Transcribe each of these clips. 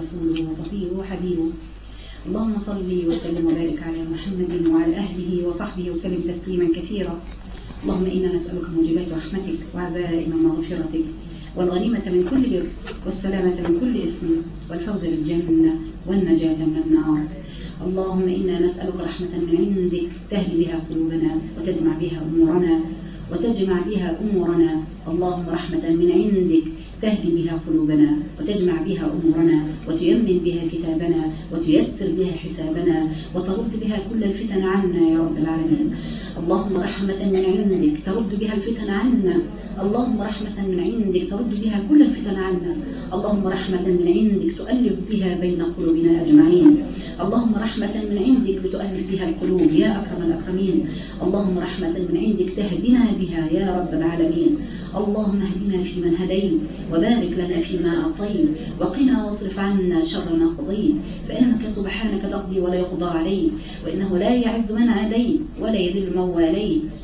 ورسوله وصفيه وحبيبه. اللهم صل وسلم وبارك على محمد وعلى أهله وصحبه وسلم تسليما كثيرا. اللهم إنا نسألك موجبات رحمتك وعزائم مغفرتك والغنيمة من كل بر والسلامة من كل إثم والفوز بالجنة والنجاة من النار. اللهم إنا نسألك رحمة من عندك تهدي بها قلوبنا وتجمع بها أمورنا وتجمع بها أمورنا. اللهم رحمة من عندك تهدي بها قلوبنا وتجمع بها أمورنا وتيمن بها كتابنا وتيسر بها حسابنا وترد بها كل الفتن عنا يا رب العالمين. اللهم رحمة من عندك ترد بها الفتن عنا. اللهم رحمة من عندك ترد بها كل الفتن عنا. اللهم رحمة من عندك تؤلف بها بين قلوبنا أجمعين. اللهم رحمة من عندك بتؤلف بها القلوب يا أكرم الأكرمين. اللهم رحمة من عندك تهدنا بها يا رب العالمين. اللهم اهدنا فيمن هديت. وبارك لنا فيما أعطيت وقنا واصرف عنا شر ما قضيت. فإنك سبحانك تقضي ولا يقضى عليك وإنه لا يعز من عليك ولا يذل من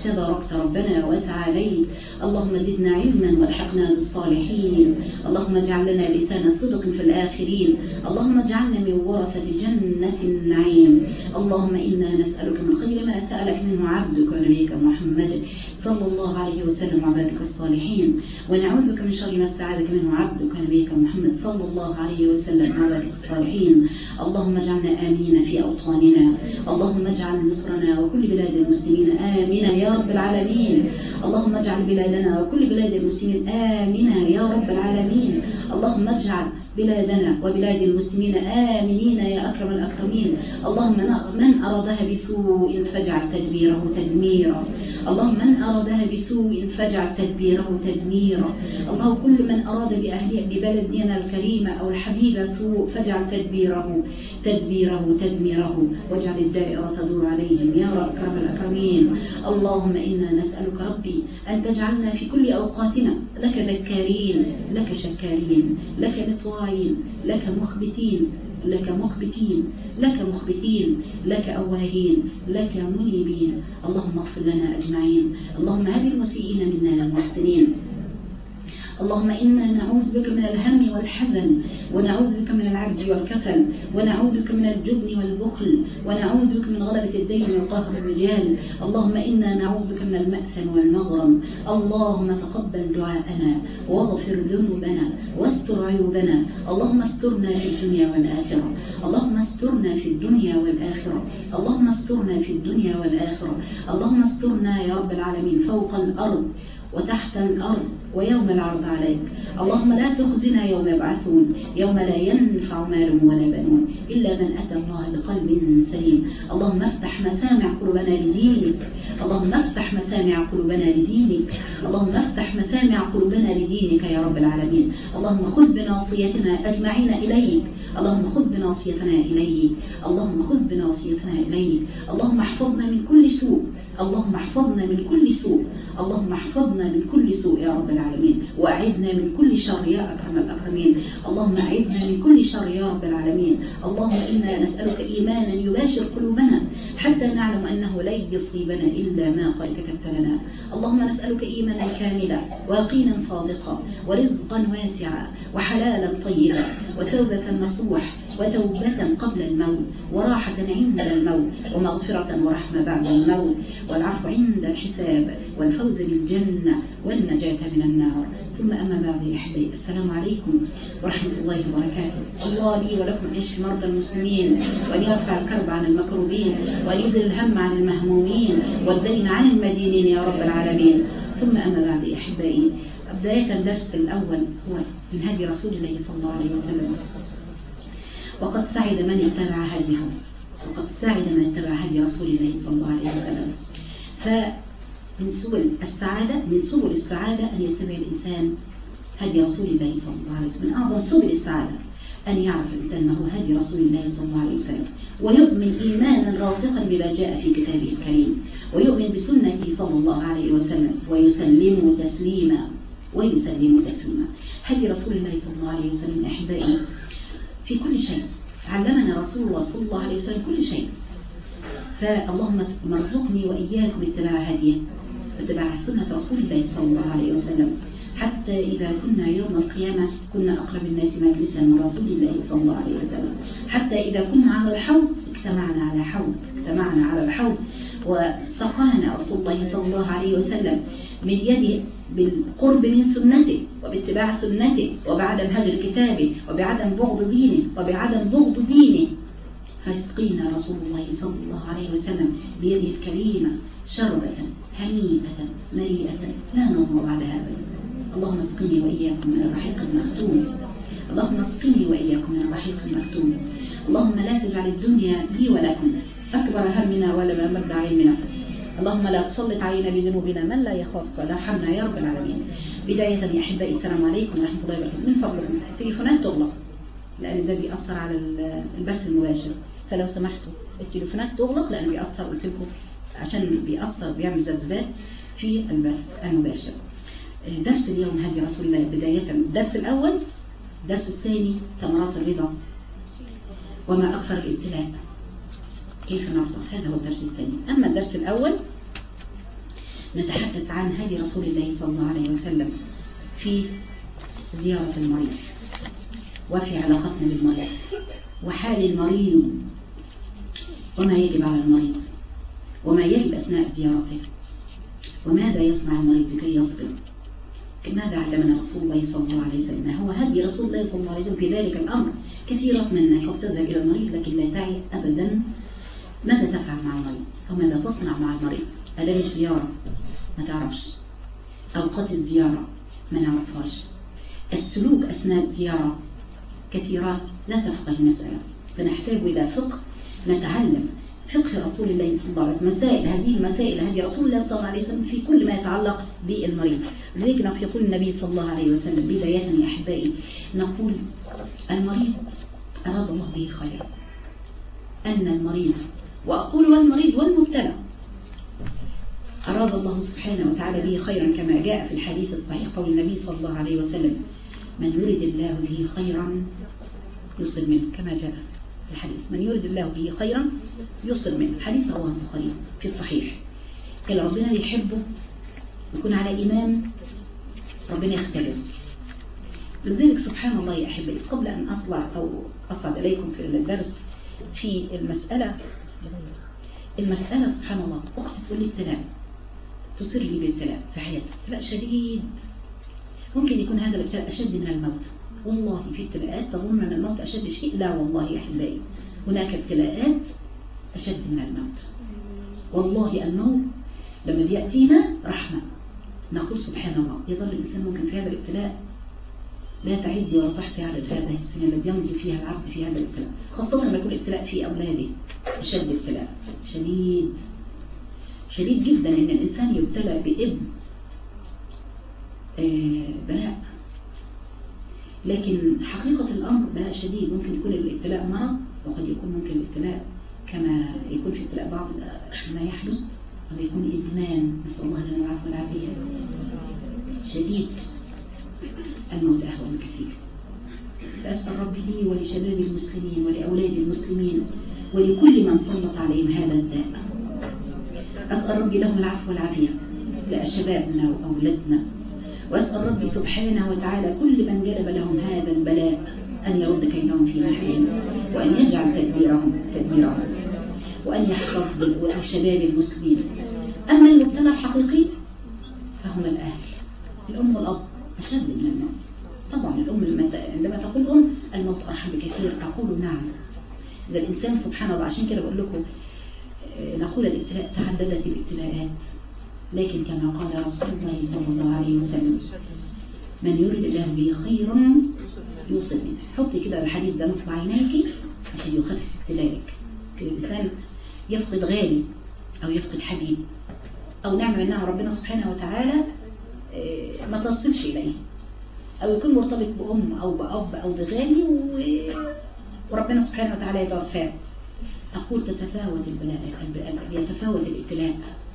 تباركت ربنا وتعاليت اللهم زدنا علما والحقنا بالصالحين. اللهم اجعل لنا لسان صدق في الآخرين. اللهم اجعلنا من ورثة جنة النعيم. اللهم إنا نسألك من خير ما سألك منه عبدك ونبيك محمد صلى الله عليه وسلم وعبادك الصالحين. ونعوذ بك من شر ما استعاذك منه عبدك ونبيك محمد صلى الله عليه وسلم وعبادك الصالحين. اللهم اجعلنا آمنين في أوطاننا. اللهم اجعل مصرنا وكل بلاد المسلمين آمنة يا رب العالمين. اللهم اجعل بلادنا وكل بلاد المسلمين آمنة يا رب العالمين. اللهم اجعل بلادنا وبلاد المسلمين آمنين يا أكرم الأكرمين. اللهم من أرادها بسوء فاجعل تدبيره تدميرا. اللهم من أرادها بسوء فاجعل تدبيره تدميرا. الله كل من أراد بأهل ببلدنا الكريمة أو الحبيبة سوء فاجعل تدبيره تدبيره تدميره. واجعل الدائرة تدور عليهم يا أكرم الأكرمين. اللهم إنا نسألك ربي أن تجعلنا في كل أوقاتنا لك ذكارين لك شكارين لك مطواعين لك مخبتين لك مخبتين لك مخبتين لك أواهين لك منيبين. اللهم اغفر لنا أجمعين. اللهم هب المسيئين منا للمحسنين. اللهم إنا نعوذ بك من الهم والحزن ونعوذ بك من العجز والكسل ونعوذ بك من الجبن والبخل ونعوذ بك من غلبة الدين وقهر الرجال. اللهم إنا نعوذ بك من المأثم والمغرم. اللهم تقبل دعاءنا واغفر ذنوبنا واستر عيوبنا. اللهم استرنا في الدنيا والآخرة. اللهم استرنا في الدنيا والآخرة. اللهم استرنا في الدنيا والآخرة. اللهم استرنا يا رب العالمين فوق الأرض وتحت الأرض. ويوم العرض عليك. اللهم لا تخزنا يوم يبعثون يوم لا ينفع مال ولا بنون إلا من أتى الله بقلب سليم. اللهم افتح مسامع قلوبنا لدينك. اللهم افتح مسامع قلوبنا لدينك. اللهم افتح مسامع قلوبنا لدينك يا رب العالمين. اللهم خذ بناصيتنا أجمعين إليك. اللهم خذ بناصيتنا إليك. اللهم خذ بناصيتنا إليك. اللهم احفظنا من كل سوء. اللهم احفظنا من كل سوء. اللهم احفظنا من كل سوء يا رب العالمين. وأعذنا من كل شر يا أكرم الأكرمين. اللهم أعذنا من كل شر يا رب العالمين. اللهم إنا نسألك إيمانا يباشر قلوبنا حتى نعلم أنه لن يصيبنا إلا ما قد كتبت لنا. اللهم نسألك إيمانا كاملا ويقينا صادقا ورزقا واسعا وحلالا طيبا وتوبة نصوح وتوبة قبل الموت وراحة عند الموت ومغفرة ورحمة بعد الموت والعفو عند الحساب والفوز بالجنة والنجاة من النار. ثم أما بعد أحبائي السلام عليكم ورحمة الله وبركاته. صلى الله لي ولكم أن يشفي مرضى المسلمين وأن يرفع الكرب عن المكروبين وأن يزل الهم عن المهمومين والدين عن المدينين يا رب العالمين. ثم أما بعد أحبائي بداية الدرس الأول هو من هدي رسول الله صلى الله عليه وسلم. وقد سعد من اتبع هديه. وقد سعد من اتبع هدي رسول الله صلى الله عليه وسلم. فمن سبل السعادة من سبل السعادة أن يتبع الإنسان هدي رسول الله صلى الله عليه وسلم. من أعظم سبل السعادة أن يعرف الإنسان ما هو هدي رسول الله صلى الله عليه وسلم. ويؤمن إيمانا راسخا بما جاء في كتابه الكريم. ويؤمن بسنته صلى الله عليه وسلم. ويسلم تسليما. ويسلم تسليما. هدي رسول الله صلى الله عليه وسلم أحبائي في كل شيء. علمنا رسول الله صلى الله عليه وسلم كل شيء. فاللهم ارزقني وإياكم اتباع هديه واتباع سنة رسول الله صلى الله عليه وسلم. حتى إذا كنا يوم القيامة كنا أقرب الناس مجلسا من رسول الله صلى الله عليه وسلم. حتى إذا كنا على الحوض اجتمعنا على حوض اجتمعنا على الحوض وسقانا رسول الله صلى الله عليه وسلم من يده بالقرب من سنته وباتباع سنته وبعدم هجر كتابه وبعدم بغض دينه وبعدم بغض دينه. فيسقينا رسول الله صلى الله عليه وسلم بيده الكريمة شربة هنيئة مريئة لا نظمأ بعدها أبدا اللهم اسقني وإياكم من الرحيق المختوم. اللهم اسقني وإياكم من الرحيق المختوم. اللهم لا تجعل الدنيا لي ولكم. أكبر همنا ولا مبلغ علمنا. اللهم لا تسلط علينا بذنوبنا من لا يخافك ولا يرحمنا يا رب العالمين. بداية يا أحبائي السلام عليكم ورحمة الله وبركاته. من فضلكم التليفونات تغلق لأن ده بيأثر على البث المباشر. فلو سمحتوا التليفونات تغلق لأنه بيأثر قلت لكم عشان بيأثر بيعمل ذبذبات في البث المباشر. درس اليوم هدي رسول الله بداية. الدرس الأول الدرس الثاني ثمرات الرضا وما أكثر الابتلاء. كيف نرضى هذا هو الدرس الثاني. أما الدرس الأول نتحدث عن هدي رسول الله صلى الله عليه وسلم في زيارة المريض وفي علاقتنا بالمريض. وحال المريض وما يجب على المريض وما يجب أثناء زيارته وماذا يصنع المريض لكي يصبر؟ ماذا علمنا رسول الله صلى الله عليه وسلم؟ هو هدي رسول الله صلى الله عليه وسلم في ذلك الأمر؟ كثيرة منا يحب تذهب إلى المريض لكن لا تعي أبدا ماذا تفعل مع المريض؟ أو ماذا تصنع مع المريض؟ ألا الزيارة ما تعرفش. أوقات الزيارة؟ ما نعرفهاش. السلوك أثناء الزيارة كثيرا لا تفقه المسألة. فنحتاج إلى فقه. نتعلم فقه رسول الله صلى الله عليه وسلم. مسائل هذه المسائل هذه رسول الله صلى الله عليه وسلم في كل ما يتعلق بالمريض. لذلك يقول النبي صلى الله عليه وسلم بداية يا أحبائي نقول المريض أراد الله به خيرا. أن المريض وأقول والمريض والمبتلى. أراد الله سبحانه وتعالى به خيرا كما جاء في الحديث الصحيح قول النبي صلى الله عليه وسلم من يريد الله به خيرا يصل منه. كما جاء في الحديث من يريد الله به خيرا يصل منه. حديث رواه البخاري في الصحيح. اللي ربنا يحبه يكون على إيمان ربنا يختبره لذلك سبحان الله يا أحبائي قبل أن أطلع أو أصعد إليكم في الدرس في المسألة المسألة سبحان الله أختي تقول لي ابتلاء تصر لي بابتلاء في حياتي ابتلاء شديد. ممكن يكون هذا الابتلاء أشد من الموت. والله في ابتلاءات تظن أن الموت أشد شيء؟ لا والله يا أحبائي هناك ابتلاءات أشد من الموت. والله الموت لما بيأتينا رحمة. نقول سبحان الله يظل الإنسان ممكن في هذا الابتلاء لا تعد ولا تحصي عدد هذه السنة التي يمضي فيها العبد في هذا الابتلاء خاصة لما يكون الابتلاء في أولاده. أشد ابتلاء شديد. شديد جدا إن الإنسان يبتلى بابن آه بلاء. لكن حقيقة الأمر بلاء شديد. ممكن يكون الابتلاء مرض وقد يكون ممكن الابتلاء كما يكون في ابتلاء بعض ما يحدث قد يكون إدمان. نسأل الله لنا العافية والعافية. شديد الموت أهون كثير. فأسأل ربي لي ولشباب المسلمين ولأولاد المسلمين ولكل من سلط عليهم هذا الداء. أسأل ربي لهم العفو والعافية. لشبابنا وأولادنا. وأسأل ربي سبحانه وتعالى كل من جلب لهم هذا البلاء أن يرد كيدهم في نحرهم وأن يجعل تدبيرهم تدبيرهم وأن يحفظ شباب المسلمين. أما المبتلى الحقيقي فهم الأهل. الأم والأب أشد من الموت. طبعا الأم عندما تقول أم الموت أرحم بكثير أقول نعم. إذا الإنسان سبحان الله عشان كده بقول لكم نقول الابتلاء تعددت الابتلاءات لكن كما قال رسول الله صلى الله عليه وسلم من يريد الله به خيرا يوصل منه حطي كده الحديث ده نصب عينيك عشان يخفف ابتلائك كده الإنسان يفقد غالي أو يفقد حبيب. أو نعمة منها ربنا سبحانه وتعالى ما تصلش إليه. أو يكون مرتبط بأم أو بأب أو بغالي وربنا سبحانه وتعالى يتوفاه. أقول تتفاوت البلاء يتفاوت الابتلاء.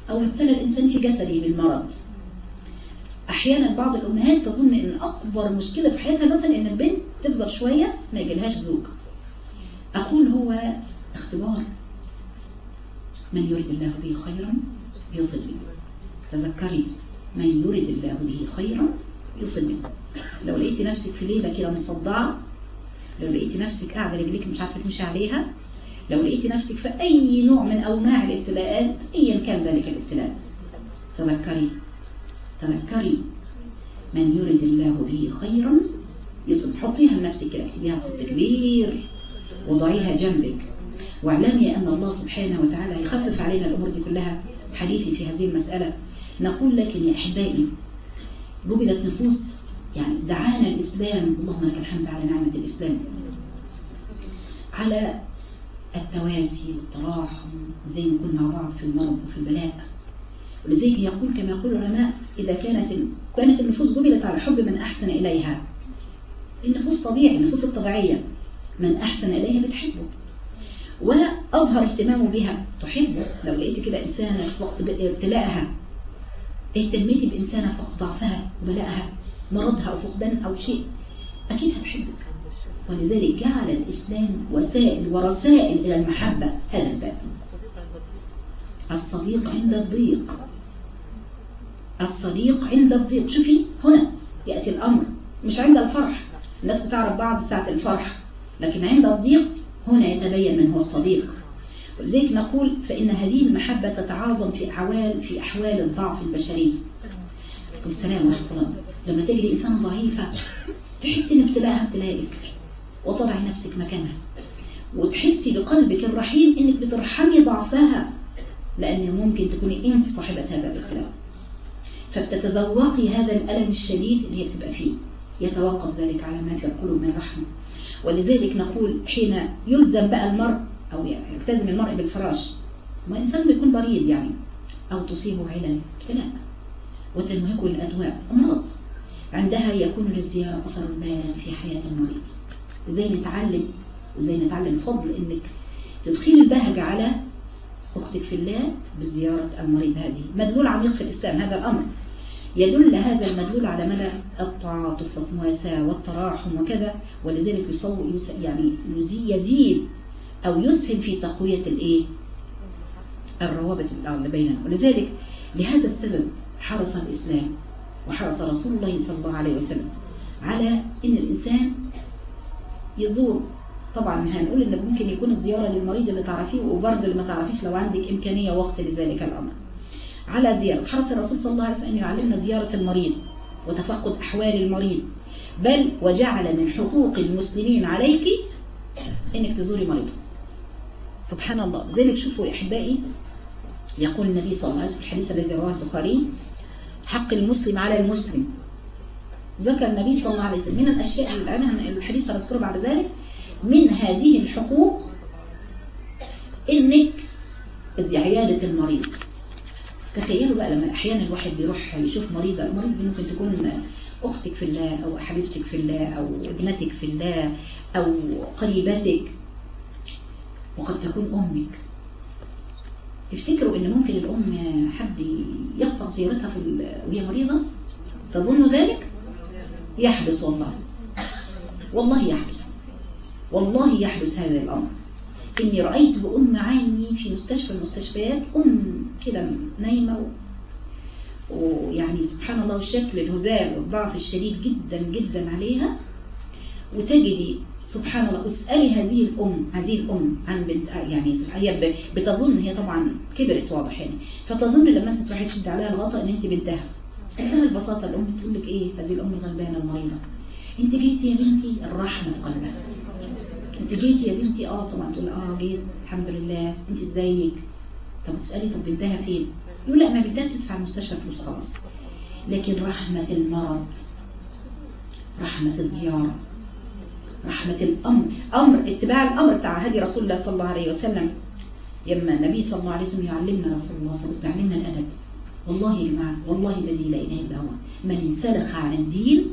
أو ابتلى الإنسان في جسده بالمرض. أحيانا بعض الأمهات تظن أن أكبر مشكلة في حياتها مثلا أن البنت تفضل شوية ما يجيلهاش زوج. أقول هو اختبار. من يريد الله به خيرا يصل. به تذكري. من يريد الله به خيرا يصيبك لو لقيتي نفسك في ليلة كده مصدعة لو لقيتي نفسك قاعدة رجليك مش عارفة تمشي عليها؟ لو لقيتي نفسك في أي نوع من أنواع الابتلاءات أيا كان ذلك الابتلاء. تذكري تذكري من يرد الله به خيرا يصب حطيها لنفسك كده اكتبيها بخط كبير وضعيها جنبك. واعلمي أن الله سبحانه وتعالى يخفف علينا الأمور دي كلها. حديثي في هذه المسألة نقول لكن يا أحبائي جبلت نفوس يعني دعانا الإسلام اللهم لك الحمد على نعمة الإسلام. على التواسي والتراحم زي ما كنا مع بعض في المرض وفي البلاء. ولذلك يقول كما يقول العلماء إذا كانت كانت النفوس جبلت على حب من أحسن إليها. النفوس طبيعي النفوس الطبيعية. من أحسن إليها بتحبه. وأظهر اهتمامه بها تحبه. لو لقيت كده إنسانة في وقت ابتلاءها. اهتميتي بإنسانة في وقت ضعفها وبلاءها؟ مرضها أو فقدان أو شيء. أكيد هتحبك. ولذلك جعل الإسلام وسائل ورسائل إلى المحبة. هذا الباب. الصديق عند الضيق. الصديق عند الضيق. شوفي هنا يأتي الأمر. مش عند الفرح. الناس بتعرف بعض ساعة الفرح. لكن عند الضيق هنا يتبين من هو الصديق. ولذلك نقول فإن هذه المحبة تتعاظم في أحوال في أحوال الضعف البشري. والسلام ورحمة الله لما تجري إنسان ضعيفة تحسي إن ابتلاءها ابتلاءك وتضعي نفسك مكانها وتحسي بقلبك الرحيم إنك بترحمي ضعفها لأن ممكن تكوني أنت صاحبة هذا الابتلاء. فبتتذوقي هذا الألم الشديد اللي هي بتبقى فيه. يتوقف ذلك على ما في القلوب من رحمة. ولذلك نقول حين يلزم بقى المرء أو يلتزم المرء بالفراش ما الإنسان بيكون مريض يعني أو تصيبه علل ابتلاء وتنهكه الأدواء أمراض. عندها يكون للزيارة أثر بالا في حياة المريض. إزاي نتعلم؟ إزاي نتعلم فضل إنك تدخلي البهجة على أختك في الله بزيارة المريض هذه؟ مدلول عميق في الإسلام هذا الأمر. يدل هذا المدلول على مدى التعاطف والمواساة والتراحم وكذا ولذلك يعني يزيد أو يسهم في تقوية الإيه؟ الروابط بيننا. ولذلك لهذا السبب حرص الإسلام وحرص رسول الله صلى الله عليه وسلم على إن الإنسان يزور. طبعا هنقول إن ممكن يكون الزيارة للمريض اللي تعرفيه وبرضه اللي ما تعرفيش لو عندك إمكانية وقت لذلك الأمر. على زيارة حرص الرسول صلى الله عليه وسلم أن يعلمنا زيارة المريض وتفقد أحوال المريض. بل وجعل من حقوق المسلمين عليك إنك تزوري مريضه سبحان الله. ذلك شوفوا يا أحبائي يقول النبي صلى الله عليه وسلم في الحديث الذي رواه البخاري حق المسلم على المسلم. ذكر النبي صلى الله عليه وسلم من الأشياء اللي عنها الحديث سنذكره بعد ذلك من هذه الحقوق إنك عياده المريض. تخيلوا بقى لما أحيانا الواحد بيروح يشوف مريضه المريض دي ممكن تكون أختك في الله أو حبيبتك في الله أو ابنتك في الله أو قريبتك وقد تكون أمك. تفتكروا إن ممكن الأم حد يقطع زيارتها في وهي مريضة؟ تظن ذلك؟ يحدث والله. والله يحدث والله يحدث هذا الأمر. إني رأيت بأم عيني في مستشفى المستشفيات أم كده نايمة ويعني سبحان الله الشكل الهزال والضعف الشديد جدا جدا عليها. وتجدي سبحان الله. وتسألي هذه الأم هذه الأم عن بنت يعني هي بتظن هي طبعا كبرت واضح يعني. فتظن لما أنت تروحي تشد عليها الغطاء إن أنت بنتها. بمنتهى البساطة الأم تقول لك إيه؟ هذه الأم الغلبانة المريضة أنت جيتي يا بنتي الرحمة في قلبها. أنت جيتي يا بنتي آه طبعا تقول آه جيت الحمد لله. أنت إزيك؟ طب تسألي طب بنتها فين؟ يقول لا ما بنتها بتدفع المستشفى فلوس خلاص. لكن رحمة المرض رحمة الزيارة رحمة الأمر أمر اتباع الأمر بتاع هدي رسول الله صلى الله عليه وسلم. لما النبي صلى الله عليه وسلم يعلمنا صلى الله عليه وسلم يعلمنا الأدب. والله يا جماعة والله الذي لا إله إلا هو. من انسلخ عن الدين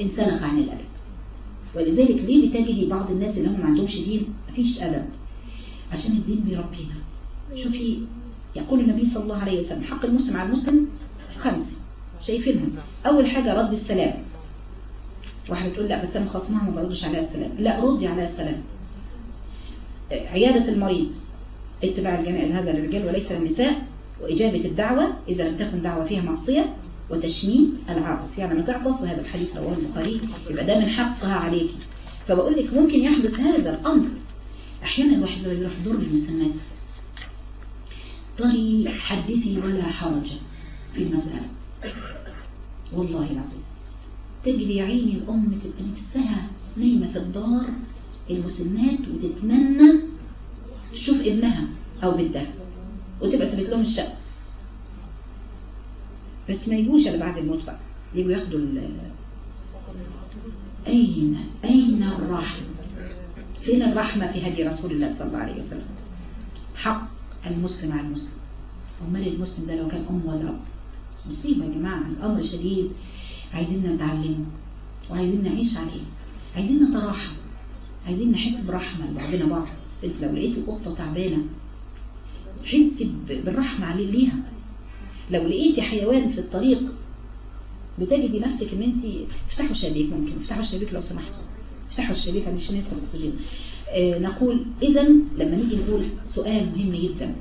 انسلخ عن الأدب. ولذلك ليه بتجدي بعض الناس اللي هم ما عندهمش دين؟ مفيش أدب. عشان الدين بيربينا. شوفي يقول النبي صلى الله عليه وسلم حق المسلم على المسلم خمس. شايفينهم. أول حاجة رد السلام. واحد تقول لا بس أنا خصمها ما بردش عليها السلام. لا ردي عليها السلام. عيادة المريض اتباع الجنائز هذا للرجال وليس للنساء. وإجابة الدعوة إذا لم تكن دعوة فيها معصية وتشميت العاطس. يعني لما تعطس وهذا الحديث رواه البخاري. يبقى ده من حقها عليك. فبقول لك ممكن يحدث هذا الأمر. أحيانا الواحد يروح دور المسنات طري حدثي ولا حرج في المسألة. والله العظيم. تجد يا عيني الأم تبقى نفسها نايمة في الدار. المسنات وتتمنى تشوف ابنها أو بنتها وتبقى سابت لهم الشقة. بس ما يجوش إلا بعد الموت بقى. يجوا ياخدوا أين أين الرحمة؟ فين الرحمة في هدي رسول الله صلى الله عليه وسلم؟ حق المسلم على المسلم. أمال المسلم ده لو كان أم ولا أب؟ مصيبة يا جماعة. الأمر شديد. عايزين نتعلمه وعايزين نعيش عليه عايزين نتراحم عايزين نحس برحمة لبعضنا بعض. انت لو لقيتي قطة تعبانة تحسي ب- بالرحمة عليه ليها. لو لقيتي حيوان في الطريق بتجدي نفسك إن انت افتحوا الشبابيك ممكن افتحوا الشبابيك لو سمحتوا افتحوا الشبابيك عشان يدخل الأكسجين. آه نقول اذا لما نيجي نقول سؤال مهم جدا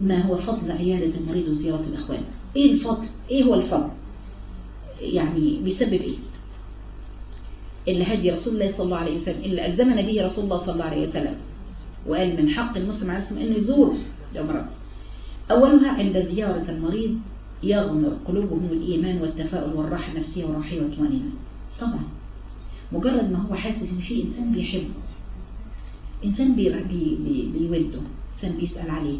ما هو فضل عيادة المريض وزيارة الإخوان؟ إيه الفضل؟ إيه هو الفضل؟ يعني بيسبب إيه؟ اللي هدي رسول الله صلى الله عليه وسلم اللي ألزمنا به رسول الله صلى الله عليه وسلم. وقال من حق المسلم عليه السلام أنه يزور لو مرض أولها عند زيارة المريض يغمر قلوبهم الإيمان والتفاؤل والراحة النفسية والراحية والطمأنينة. طبعا. مجرد ما هو حاسس إن في إنسان بيحبه إنسان بي بي بيوده إنسان بيسأل عليه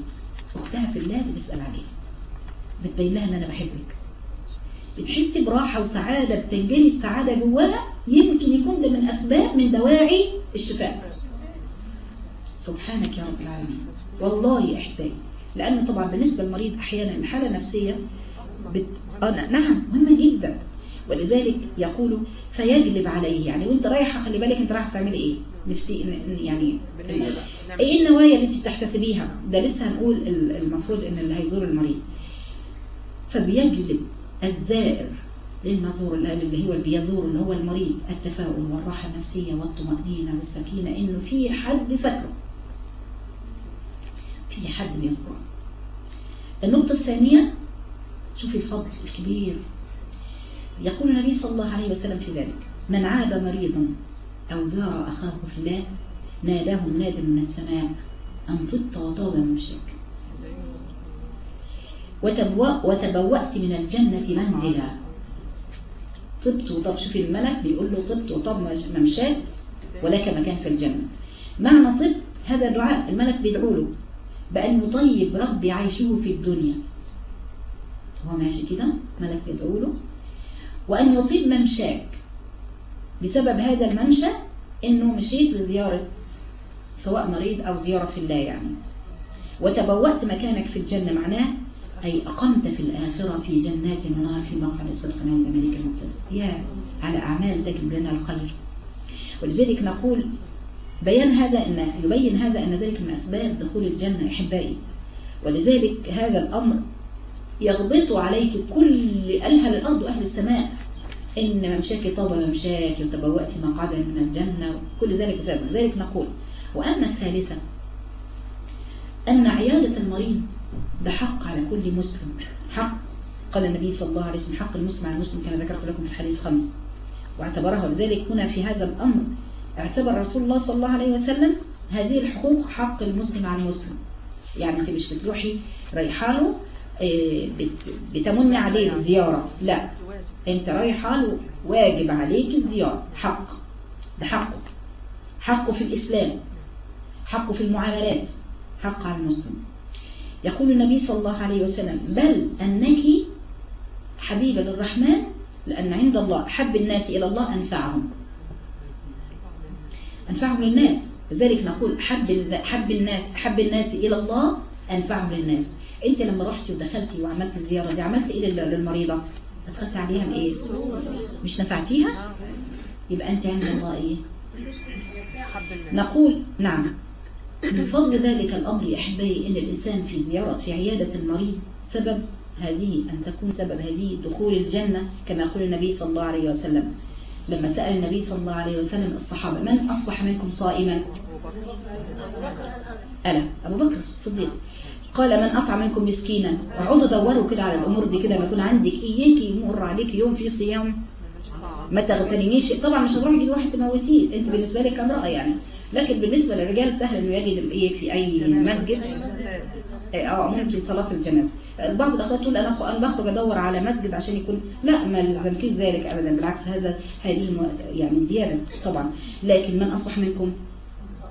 أختها في الله بتسأل عليه. بتبين لها إن أنا بحبك. بتحسي براحة وسعادة بتنجلي السعادة جواها يمكن يكون ده من أسباب من دواعي الشفاء. سبحانك يا رب العالمين. والله يا أحبائي لأنه طبعا بالنسبة للمريض أحيانا الحالة النفسية بت... آه نعم مهمة جدا. ولذلك يقولوا فيجلب عليه. يعني وأنت رايحة خلي بالك أنت رايحة تعملي إيه؟ نفسي يعني إيه النوايا اللي أنت بتحتسبيها؟ ده لسه هنقول ال- المفروض إن اللي هيزور المريض. فبيجلب. الزائر للمزور اللي هو بيزور اللي هو المريض التفاؤل والراحة النفسية والطمأنينة والسكينة إنه في حد فاكره. في حد بيذكره. النقطة الثانية شوفي الفضل الكبير. يقول النبي صلى الله عليه وسلم في ذلك من عاد مريضا أو زار أخاه في الله ناداه مناد من السماء أن طبت وطاب ممشاك وتبوأت من الجنة منزلا. طبت وطاب شوفي الملك بيقول له طبت وطاب ممشاك ولك مكان في الجنة. معنى طبت هذا دعاء الملك بيدعو له بأن يطيب ربي عيشه في الدنيا. هو ماشي كده؟ ملك بيدعو له وأن يطيب ممشاك بسبب هذا الممشى إنه مشيت لزيارة سواء مريض أو زيارة في الله يعني. وتبوأت مكانك في الجنة معناه أي أقمت في الآخرة في جنات ونهر في مقعد صدق عند ملك المقتدر. يا على أعمال تجلب لنا الخير. ولذلك نقول بيان هذا أن يبين هذا أن ذلك من أسباب دخول الجنة أحبائي. ولذلك هذا الأمر يغبط عليك كل أهل الأرض وأهل السماء. إن ممشاك طاب ممشاك وتبوأت مقعدا من الجنة كل ذلك بسبب ذلك نقول وأما الثالثة أن عيادة المريض ده حق على كل مسلم. حق. قال النبي صلى الله عليه وسلم حق المسلم على المسلم كما ذكرت لكم في الحديث خمس واعتبرها ولذلك هنا في هذا الأمر. اعتبر رسول الله صلى الله عليه وسلم هذه الحقوق حق المسلم على المسلم. يعني انت مش بتروحي رايحه له بتمن عليه الزيارة لا. انت رايحه له واجب عليك الزيارة. حق. ده حقه. حقه في الإسلام. حقه في المعاملات. حق على المسلم. يقول النبي صلى الله عليه وسلم بل أنك حبيبة للرحمن لأن عند الله حب الناس إلى الله أنفعهم. أنفعهم للناس. لذلك نقول حب حب الناس حب الناس إلى الله أنفعهم للناس. أنت لما رحتي ودخلتي وعملت الزيارة دي عملت إيه للمريضة؟ أدخلت عليها بإيه؟ مش نفعتيها؟ يبقى أنت عند الله إيه؟ نقول نعم. من فضل ذلك الأمر يا أحبائي أن الإنسان في زيارة في عيادة المريض سبب هذه أن تكون سبب هذه دخول الجنة كما يقول النبي صلى الله عليه وسلم. لما سأل النبي صلى الله عليه وسلم الصحابة من أصبح منكم صائما؟ أنا أبو بكر الصديق. قال من أطعم منكم مسكينا؟ اقعدوا دوروا كده على الأمور دي كده ما يكون عندك إياكي يمر عليك يوم في صيام. ما تغتنميش. طبعا مش هتروحي تجيبي واحد تموتيه. أنت بالنسبة لك امرأة يعني. لكن بالنسبة للرجال سهل إنه يجد الايه في أي مسجد. آه ممكن صلاة الجنازة. بعض الأخوات تقول أنا أنا بخرج أدور على مسجد عشان يكون لا ما لزمكيش ذلك ابدا. بالعكس هذا هذه يعني زيادة طبعا. لكن من أصبح منكم؟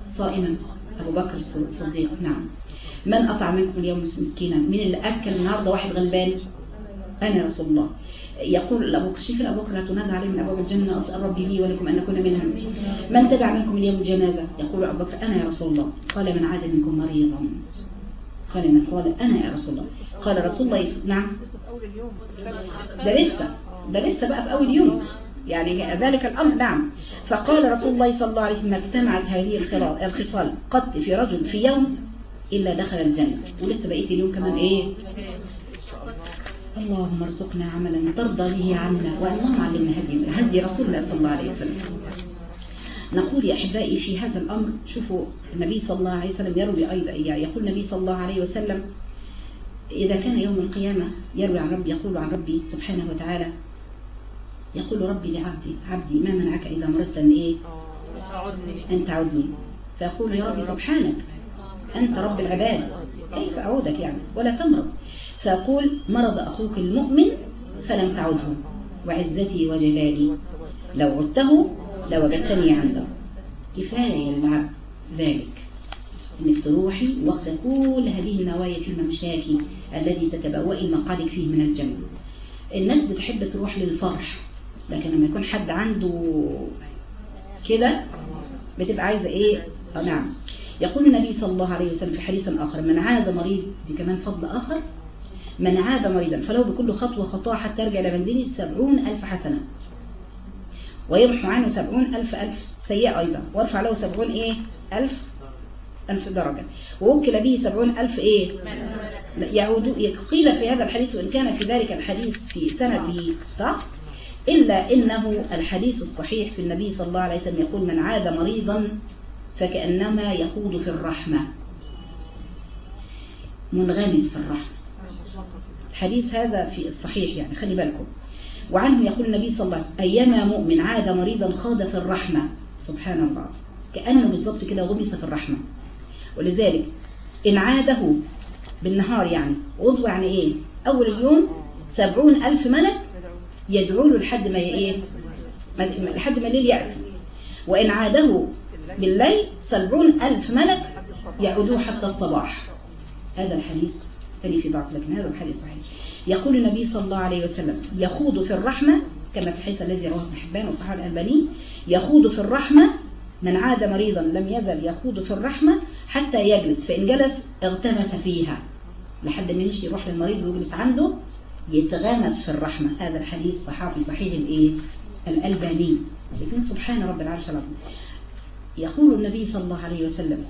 صائما. أبو بكر الص- الصديق. نعم. من اطعم منكم اليوم مسكينا؟ من اللي اكل النهارده واحد غلبان؟ أنا رسول الله. يقول أبو أبو بكر لا تنادى عليه من أبواب الجنة أسأل ربي لي ولكم أن نكون منهم من تبع منكم اليوم الجنازة؟ يقول أبو بكر أنا يا رسول الله. قال من عاد منكم مريضا. قال من قال أنا يا رسول الله. قال رسول الله يس... نعم. ده لسه ده لسه بقى في أول يوم. يعني ذلك الأمر نعم. فقال رسول الله صلى الله عليه وسلم ما اجتمعت هذه الخصال قط في رجل في يوم إلا دخل الجنة. ولسه بقيت اليوم كمان إيه؟ اللهم ارزقنا عملا ترضى به عنا واللهم علمنا هدي هدي رسول الله صلى الله عليه وسلم. نقول يا أحبائي في هذا الأمر شوفوا النبي صلى الله عليه وسلم يروي أيضا يعني يقول النبي صلى الله عليه وسلم إذا كان يوم القيامة يروي عن ربي يقول عن ربي سبحانه وتعالى يقول ربي لعبدي عبدي ما منعك إذا مرضت أن إيه؟ أن تعودني. فيقول يا ربي سبحانك أنت رب العباد كيف أعودك يعني؟ ولا تمرض. فيقول مرض أخوك المؤمن فلم تعده وعزتي وجلالي. لو عدته لوجدتني عنده. كفاية للعبد ذلك. إنك تروحي واخده كل هذه النوايا في ممشاك الذي تتبوئي مقعدك فيه من الجنة. الناس بتحب تروح للفرح لكن لما يكون حد عنده كده بتبقى عايزة إيه؟ آه نعم. يقول النبي صلى الله عليه وسلم في حديث آخر من عاد مريض دي كمان فضل آخر من عاد مريضا فلو بكل خطوة خطاء حتى يرجع إلى منزله سبعون ألف حسنة. ويمحو عنه سبعون ألف ألف سيئة أيضا. وارفع له سبعون إيه؟ ألف ألف درجة. ووكل به سبعون ألف إيه؟ يعود قيل في هذا الحديث وإن كان في ذلك الحديث في سنده ضعف إلا إنه الحديث الصحيح في النبي صلى الله عليه وسلم يقول من عاد مريضا فكأنما يخوض في الرحمة. منغمس في الرحمة. الحديث هذا في الصحيح يعني خلي بالكم. وعنه يقول النبي صلى الله عليه وسلم أيما مؤمن عاد مريضا خاض في الرحمة. سبحان الله. كأنه بالضبط كده غمس في الرحمة. ولذلك إن عاده بالنهار يعني عضو يعني إيه؟ أول اليوم سبعون ألف ملك يدعو له لحد ما إيه؟ لحد ما الليل يأتي. وإن عاده بالليل سبعون ألف ملك يعودوه حتى الصباح. هذا الحديث تاني في ضعف لكن هذا الحديث صحيح. يقول النبي صلى الله عليه وسلم يخوض في الرحمة كما في الحديث الذي رواه ابن حبان وصححه الألباني يخوض في الرحمة من عاد مريضا لم يزل يخوض في الرحمة حتى يجلس فإن جلس اغتمس فيها. لحد ما يمشي يروح للمريض ويجلس عنده يتغامس في الرحمة. هذا الحديث صحافي صحيح الإيه؟ الألباني. لكن سبحان رب العرش العظيم. يقول النبي صلى الله عليه وسلم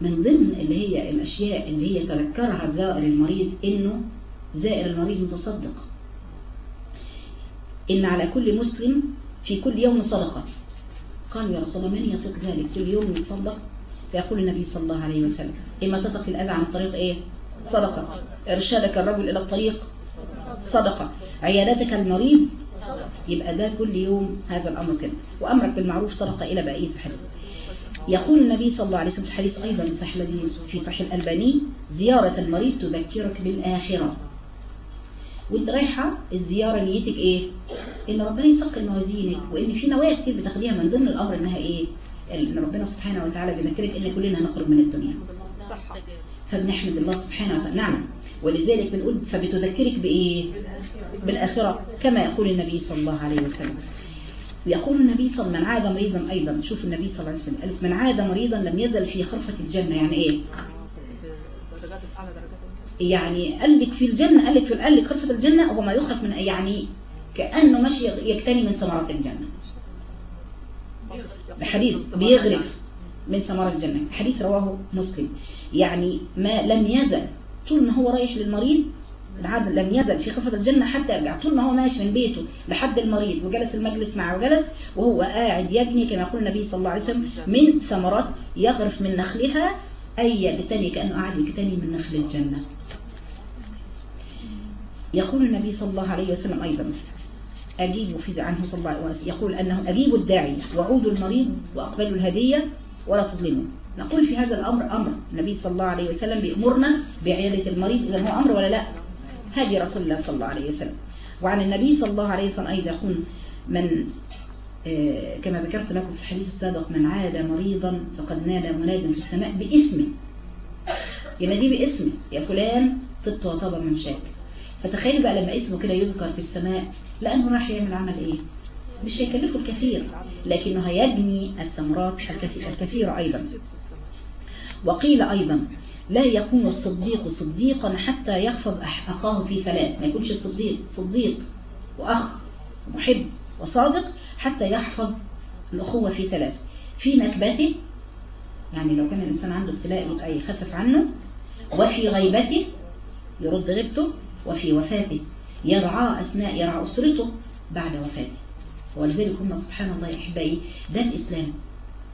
من ضمن اللي هي الأشياء اللي هي تذكرها زائر المريض إنه زائر المريض متصدق إن على كل مسلم في كل يوم صدقة. قالوا يا رسول الله من يطيق ذلك؟ كل يوم يتصدق؟ فيقول النبي صلى الله عليه وسلم. إما تتق الأذى عن الطريق إيه؟ صدقة. إرشادك الرجل إلى الطريق صدقة. عيادتك المريض؟ يبقى ده كل يوم هذا الأمر كده. وأمرك بالمعروف صدقة إلى بقية الحديث يقول النبي صلى الله عليه وسلم في الحديث أيضا الصحيح الذي في صحيح الألباني زيارة المريض تذكرك بالآخرة. وانت رايحة الزيارة نيتك إيه؟ إن ربنا يثقل موازينك وإن في نوايا كتير بتاخديها من ضمن الأمر إنها إيه؟ إن ربنا سبحانه وتعالى بيذكرك إن كلنا هنخرج من الدنيا. فبنحمد الله سبحانه وتعالى. نعم. ولذلك بنقول فبتذكرك بإيه؟ بالآخرة كما يقول النبي صلى الله عليه وسلم. ويقول النبي صلى الله عليه وسلم من عاد مريضا أيضا. شوف النبي صلى الله عليه وسلم قال من عاد مريضا لم يزل في خرفة الجنة. يعني إيه؟ يعني قال لك في الجنة قال لك في قال لك خلفة الجنة هو ما يخرج من يعني كأنه ماشي يكتني من ثمرات الجنة. الحديث بيغرف من ثمرات الجنة. حديث رواه مسلم. يعني ما لم يزل طول ما هو رايح للمريض العدل لم يزل في خفة الجنة حتى يرجع. طول ما هو ماشي من بيته لحد المريض وجلس المجلس معه وجلس وهو قاعد يجني كما يقول النبي صلى الله عليه وسلم من ثمرات يغرف من نخلها أي يجتني كأنه قاعد يجتني من نخل الجنة. يقول النبي صلى الله عليه وسلم أيضا أجيبوا في عنه صلى الله عليه وسلم يقول أنه أجيبوا الداعي وعودوا المريض وأقبلوا الهدية ولا تظلموا. نقول في هذا الأمر أمر. النبي صلى الله عليه وسلم بيأمرنا بعيادة المريض إذا هو أمر ولا لا؟ هدي رسول الله صلى الله عليه وسلم. وعن النبي صلى الله عليه وسلم أيضا يقول من آه، كما ذكرت لكم في الحديث السابق من عاد مريضا فقد نادى مناد في السماء باسمه. يناديه باسمه يا فلان طبت وطاب ممشاك فتخيل بقى لما اسمه كده يذكر في السماء لأنه راح يعمل عمل إيه؟ مش هيكلفه الكثير لكنه هيجني الثمرات الكثير الكثيرة أيضا. وقيل أيضا لا يكون الصديق صديقا حتى يحفظ أخاه في ثلاث. ما يكونش الصديق صديق وأخ ومحب وصادق حتى يحفظ الأخوة في ثلاث. في نكبته يعني لو كان الإنسان عنده ابتلاء يخفف عنه وفي غيبته يرد غيبته وفي وفاته يرعى أثناء يرعى أسرته بعد وفاته. ولذلك هم سبحان الله أحبائي ده الإسلام.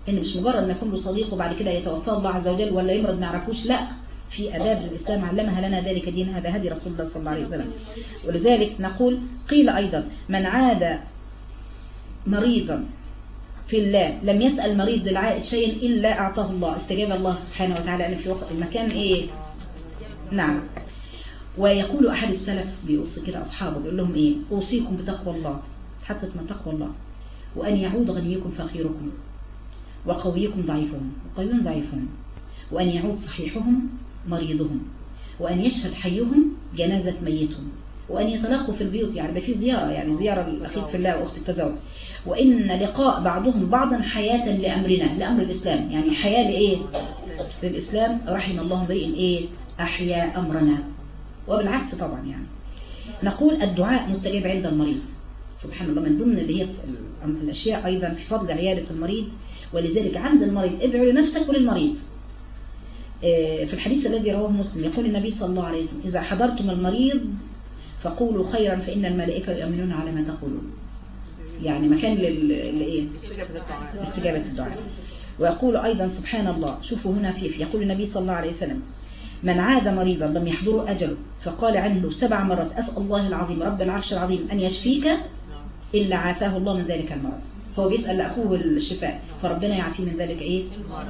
إن مش مجرد ما يكون له صديق وبعد كده يتوفاه الله عز وجل ولا يمرض ما يعرفوش لا. في آداب الإسلام علمها لنا ذلك دين هذا هدي رسول الله صلى الله عليه وسلم. ولذلك نقول قيل أيضا من عاد مريضا في الله لم يسأل المريض للعائد شيئا إلا أعطاه الله. استجاب الله سبحانه وتعالى. أن في وقت المكان إيه؟ نعم. ويقول أحد السلف بيوصي كده أصحابه بيقول لهم إيه؟ أوصيكم بتقوى الله. حطت من تقوى الله. وأن يعود غنيكم فقيركم وقويكم ضعيفهم وقويهم ضعيفهم وأن يعود صحيحهم مريضهم. وأن يشهد حيهم جنازة ميتهم. وأن يتلاقوا في البيوت يعني في زيارة يعني زيارة الأخير في الله وأخت التزوج. وإن لقاء بعضهم بعضا حياة لأمرنا لأمر الإسلام. يعني حياة لإيه؟ للإسلام. رحم الله امرئ إيه؟ أحيا أمرنا. وبالعكس طبعا يعني. نقول الدعاء مستجاب عند المريض. سبحان الله من ضمن اللي هي الأشياء أيضا في فضل عيادة المريض ولذلك عند المريض ادعو لنفسك وللمريض. في الحديث الذي رواه مسلم يقول النبي صلى الله عليه وسلم إذا حضرتم المريض فقولوا خيرا فإن الملائكة يؤمنون على ما تقولون. يعني مكان لإيه؟ استجابة الدعاء. ويقول أيضا سبحان الله شوفوا هنا في يقول النبي صلى الله عليه وسلم من عاد مريضا لم يحضره أجله فقال عنه سبع مرات أسأل الله العظيم رب العرش العظيم أن يشفيك إلا عافاه الله من ذلك المرض. هو بيسأل لأخوه الشفاء فربنا يعافيه من ذلك إيه؟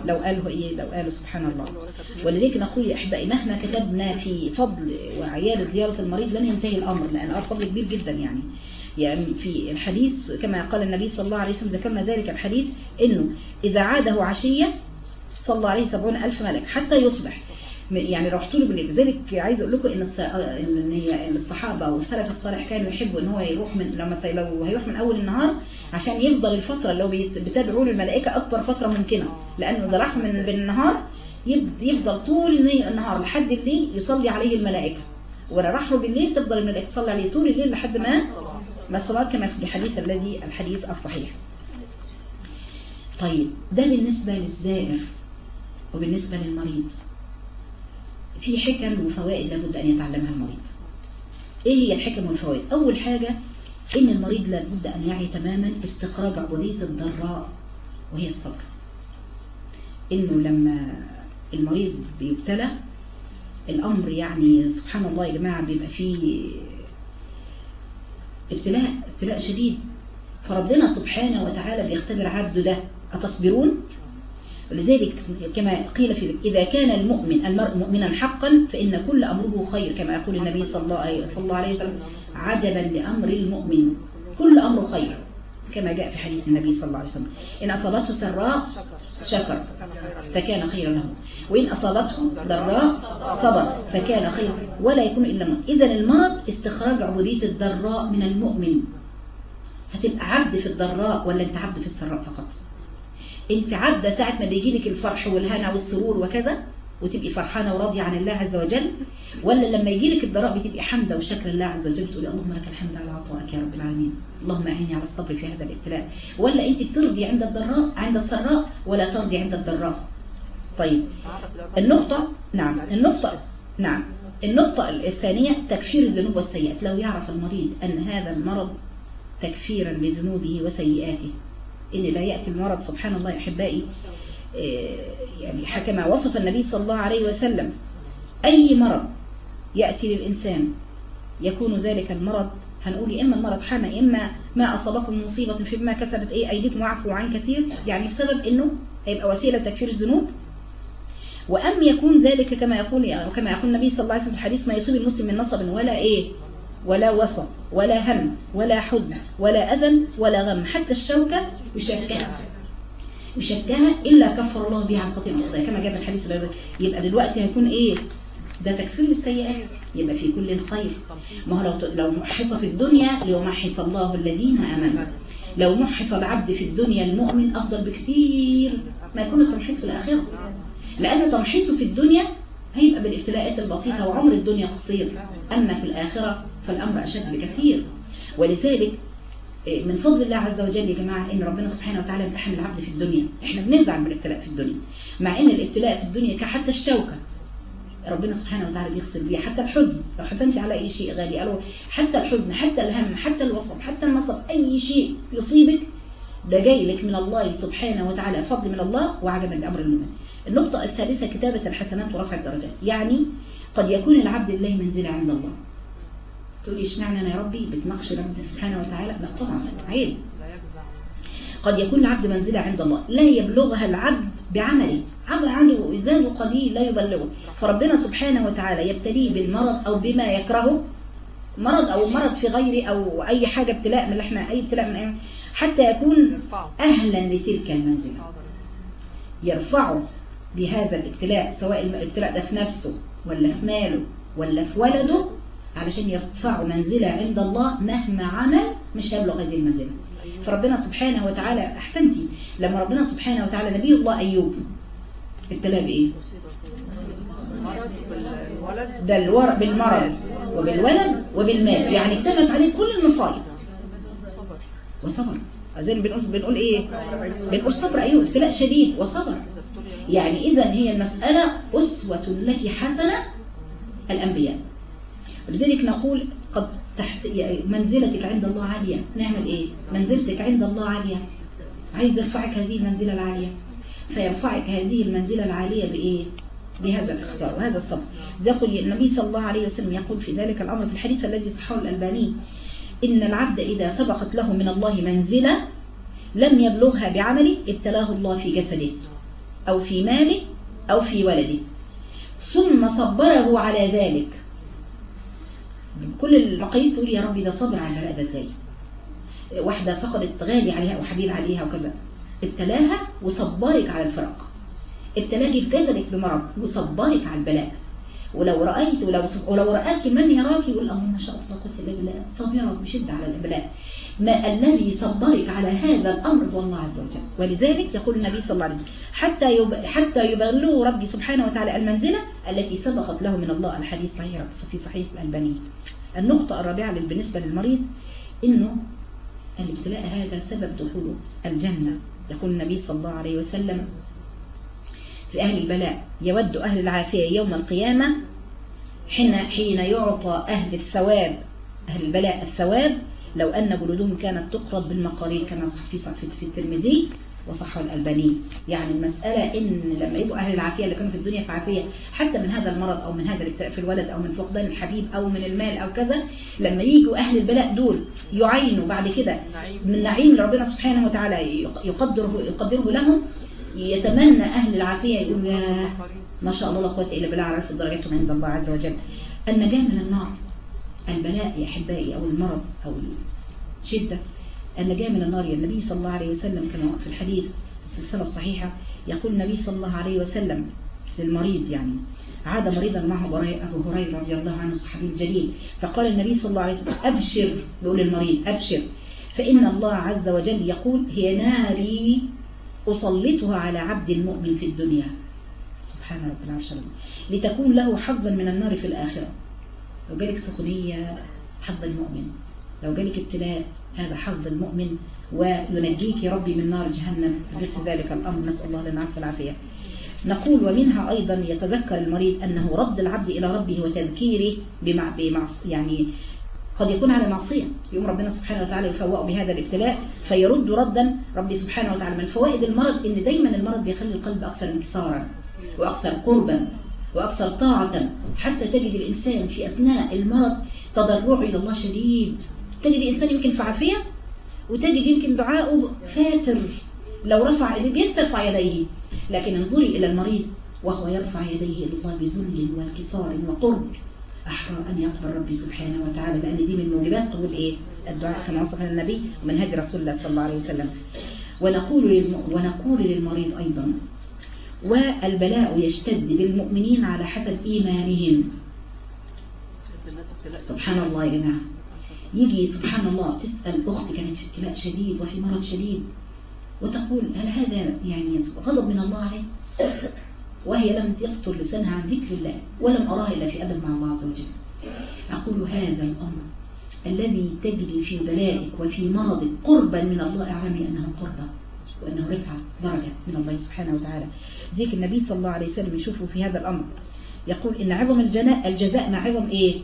لو قاله إيه؟ لو قاله سبحان الله. ولذلك نقول يا أحبائي مهما كتبنا في فضل وعيال زيارة المريض لن ينتهي الأمر لأن الأمر فضل كبير جدا يعني. يعني في الحديث كما قال النبي صلى الله عليه وسلم ذكرنا ذلك الحديث إنه إذا عاده عشية صلى عليه سبعون ألف ملك حتى يصبح. يعني رحتوا له بالليل لذلك عايز أقول لكم إن إن هي الصحابة والسلف الصالح كانوا يحبوا إن هو يروح من لما لو هيروح من أول النهار عشان يفضل الفترة اللي هو بتدعوا له الملائكة أكبر فترة ممكنة لأنه إذا راح من بالنهار يفضل طول النهار لحد الليل يصلي عليه الملائكة. ولا راح له بالليل تفضل الملائكة تصلي عليه طول الليل لحد ما ما الصلاة كما في الحديث الذي الحديث الصحيح. طيب ده بالنسبة للزائر وبالنسبة للمريض. في حكم وفوائد لابد أن يتعلمها المريض. إيه هي الحكم والفوائد؟ أول حاجة إن المريض لابد أن يعي تماما استخراج عبودية الضراء وهي الصبر. إنه لما المريض بيبتلى الأمر يعني سبحان الله يا جماعة بيبقى فيه ابتلاء ابتلاء شديد. فربنا سبحانه وتعالى بيختبر عبده ده. أتصبرون؟ ولذلك كما قيل في إذا كان المؤمن المرء مؤمنا حقا فإن كل أمره خير كما يقول النبي صلى الله, عليه وسلم عجبا لأمر المؤمن. كل أمره خير كما جاء في حديث النبي صلى الله عليه وسلم. إن أصابته سراء شكر فكان خيرا له. وإن أصابته ضراء صبر فكان خيرا. ولا يكون إلا المرض إذا المرض استخراج عبودية الضراء من المؤمن. هتبقى عبد في الضراء ولا أنت عبد في السراء فقط؟ انت عبدة ساعة ما بيجي لك الفرح والهنا والسرور وكذا وتبقي فرحانة وراضية عن الله عز وجل ولا لما يجي لك الضراء بتبقي حمدة وشكر الله عز وجل تقولي اللهم لك الحمد على عطائك يا رب العالمين اللهم أعني على الصبر في هذا الابتلاء. ولا انت بترضي عند الضراء عند السراء ولا ترضي عند الضراء. طيب النقطة نعم النقطة نعم النقطة الثانية تكفير الذنوب والسيئات. لو يعرف المريض أن هذا المرض تكفيرا لذنوبه وسيئاته. إن لا يأتي المرض. سبحان الله يا أحبائي. آه، يعني كما وصف النبي صلى الله عليه وسلم. أي مرض يأتي للإنسان يكون ذلك المرض؟ هنقول إما المرض حمى إما ما أصابكم مصيبة فيما كسبت إيه أيديكم وعفوا عن كثير يعني بسبب إنه هيبقى وسيلة تكفير الذنوب. وأم يكون ذلك كما يقول كما يقول النبي صلى الله عليه وسلم في الحديث ما يصيب المسلم من نصب ولا إيه؟ ولا وسط ولا هم ولا حزن ولا أذى ولا غم. حتى الشوكة يشكها يشكها إلا كفر الله بها عن خطيئة الخطايا كما في الحديث الذي يبقى دلوقتي هيكون إيه؟ ده تكفير للسيئات. يبقى في كل خير. ما هو لو لو محص في الدنيا ليمحص الله الذين آمنوا. لو محص العبد في الدنيا المؤمن أفضل بكتير ما يكون التمحيص في الآخرة. لأنه تمحيصه في الدنيا هيبقى بالابتلاءات البسيطة وعمر الدنيا قصير. أما في الآخرة فالأمر أشد بكثير. ولذلك من فضل الله عز وجل يا جماعة إن ربنا سبحانه وتعالى امتحن العبد في الدنيا. إحنا بنزعل من الابتلاء في الدنيا مع إن الابتلاء في الدنيا كحتى الشوكة ربنا سبحانه وتعالى بيغسل بيه حتى الحزن. لو حزنت على أي شيء غالي قالوا حتى الحزن حتى الهم حتى الوصب حتى النصب أي شيء يصيبك ده جاي لك من الله سبحانه وتعالى فضل من الله وعجبا لأمر المؤمن. النقطة الثالثة كتابة الحسنات ورفع الدرجات. يعني قد يكون العبد الله منزلة عند الله. تقولي اشمعنى أنا يا ربي بتناقش ربي سبحانه وتعالى؟ لا طبعا عيب. قد يكون العبد منزلة عند الله لا يبلغها العبد بعمله. عمل عنده زاد قليل لا يبلغه. فربنا سبحانه وتعالى يبتليه بالمرض أو بما يكرهه. مرض أو مرض في غيره أو أي حاجة ابتلاء من اللي إحنا أي ابتلاء من أي حتى يكون أهلا لتلك المنزلة. يرفعه بهذا الابتلاء سواء الابتلاء ده في نفسه ولا في ماله ولا في ولده. علشان يرفعه منزلة عند الله مهما عمل مش هيبلغ هذه المنزلة. فربنا سبحانه وتعالى أحسنتي لما ربنا سبحانه وتعالى نبي الله أيوب ابتلاه بإيه؟ ده الور... بالمرض وبالولد وبالمال. يعني اجتمعت عليه كل المصائب وصبر. زي بنقول بنقول إيه؟ بنقول صبر أيوه ابتلاء شديد وصبر. يعني اذا هي المسألة أسوة لك حسنة الأنبياء. ولذلك نقول قد تحت منزلتك عند الله عالية. نعمل إيه؟ منزلتك عند الله عالية. عايز يرفعك هذه المنزلة العالية. فيرفعك هذه المنزلة العالية بإيه؟ بهذا الاختيار وهذا الصبر. زي يقول النبي صلى الله عليه وسلم يقول في ذلك الأمر في الحديث الذي صححه الألباني إن العبد إذا سبقت له من الله منزلة لم يبلغها بعمله ابتلاه الله في جسده أو في ماله أو في ولده. ثم صبره على ذلك. كل المقاييس تقول يا ربي ده صبر على البلاء ده إزاي واحدة فقدت غالي عليها أو حبيب عليها وكذا. ابتلاها وصبرك على الفراق. ابتلاكي في جسدك بمرض وصبرك على البلاء. ولو رأيت ولو ولو رأك من يراك يقول اللهم ما شاء الله قلت الا بالله صابرة بشدة على البلاء. ما الذي صبرك على هذا الأمر هو الله عز وجل. ولذلك يقول النبي صلى الله عليه وسلم حتى يب... حتى يبلغ ربي سبحانه وتعالى المنزلة التي سبقت له من الله. الحديث صحيح في صحيح الألباني. النقطة الرابعة بالنسبة للمريض إنه الابتلاء هذا سبب دخوله الجنة. يقول النبي صلى الله عليه وسلم في أهل البلاء يود أهل العافية يوم القيامة حين حين يعطى أهل الثواب أهل البلاء الثواب لو أن جلودهم كانت تقرض بالمقارير كما صح في في الترمذي وصحه الألباني. يعني المسألة إن لما يبقوا أهل العافية اللي كانوا في الدنيا في عافية حتى من هذا المرض أو من هذا الابتلاء في الولد أو من فقدان الحبيب أو من المال أو كذا لما يجوا أهل البلاء دول يعينوا بعد كده من نعيم اللي ربنا سبحانه وتعالى يقدره يقدره لهم يتمنى أهل العافية يقول يا ما شاء الله لا قوة إلا بالله عرف درجتهم عند الله عز وجل. النجاة من النار. البلاء يا أحبائي أو المرض أو الشدة النجاة من النار النبي صلى الله عليه وسلم كما في الحديث السلسلة الصحيحة يقول النبي صلى الله عليه وسلم للمريض يعني عاد مريضا معه أبو هريرة رضي الله عنه الصحابي الجليل فقال النبي صلى الله عليه وسلم أبشر بيقول المريض أبشر فإن الله عز وجل يقول هي ناري أسلطها على عبد المؤمن في الدنيا. سبحان رب العرش لتكون له حظا من النار في الآخرة. لو جالك سخونية حظ المؤمن. لو جالك ابتلاء هذا حظ المؤمن وينجيك ربي من نار جهنم. مثل ذلك الأمر. نسأل الله لنا العفو والعافية. نقول ومنها أيضا يتذكر المريض أنه رد العبد إلى ربه وتذكيره بمع يعني قد يكون على معصية. يوم ربنا سبحانه وتعالى يفوقه بهذا الابتلاء فيرد ردا ربي سبحانه وتعالى من فوائد المرض إن دايما المرض بيخلي القلب أكثر انكسارا وأكثر قربا. وأكثر طاعة حتى تجد الإنسان في أثناء المرض تضرعه إلى الله شديد تجد انسان يمكن في عافية وتجد يمكن دعاءه فاتر لو رفع يديه بينسى يرفع يديه لكن انظري إلى المريض وهو يرفع يديه إلى الله بذل وانكسار وقرب أحرى أن يقبل ربي سبحانه وتعالى لأن دي من موجبات قبول إيه؟ الدعاء كما وصفنا النبي ومن هدي رسول الله صلى الله عليه وسلم ونقول. ونقول للمريض أيضا والبلاء يشتد بالمؤمنين على حسب إيمانهم. سبحان الله يا جماعة. يجي سبحان الله تسأل أخت كانت في ابتلاء شديد وفي مرض شديد وتقول هل هذا يعني غضب من الله عليه؟ وهي لم يخطر لسانها عن ذكر الله ولم أراها إلا في أدب مع الله عز وجل. أقول هذا الأمر الذي تجري في بلائك وفي مرضك قربا من الله اعلمي أنه قربة. وأنه رفعة درجة من الله سبحانه وتعالى. زيك النبي صلى الله عليه وسلم يشوفه في هذا الأمر. يقول إن عظم الجناء الجزاء مع عظم إيه؟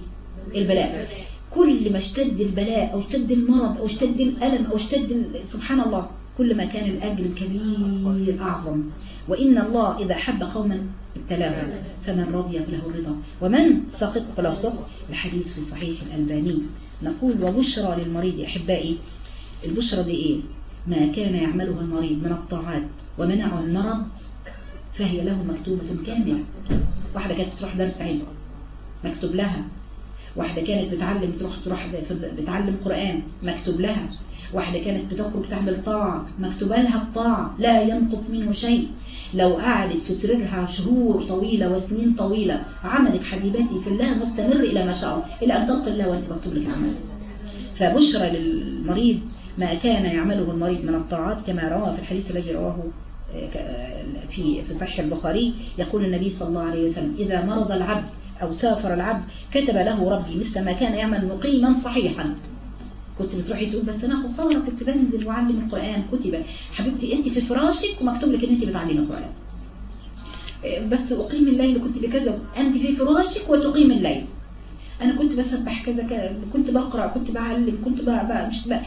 البلاء. كل ما اشتد البلاء أو اشتد المرض أو اشتد الألم أو اشتد سبحان الله كل ما كان الأجر الكبير أعظم. وإن الله إذا حب قوما ابتلاهم فمن رضي فله الرضا ومن سقط فله السقط الحديث في صحيح الألباني. نقول وبشرى للمريض أحبائي. البشرى دي إيه؟ ما كان يعمله المريض من الطاعات ومنعه المرض فهي له مكتوبة كاملة. واحدة كانت تروح درس علم مكتوب لها. واحدة كانت بتعلم تروح تروح بتعلم قرآن مكتوب لها. واحدة كانت بتخرج تعمل طاعة مكتوبة لها الطاعة. لا ينقص منه شيء. لو قعدت في سريرها شهور طويلة وسنين طويلة عملك حبيبتي في الله مستمر إلى ما شاء الله إلى أن تلقى الله وأنت مكتوب لك عمل. فبشرى للمريض ما كان يعمله المريض من الطاعات كما روى في الحديث الذي رواه في في صحيح البخاري يقول النبي صلى الله عليه وسلم إذا مرض العبد أو سافر العبد كتب له ربي مثل ما كان يعمل مقيما صحيحا. كنت بتروحي تقول بس أنا خسارة كنت بنزل وأعلم القرآن كتب. حبيبتي أنت في فراشك ومكتوب لك إن أنت بتعلمي القرآن. بس أقيم الليل كنت بكذا. أنت في فراشك وتقيم الليل. أنا كنت بسبح كذا كنت بقرأ كنت بعلم كنت بقى مش بقى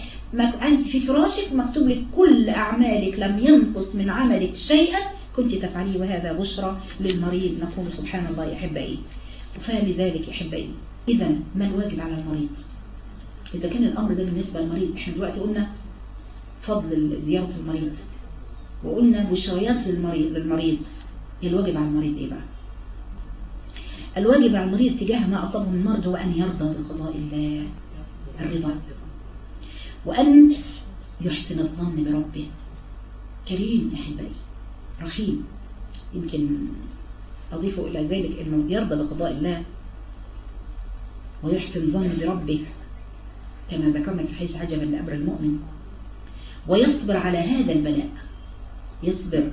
أنت في فراشك مكتوب لك كل أعمالك لم ينقص من عملك شيئا. كنت تفعليه وهذا بشرى للمريض. نقول سبحان الله يا أحبائي. فلذلك يا أحبائي. اذا ما الواجب على المريض؟ إذا كان الأمر ده بالنسبة للمريض إحنا دلوقتي قلنا فضل زيارة المريض وقلنا بشريات للمريض للمريض. الواجب على المريض إيه بقى؟ الواجب على المريض تجاه ما أصابه من مرض هو أن يرضى بقضاء الله الرضا. وأن يحسن الظن بربه. كريم يا حبايبي رحيم. يمكن أضيف إلى ذلك أنه يرضى بقضاء الله ويحسن الظن بربه كما ذكرنا في الحديث عجبا لأمر المؤمن. ويصبر على هذا البلاء. يصبر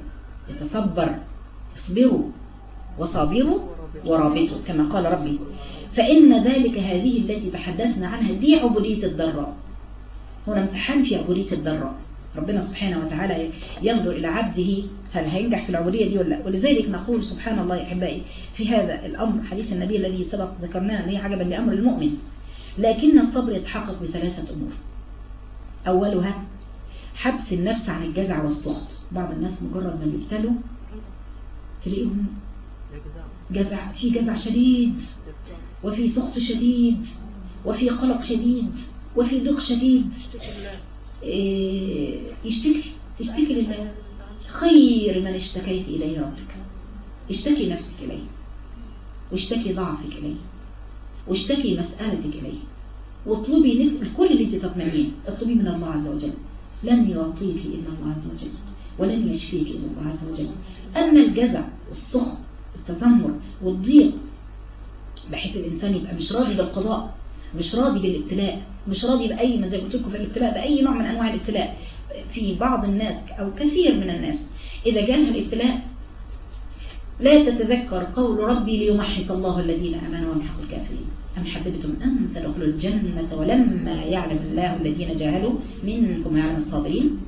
يتصبر اصبروا وصابروا ورابطوا كما قال ربي. فإن ذلك هذه التي تحدثنا عنها دي عبودية الضراء. هنا امتحان في عبودية الضراء ربنا سبحانه وتعالى ينظر إلى عبده هل هينجح في العبودية دي ولا لا؟ ولذلك نقول سبحان الله يا أحبائي في هذا الأمر حديث النبي الذي سبق ذكرناه هي عجبا لأمر المؤمن. لكن الصبر يتحقق بثلاثة أمور. أولها حبس النفس عن الجزع والسخط بعض الناس مجرد ما يبتلوا تلاقيهم جزع في جزع شديد وفي سخط شديد وفي قلق شديد. وفي ضيق شديد. إيه يشتكي تشتكي لله. خير من اشتكيت إليه ربك. اشتكي نفسك إليه واشتكي ضعفك إليه واشتكي مسألتك إليه. واطلبي كل اللي انت تطمئنين اطلبي من الله عز وجل. لن يعطيك إلا الله عز وجل ولن يشفيك إلا الله عز وجل. أما الجزع والسخط والتذمر والضيق بحيث الإنسان يبقى مش راضي بالقضاء مش راضي بالابتلاء مش راضي بأي ما زي ما قلت لكم في الابتلاء بأي نوع من أنواع الابتلاء. في بعض الناس أو كثير من الناس إذا جالها الابتلاء لا تتذكر قول ربي ليمحص الله الذين آمنوا ويمحق الكافرين. أم حسبتم أن تدخلوا الجنة ولما يعلم الله الذين جاهلوا منكم يعلم الصابرين؟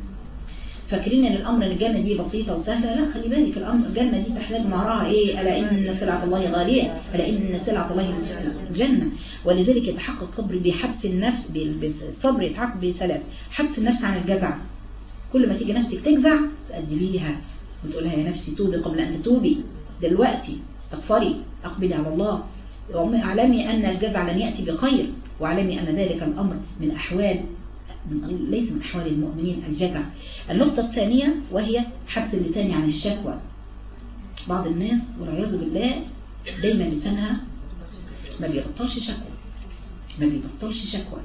فاكرين إن الأمر الجنة دي بسيطة وسهلة؟ لا خلي بالك الأمر الجنة دي تحتاج مهرها إيه ألا إن سلعة الله غالية ألا إن سلعة الله الجنه ولذلك يتحقق الصبر بحبس النفس بالصبر يتحقق بثلاث. حبس النفس عن الجزع. كل ما تيجي نفسك تجزع تأدبيها وتقولها يا نفسي توبي قبل أن تتوبي. دلوقتي استغفري أقبلي على الله. واعلمي أن الجزع لن يأتي بخير. واعلمي أن ذلك الأمر من أحوال ليس من أحوال المؤمنين الجزع. النقطة الثانية وهي حبس اللسان عن الشكوى. بعض الناس والعياذ بالله دايما لسانها ما بيبطلش شكوى. ما بيبطلش شكوى.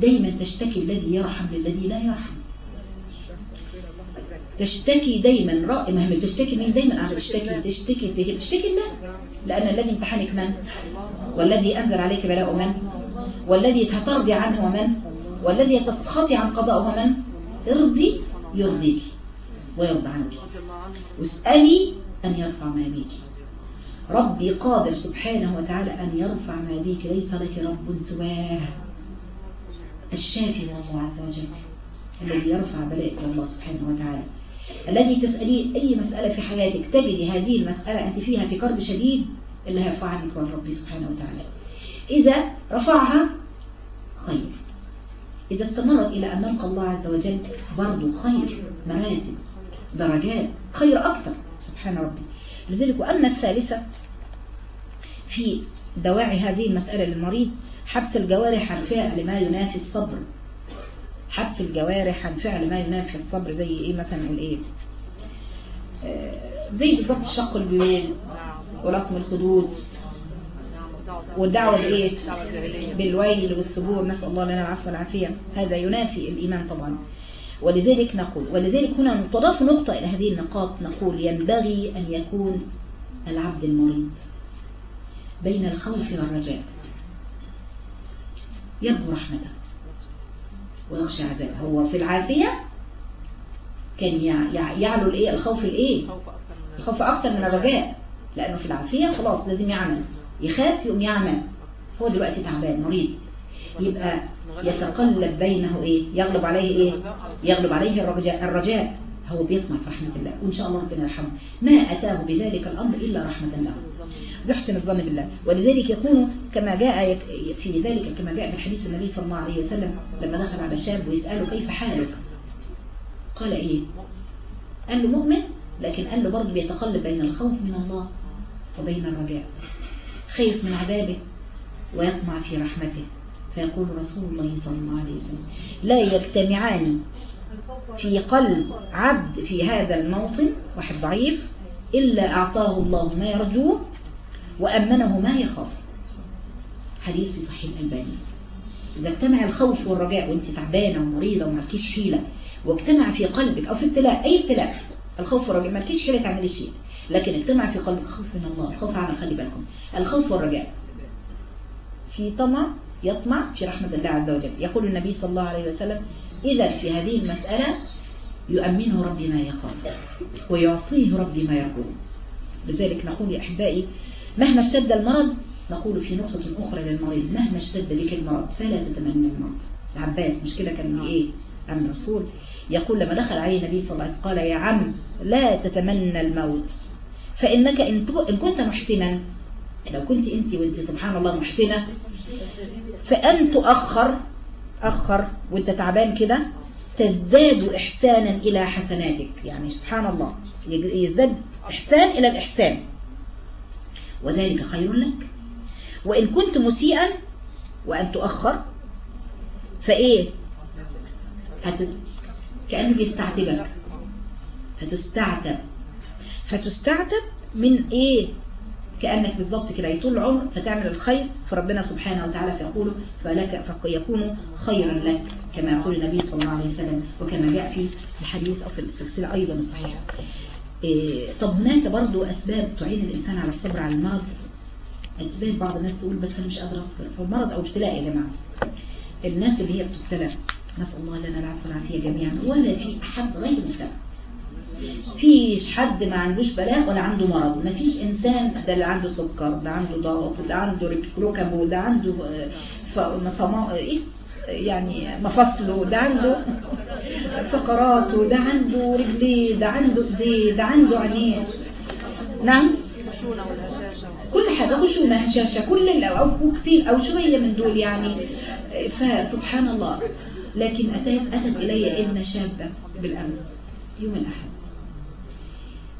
دايما تشتكي الذي يرحم للذي لا يرحم. تشتكي دايما رأي ما هي بتشتكي مين؟ دايما قاعدة تشتكي تشتكي تشتكي الله. لأن الذي امتحنك من؟ والذي أنزل عليك بلاء من؟ والذي ترضي عنه من؟ والذي تسخطي عن قضاءه من؟ ارضي يرضيك ويرضى عنك. واسألي أن يرفع ما بيك ربي قادر سبحانه وتعالى أن يرفع ما بيك ليس لك رب سواه. الشافي هو الله عز وجل الذي يرفع بلائك الله سبحانه وتعالى. الذي تسأليه أي مسألة في حياتك تجري هذه المسألة أنت فيها في كرب شديد اللي هيرفع عنك هو ربي سبحانه وتعالى. إذا رفعها خير. إذا استمرت إلى أن نلقى الله عز وجل برضو خير مراتب درجات خير أكثر سبحان ربي. لذلك وأما الثالثة في دواعي هذه المسألة للمريض حبس الجوارح عن فعل ما ينافي الصبر. حبس الجوارح عن فعل ما ينافي الصبر زي إيه مثلا؟ نقول إيه؟ آه زي بالظبط شق الجيوب ولطم الخدود. والدعوة بإيه؟ بالويل والثبور. نسأل الله لنا العفو والعافية. هذا ينافي الإيمان طبعا. ولذلك نقول ولذلك هنا تضاف نقطة إلى هذه النقاط نقول ينبغي أن يكون العبد المريض. بين الخوف والرجاء. يرجو رحمته. ويخشى عذابه. هو في العافية كان يعلو الإيه؟ الخوف الإيه؟ الخوف أكتر من الرجاء. لأنه في العافية خلاص لازم يعمل. يخاف يقوم يعمل. هو دلوقتي تعبان مريض. يبقى يتقلب بينه إيه؟ يغلب عليه إيه؟ يغلب عليه الرجاء. الرجاء. هو بيطمع في رحمة الله وإن شاء الله ربنا يرحمه. ما أتاه بذلك الأمر إلا رحمة الله. يحسن الظن بالله. ولذلك يكون كما جاء في ذلك كما جاء في الحديث النبي صلى الله عليه وسلم لما دخل على شاب ويسأله كيف حالك؟ قال إيه؟ قال له مؤمن لكن قال له برضه بيتقلب بين الخوف من الله وبين الرجاء. خايف من عذابه ويطمع في رحمته. فيقول رسول الله صلى الله عليه وسلم لا يجتمعان في قلب عبد في هذا الموطن واحد ضعيف إلا أعطاه الله ما يرجوه وأمنه ما يخاف. حديث في صحيح الألباني. إذا اجتمع الخوف والرجاء وأنت تعبانة ومريضة ومالكيش حيلة واجتمع في قلبك أو في ابتلاء أي ابتلاء الخوف والرجاء مالكيش حيلة تعملي شيء. لكن اجتمع في قلبك خوف من الله الخوف عنه خلي بالكم. الخوف والرجاء. في طمع يطمع في رحمة الله عز وجل. يقول النبي صلى الله عليه وسلم إذا في هذه المسألة يؤمنه ربي ما يخاف ويعطيه ربي ما يرجوه لذلك نقول يا أحبائي مهما اشتد المرض نقول في نقطة أخرى للمريض مهما اشتد بك المرض فلا تتمنى الموت العباس مش كده كان إيه؟ عم الرسول يقول لما دخل عليه النبي صلى الله عليه وسلم قال يا عم لا تتمنى الموت فإنك إن كنت محسنا لو كنت أنت وأنت سبحان الله محسنة فأن تؤخر أخر وانت تعبان كده تزداد إحسانا إلى حسناتك. يعني سبحان الله يزداد إحسان إلى الإحسان. وذلك خير لك. وإن كنت مسيئا وأن تؤخر فإيه؟ هتز... كأنه بيستعتبك. فتستعتب. فتستعتب من إيه؟ كأنك بالضبط كده يطول العمر فتعمل الخير فربنا سبحانه وتعالى فيقول فلك فيكون خيرا لك كما يقول النبي صلى الله عليه وسلم وكما جاء في الحديث أو في السلسلة أيضا الصحيحة. إيه طب هناك برضو أسباب تعين الإنسان على الصبر على المرض؟ أسباب بعض الناس تقول بس أنا مش قادر أصبر فالمرض أو ابتلاء يا جماعة. الناس اللي هي بتبتلى نسأل الله لنا العفو والعافية جميعا ولا في أحد غير مبتلى. فيش حد ما عندوش بلاء ولا عنده مرض. ما فيش إنسان ده اللي عنده سكر ده عنده ضغط ده عنده ركبه ده عنده مصما إيه؟ يعني مفاصله ده عنده فقراته ده عنده رجليه ده عنده إيديه ده عنده عينيه. نعم؟ كل حاجة خشونة هشاشة كل أو كتير أو شوية من دول يعني؟ فسبحان الله. لكن أتت, أتت إلي ابنة شابة بالأمس يوم الأحد.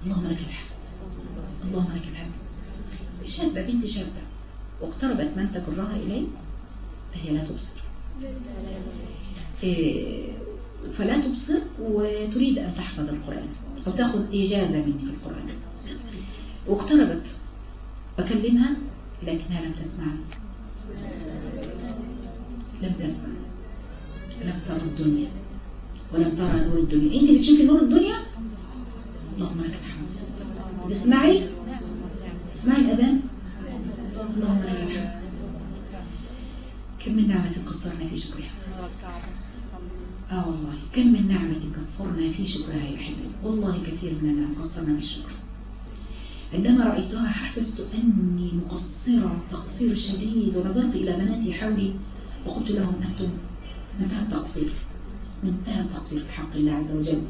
اللهم لك الحمد. اللهم لك الحمد. شابة بنت شابة. واقتربت من تكرها إلي فهي لا تبصر. إيه، فلا تبصر وتريد أن تحفظ القرآن أو تأخذ إجازة مني في القرآن. واقتربت بكلمها لكنها لم تسمعني لم تسمع. لم ترى الدنيا. ولم ترى نور الدنيا. أنت بتشوفي نور الدنيا؟ اللهم لك الحمد. تسمعي؟ تسمعي الأذان؟ اللهم لك الحمد كم من نعمة قصرنا في شكرها آه والله كم من نعمة قصرنا في شكرها يا أحبائي والله كثير من النعم قصرنا في الشكر. عندما رأيتها حسست أني مقصرة تقصير شديد ونظرت إلى بناتي حولي وقلت لهم أنتم منتهى التقصير منتهى التقصير في حق الله عز وجل.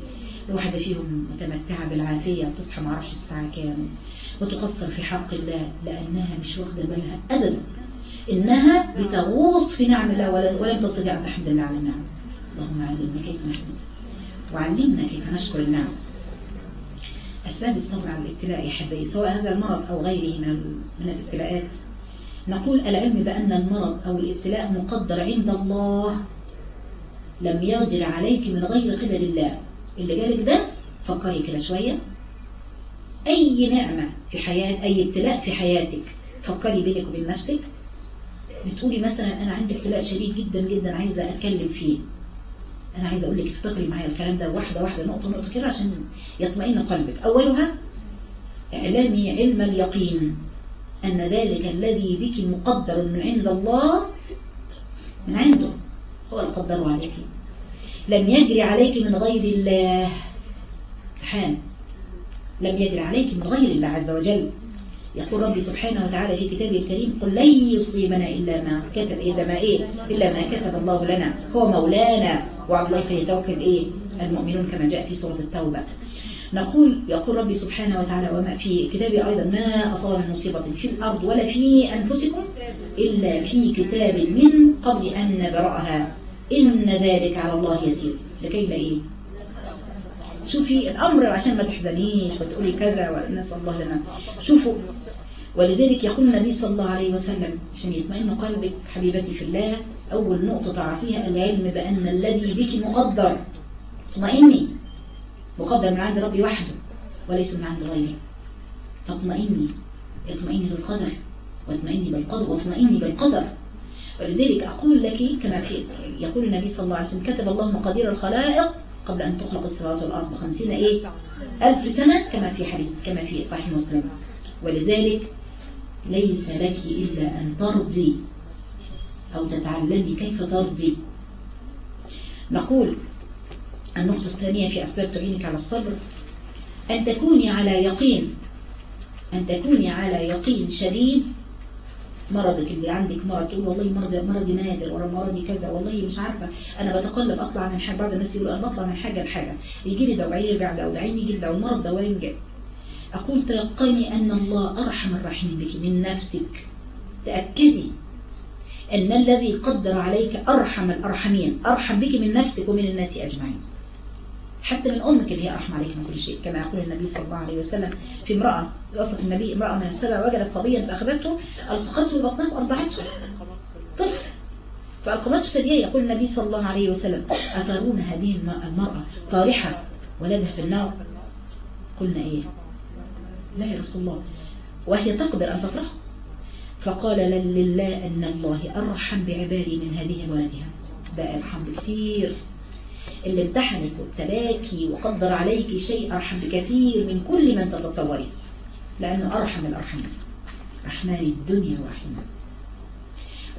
الواحدة فيهم متمتعة بالعافية بتصحى ما أعرفش الساعة كام وتقصر في حق الله لأنها مش واخدة بالها أبدا. إنها بتغوص في نعم الله ولم تستطيع أن تحمد الله على النعم. اللهم علمنا كيف نحمد. وعلمنا كيف نشكر النعم. أسباب الصبر على الابتلاء يا حبايبي سواء هذا المرض أو غيره من من الابتلاءات. نقول العلم بأن المرض أو الابتلاء مقدر عند الله. لم يقدر عليك من غير قدر الله. اللي جالك ده فكري كده شوية. أي نعمة في حياة أي ابتلاء في حياتك فكري بينك وبين نفسك. بتقولي مثلا أنا عندي ابتلاء شديد جدا جدا عايزة أتكلم فيه. أنا عايزة أقول لك افتكري معايا الكلام ده واحدة واحدة نقطة نقطة كده عشان يطمئن قلبك. أولها اعلمي علم اليقين أن ذلك الذي بك مقدر من عند الله من عنده. هو اللي قدره عليك. لم يجري عليك من غير الله. امتحان لم يجري عليك من غير الله عز وجل. يقول ربي سبحانه وتعالى في كتابه الكريم قل لن يصيبنا إلا ما كتب إلا ما إيه؟ إلا ما كتب الله لنا. هو مولانا. وعلى الله فليتوكل. إيه؟ المؤمنون كما جاء في سورة التوبة. نقول يقول ربي سبحانه وتعالى وما في كتابه أيضا ما أصاب من مصيبة في الأرض ولا في أنفسكم إلا في كتاب من قبل أن نبرأها. إن ذلك على الله يسير. لكي لا إيه؟ شوفي الأمر عشان ما تحزنيش وتقولي كذا ونسأل الله لنا. شوفوا ولذلك يقول النبي صلى الله عليه وسلم عشان يطمئن قلبك حبيبتي في الله أول نقطة تعرفيها العلم بأن الذي بك مقدر. اطمئني. مقدر من عند ربي وحده وليس من عند غيره فاطمئني. اطمئني بالقدر واطمئني بالقدر واطمئني بالقدر. ولذلك أقول لك كما في يقول النبي صلى الله عليه وسلم كتب الله مقادير الخلائق قبل أن تخلق السماوات والأرض خمسين إيه؟ ألف سنة كما في حديث كما في صحيح مسلم. ولذلك ليس لك إلا أن ترضي أو تتعلمي كيف ترضي. نقول النقطة الثانية في أسباب تعينك على الصبر أن تكوني على يقين أن تكوني على يقين شديد مرضك اللي عندك مرض تقول والله مرض مرضي نادر ولا مرضي كذا والله مش عارفة. أنا بتقلب أطلع من حاجة بعض الناس يقولوا أنا بطلع من حاجة لحاجة. يجي لي وبعدين يرجع ده وبعدين يجي لي ده والمرض وين جاي أقول تيقني أن الله أرحم الراحمين بك من نفسك. تأكدي أن الذي قدر عليك أرحم الأرحمين. أرحم بك من نفسك ومن الناس أجمعين. حتى من أمك اللي هي أرحم عليك من كل شيء. كما يقول النبي صلى الله عليه وسلم في امرأة وصف النبي امرأة من السبع وجدت صبيا فأخذته ألصقته ببطنها وأرضعته طفل. فألقمته ثديية يقول النبي صلى الله عليه وسلم أترون هذه المرأة طارحة ولدها في النار؟ قلنا إيه؟ لا يا رسول الله. وهي تقدر أن تطرحه؟ فقال لله أن الله أرحم بعبادي من هذه ولدها. بقى أرحم بكثير اللي امتحنك وابتلاكي وقدر عليك شيء أرحم بكثير من كل من تتصوري. لأنه أرحم الأرحمين. رحمن الدنيا ورحمن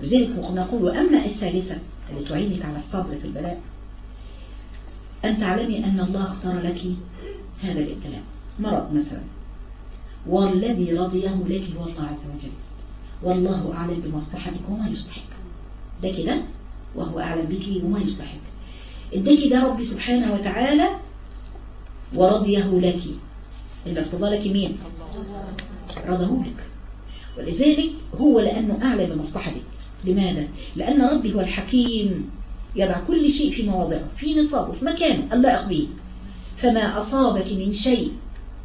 لذلك نقول أما الثالثة اللي تعينك على الصبر في البلاء أن تعلمي أن الله اختار لك هذا الابتلاء. مرض مثلا. والذي رضيه لك هو الله عز وجل. والله أعلم بمصلحتك وما يصلحك. ده كده؟ وهو أعلم بك وما يصلحك. اداكي ده ربي سبحانه وتعالى ورضيه لك. اللي ارتضى لك مين رضاه لك. ولذلك هو لأنه أعلى بمصلحتك. لماذا؟ لأن ربي هو الحكيم يضع كل شيء في مواضعه في نصابه في مكانه اللائق به فما أصابك من شيء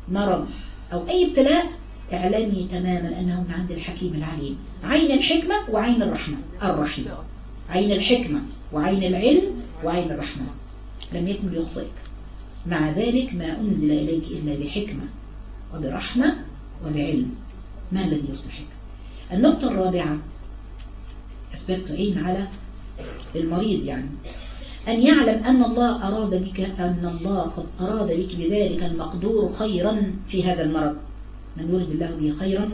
مرض أو أي ابتلاء اعلمي تماما أنه من عند الحكيم العليم. عين الحكمة وعين الرحمة. الرحيم. عين الحكمة وعين العلم وعين الرحمة. لم يكن ليخطئك. مع ذلك ما أنزل إليك إلا بحكمة. وبرحمة وبعلم. ما الذي يصلحك؟ النقطة الرابعة أسباب تعين على المريض يعني؟ أن يعلم أن الله أراد بك أن الله قد أراد بك بذلك المقدور خيرا في هذا المرض. من يرد الله به خيرا؟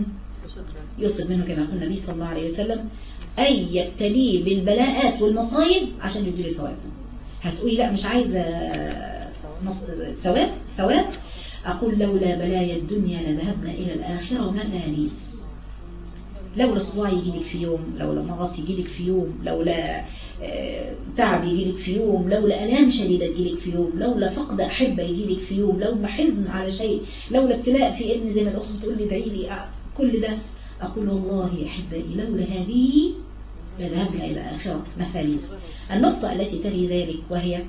يصب منه كما قال النبي صلى الله عليه وسلم أي يبتليه بالبلاءات والمصايب عشان يديله ثواب هتقولي لا مش عايزة ثواب ثواب؟ أقول لولا بلايا الدنيا لذهبنا إلى الآخرة آنيس لولا صداع يجيلك في يوم لولا مغص يجيلك في يوم لولا تعب يجيلك في يوم لولا ألام شديدة تجيلك في يوم لولا فقد أحبة يجيلك في يوم لولا حزن على شيء لولا ابتلاء في ابن زي ما الأخت تقول لي ادعي لي كل ده. أقول والله يا أحبائي لولا هذه لذهبنا إلى آخرة مثاليس. النقطة التي تلي ذلك وهي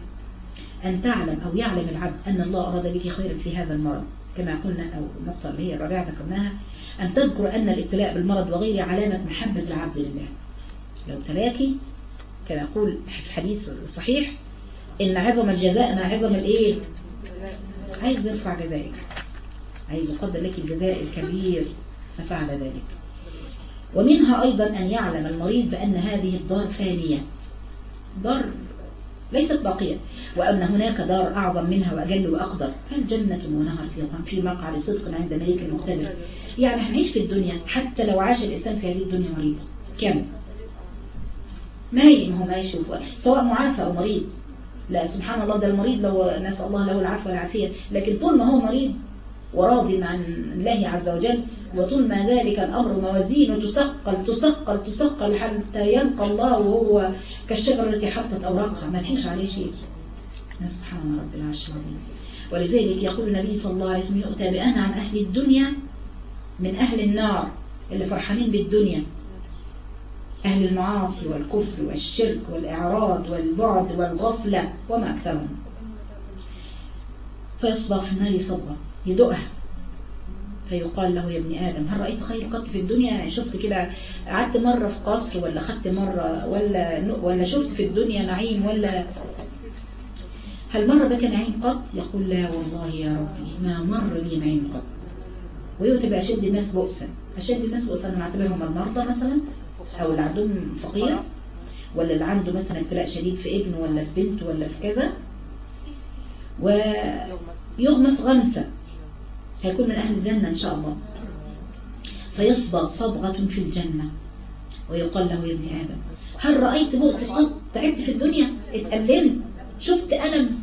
أن تعلم أو يعلم العبد أن الله أراد بك خيرا في هذا المرض. كما قلنا أو النقطة اللي هي الرابعة ذكرناها أن تذكر أن الابتلاء بالمرض وغيره علامة محبة العبد لله. لو ابتلاكي كما يقول في الحديث الصحيح إن عظم الجزاء مع عظم الإيه؟ عايز يرفع جزائك. عايز يقدر لك الجزاء الكبير ففعل ذلك. ومنها أيضا أن يعلم المريض بأن هذه الدار فانية. دار ليست باقية. وأن هناك دار أعظم منها وأجل وأقدر. فالجنة ونهر في في مقعد صدق عند مليك مقتدر. يعني هنعيش في الدنيا. حتى لو عاش الإنسان في هذه الدنيا مريض. كم؟ ما هو ماشي سواء معافى أو مريض. لا سبحان الله ده المريض لو نسأل الله له العفو والعافية. لكن طول ما هو مريض وراض عن الله عز وجل وطول ما ذلك الأمر موازينه تثقل تثقل تثقل حتى يلقى الله وهو كالشجرة التي حطت أوراقها. ما فيش عليه شيء. سبحان رب العرش العظيم. ولذلك يقول النبي صلى الله عليه وسلم يؤتى بأنا عن أهل الدنيا من أهل النار اللي فرحانين بالدنيا. أهل المعاصي والكفر والشرك والإعراض والبعد والغفلة وما أكثرهم. فيصبح في النار صبرا يدقها. فيقال له يا ابن آدم هل رأيت خير قط في الدنيا؟ يعني شفت كده قعدت مرة في قصر ولا خدت مرة ولا ولا شفت في الدنيا نعيم ولا؟ هل مر بك نعيم قط؟ يقول لا والله يا ربي ما مر بي نعيم قط. ويؤتى بأشد الناس بؤسا. أشد الناس بؤسا نعتبرهم المرضى مثلا أو اللي عندهم فقير ولا اللي عنده مثلا ابتلاء شديد في ابنه ولا في بنته ولا في كذا. ويغمس غمسة. هيكون من أهل الجنة إن شاء الله. فيصبغ صبغة في الجنة ويقال له يا ابن آدم هل رأيت بؤس قط تعبت في الدنيا؟ اتألمت. شفت ألم.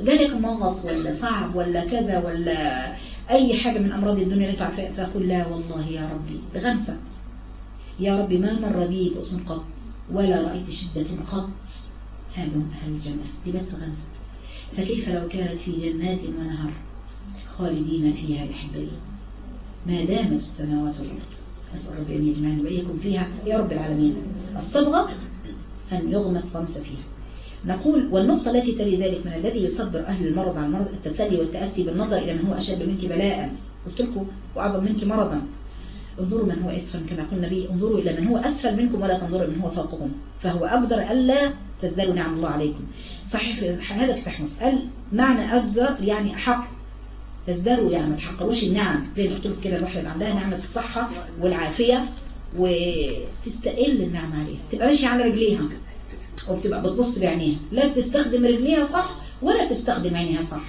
جالك مغص ولا صعب ولا كذا ولا أي حاجة من أمراض الدنيا اللي تعرفها فأقول لا والله يا ربي بغمسة. يا ربي ما مر بي بؤس قط ولا رأيت شدة قط. هذا أهل الجنة دي بس غمسة. فكيف لو كانت في جنات ونهر؟ خالدين فيها أحبائي ما دامت السماوات والأرض أسأل ربي أن يجمعني وإياكم فيها يا رب العالمين. الصبغة أن يغمس غمسة فيها. نقول والنقطة التي تلي ذلك من الذي يصبر أهل المرض على المرض التسلي والتأسي بالنظر إلى من هو أشد منك بلاء. قلت لكم وأعظم منك مرضا. انظروا من هو أسفل كما قال النبي انظروا إلى من هو أسفل منكم ولا تنظروا من هو فوقكم. فهو أقدر ألا تزدادوا نعم الله عليكم. صحيح هذا في صحيح قال معنى أقدر يعني أحق. تزدروا يعني ما تحقروش النعم زي ما قلت كده الواحد عندها نعمة الصحة والعافية وتستقل النعمة عليها تبقى ماشية على رجليها وبتبقى بتبص بعينيها لا بتستخدم رجليها صح ولا بتستخدم عينيها صح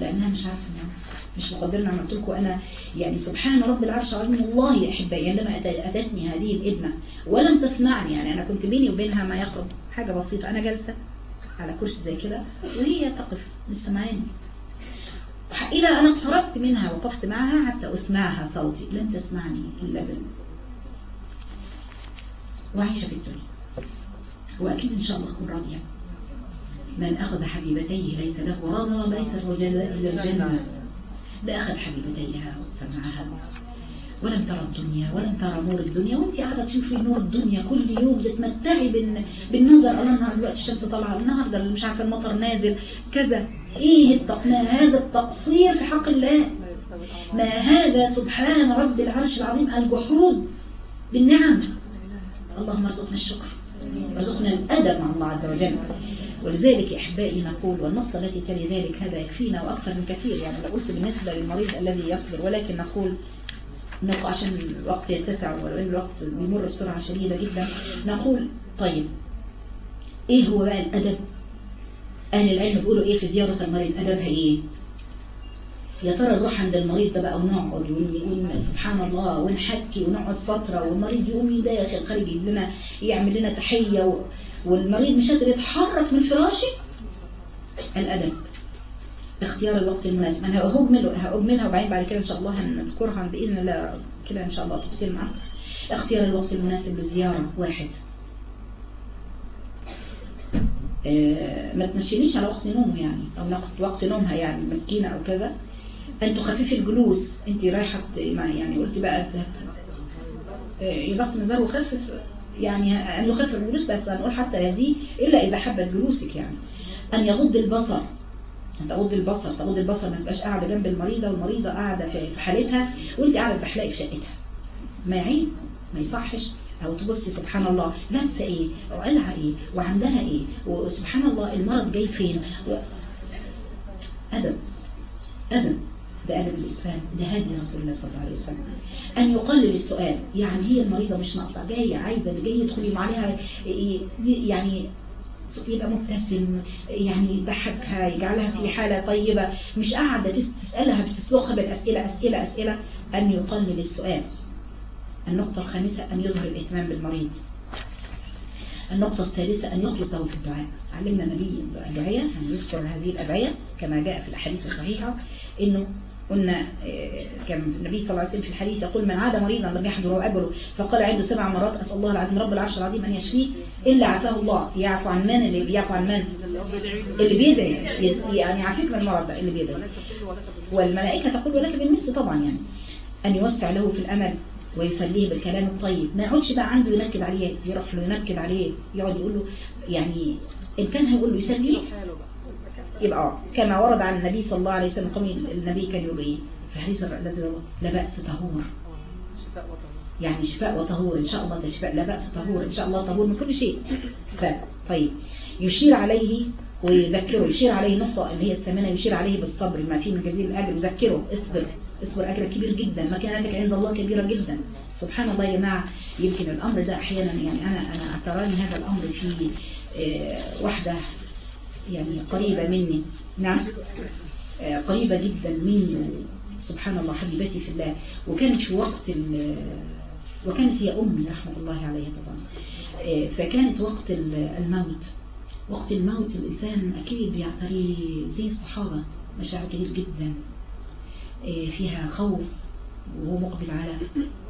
لأنها مش عارفة النعمة مش مقدرة نعمة قلت لكم أنا يعني سبحان رب العرش العظيم والله يا أحبائي عندما أتتني هذه الابنة ولم تسمعني يعني أنا كنت بيني وبينها ما يقرب حاجة بسيطة أنا جالسة على كرسي زي كده وهي تقف لسه معاني. إلى أن اقتربت منها وقفت معها حتى أسمعها صوتي. لم تسمعني إلا بال وعيشة في الدنيا. وأكيد إن شاء الله أكون راضية. من أخذ حبيبتيه ليس له رضا وليس له جزاء إلا الجنة. ده أخذ حبيبتيها وسمعها. ولم ترى الدنيا ولم ترى نور الدنيا. وأنت قاعدة تشوفي نور الدنيا كل يوم تتمتعي بال- بالنظر. الله النهارده دلوقتي الشمس طالعة النهارده مش عارفة المطر نازل كذا. إيه التق... ما هذا التقصير في حق الله؟ ما هذا سبحان رب العرش العظيم الجحود بالنعم؟ اللهم ارزقنا الشكر وارزقنا الأدب مع الله عز وجل. ولذلك إحبائي نقول والنقطة التي تلي ذلك هذا يكفينا وأكثر من كثير. يعني لو قلت بالنسبة للمريض الذي يصبر ولكن نقول نق عشان الوقت يتسع والوقت بيمر بسرعة شديدة جدا نقول طيب إيه هو بقى الأدب؟ أهل العلم بيقولوا إيه في زيارة المريض؟ ادبها إيه؟ يا ترى نروح عند المريض ده بقى ونقعد ون- ون- سبحان الله ونحكي ونقعد فترة والمريض يقوم يداخل خارج يجيب لنا يعمل لنا تحية و... والمريض مش قادر يتحرك من فراشه؟ الأدب. اختيار الوقت المناسب. أنا هجمل هأجملها وبعدين بعد كده إن شاء الله هنذكرها بإذن الله كده إن شاء الله تفصيل أكتر اختيار الوقت المناسب للزياره واحد آه، ما تنشنيش على وقت نومه يعني أو نقد وقت نومها يعني مسكينة أو كذا. ان تخففي الجلوس أنت رايحة يعني قلت بقى يبقى مزار وخفف يعني ان يخفف الجلوس بس هنقول حتى هذه إلا إذا حبت جلوسك يعني. أن يغض البصر أن تغض البصر تغض البصر ما تبقاش قاعدة جنب المريضة والمريضة قاعدة في حالتها وأنت قاعدة بحلقي في شقتها. ما يعيب ما يصحش. أو تبصي سبحان الله لابسة إيه؟ وقلعه إيه؟ وعندها إيه؟ وسبحان الله المرض جاي فين؟ و... ادب ادب ده ادب الإسلام. ده هادي رسول الله صلى الله عليه وسلم. أن يقلل السؤال. يعني هي المريضة مش ناقصة جاية عايزة اللي جاي يدخل عليها يعني يبقى مبتسم يعني يضحكها يجعلها في حالة طيبة مش قاعدة تس- تسألها بتسلخها بالأسئلة أسئلة أسئلة. أن يقلل السؤال. النقطة الخامسة أن يظهر الإهتمام بالمريض. النقطة الثالثة أن يخلص له في الدعاء. علمنا النبي الدعية أن يذكر هذه الأدعية كما جاء في الأحاديث الصحيحة إنه قلنا آه، كان النبي صلى الله عليه وسلم في الحديث يقول من عاد مريضا لم يحضره أجله فقال عنده سبع مرات أسأل الله العظيم رب العرش العظيم أن يشفيه إلا عافاه الله. يعفو عن من؟ اللي بيعفو عن من؟ اللي بيدعي. يعني يعافيك من المرض اللي بيدعي. والملائكة تقول ولك بالمثل طبعا يعني. أن يوسع له في الأمل ويسليه بالكلام الطيب. ما يقعدش بقى عنده ينكد عليه يروح له ينكد عليه يقعد يقول له يعني إن كان هيقول له يسليه يبقى كما ورد عن النبي صلى الله عليه وسلم قوم النبي كان يقول إيه؟ في الحديث الذي لا بأس طهور. يعني شفاء وطهور إن شاء الله ده شفاء لا بأس طهور إن شاء الله طهور من كل شيء. ف طيب. يشير عليه ويذكره يشير عليه نقطة اللي هي الثامنة يشير عليه بالصبر ما فيه من جزيل الأجر يذكره اصبر. اصبر أجرك كبير جدا مكانتك عند الله كبيرة جدا. سبحان الله يا جماعة يمكن الأمر ده أحيانا يعني أنا أنا أتراني هذا الأمر في آه، واحدة يعني قريبة مني. نعم؟ آه، قريبة جدا مني. سبحان الله حبيبتي في الله. وكانت في وقت ال- وكانت هي أمي رحمة الله عليها طبعا. آه، فكانت وقت ال- الموت. وقت الموت الإنسان أكيد بيعتري زي الصحابة مشاعر كتير جدا. آه، فيها خوف وهو مقبل على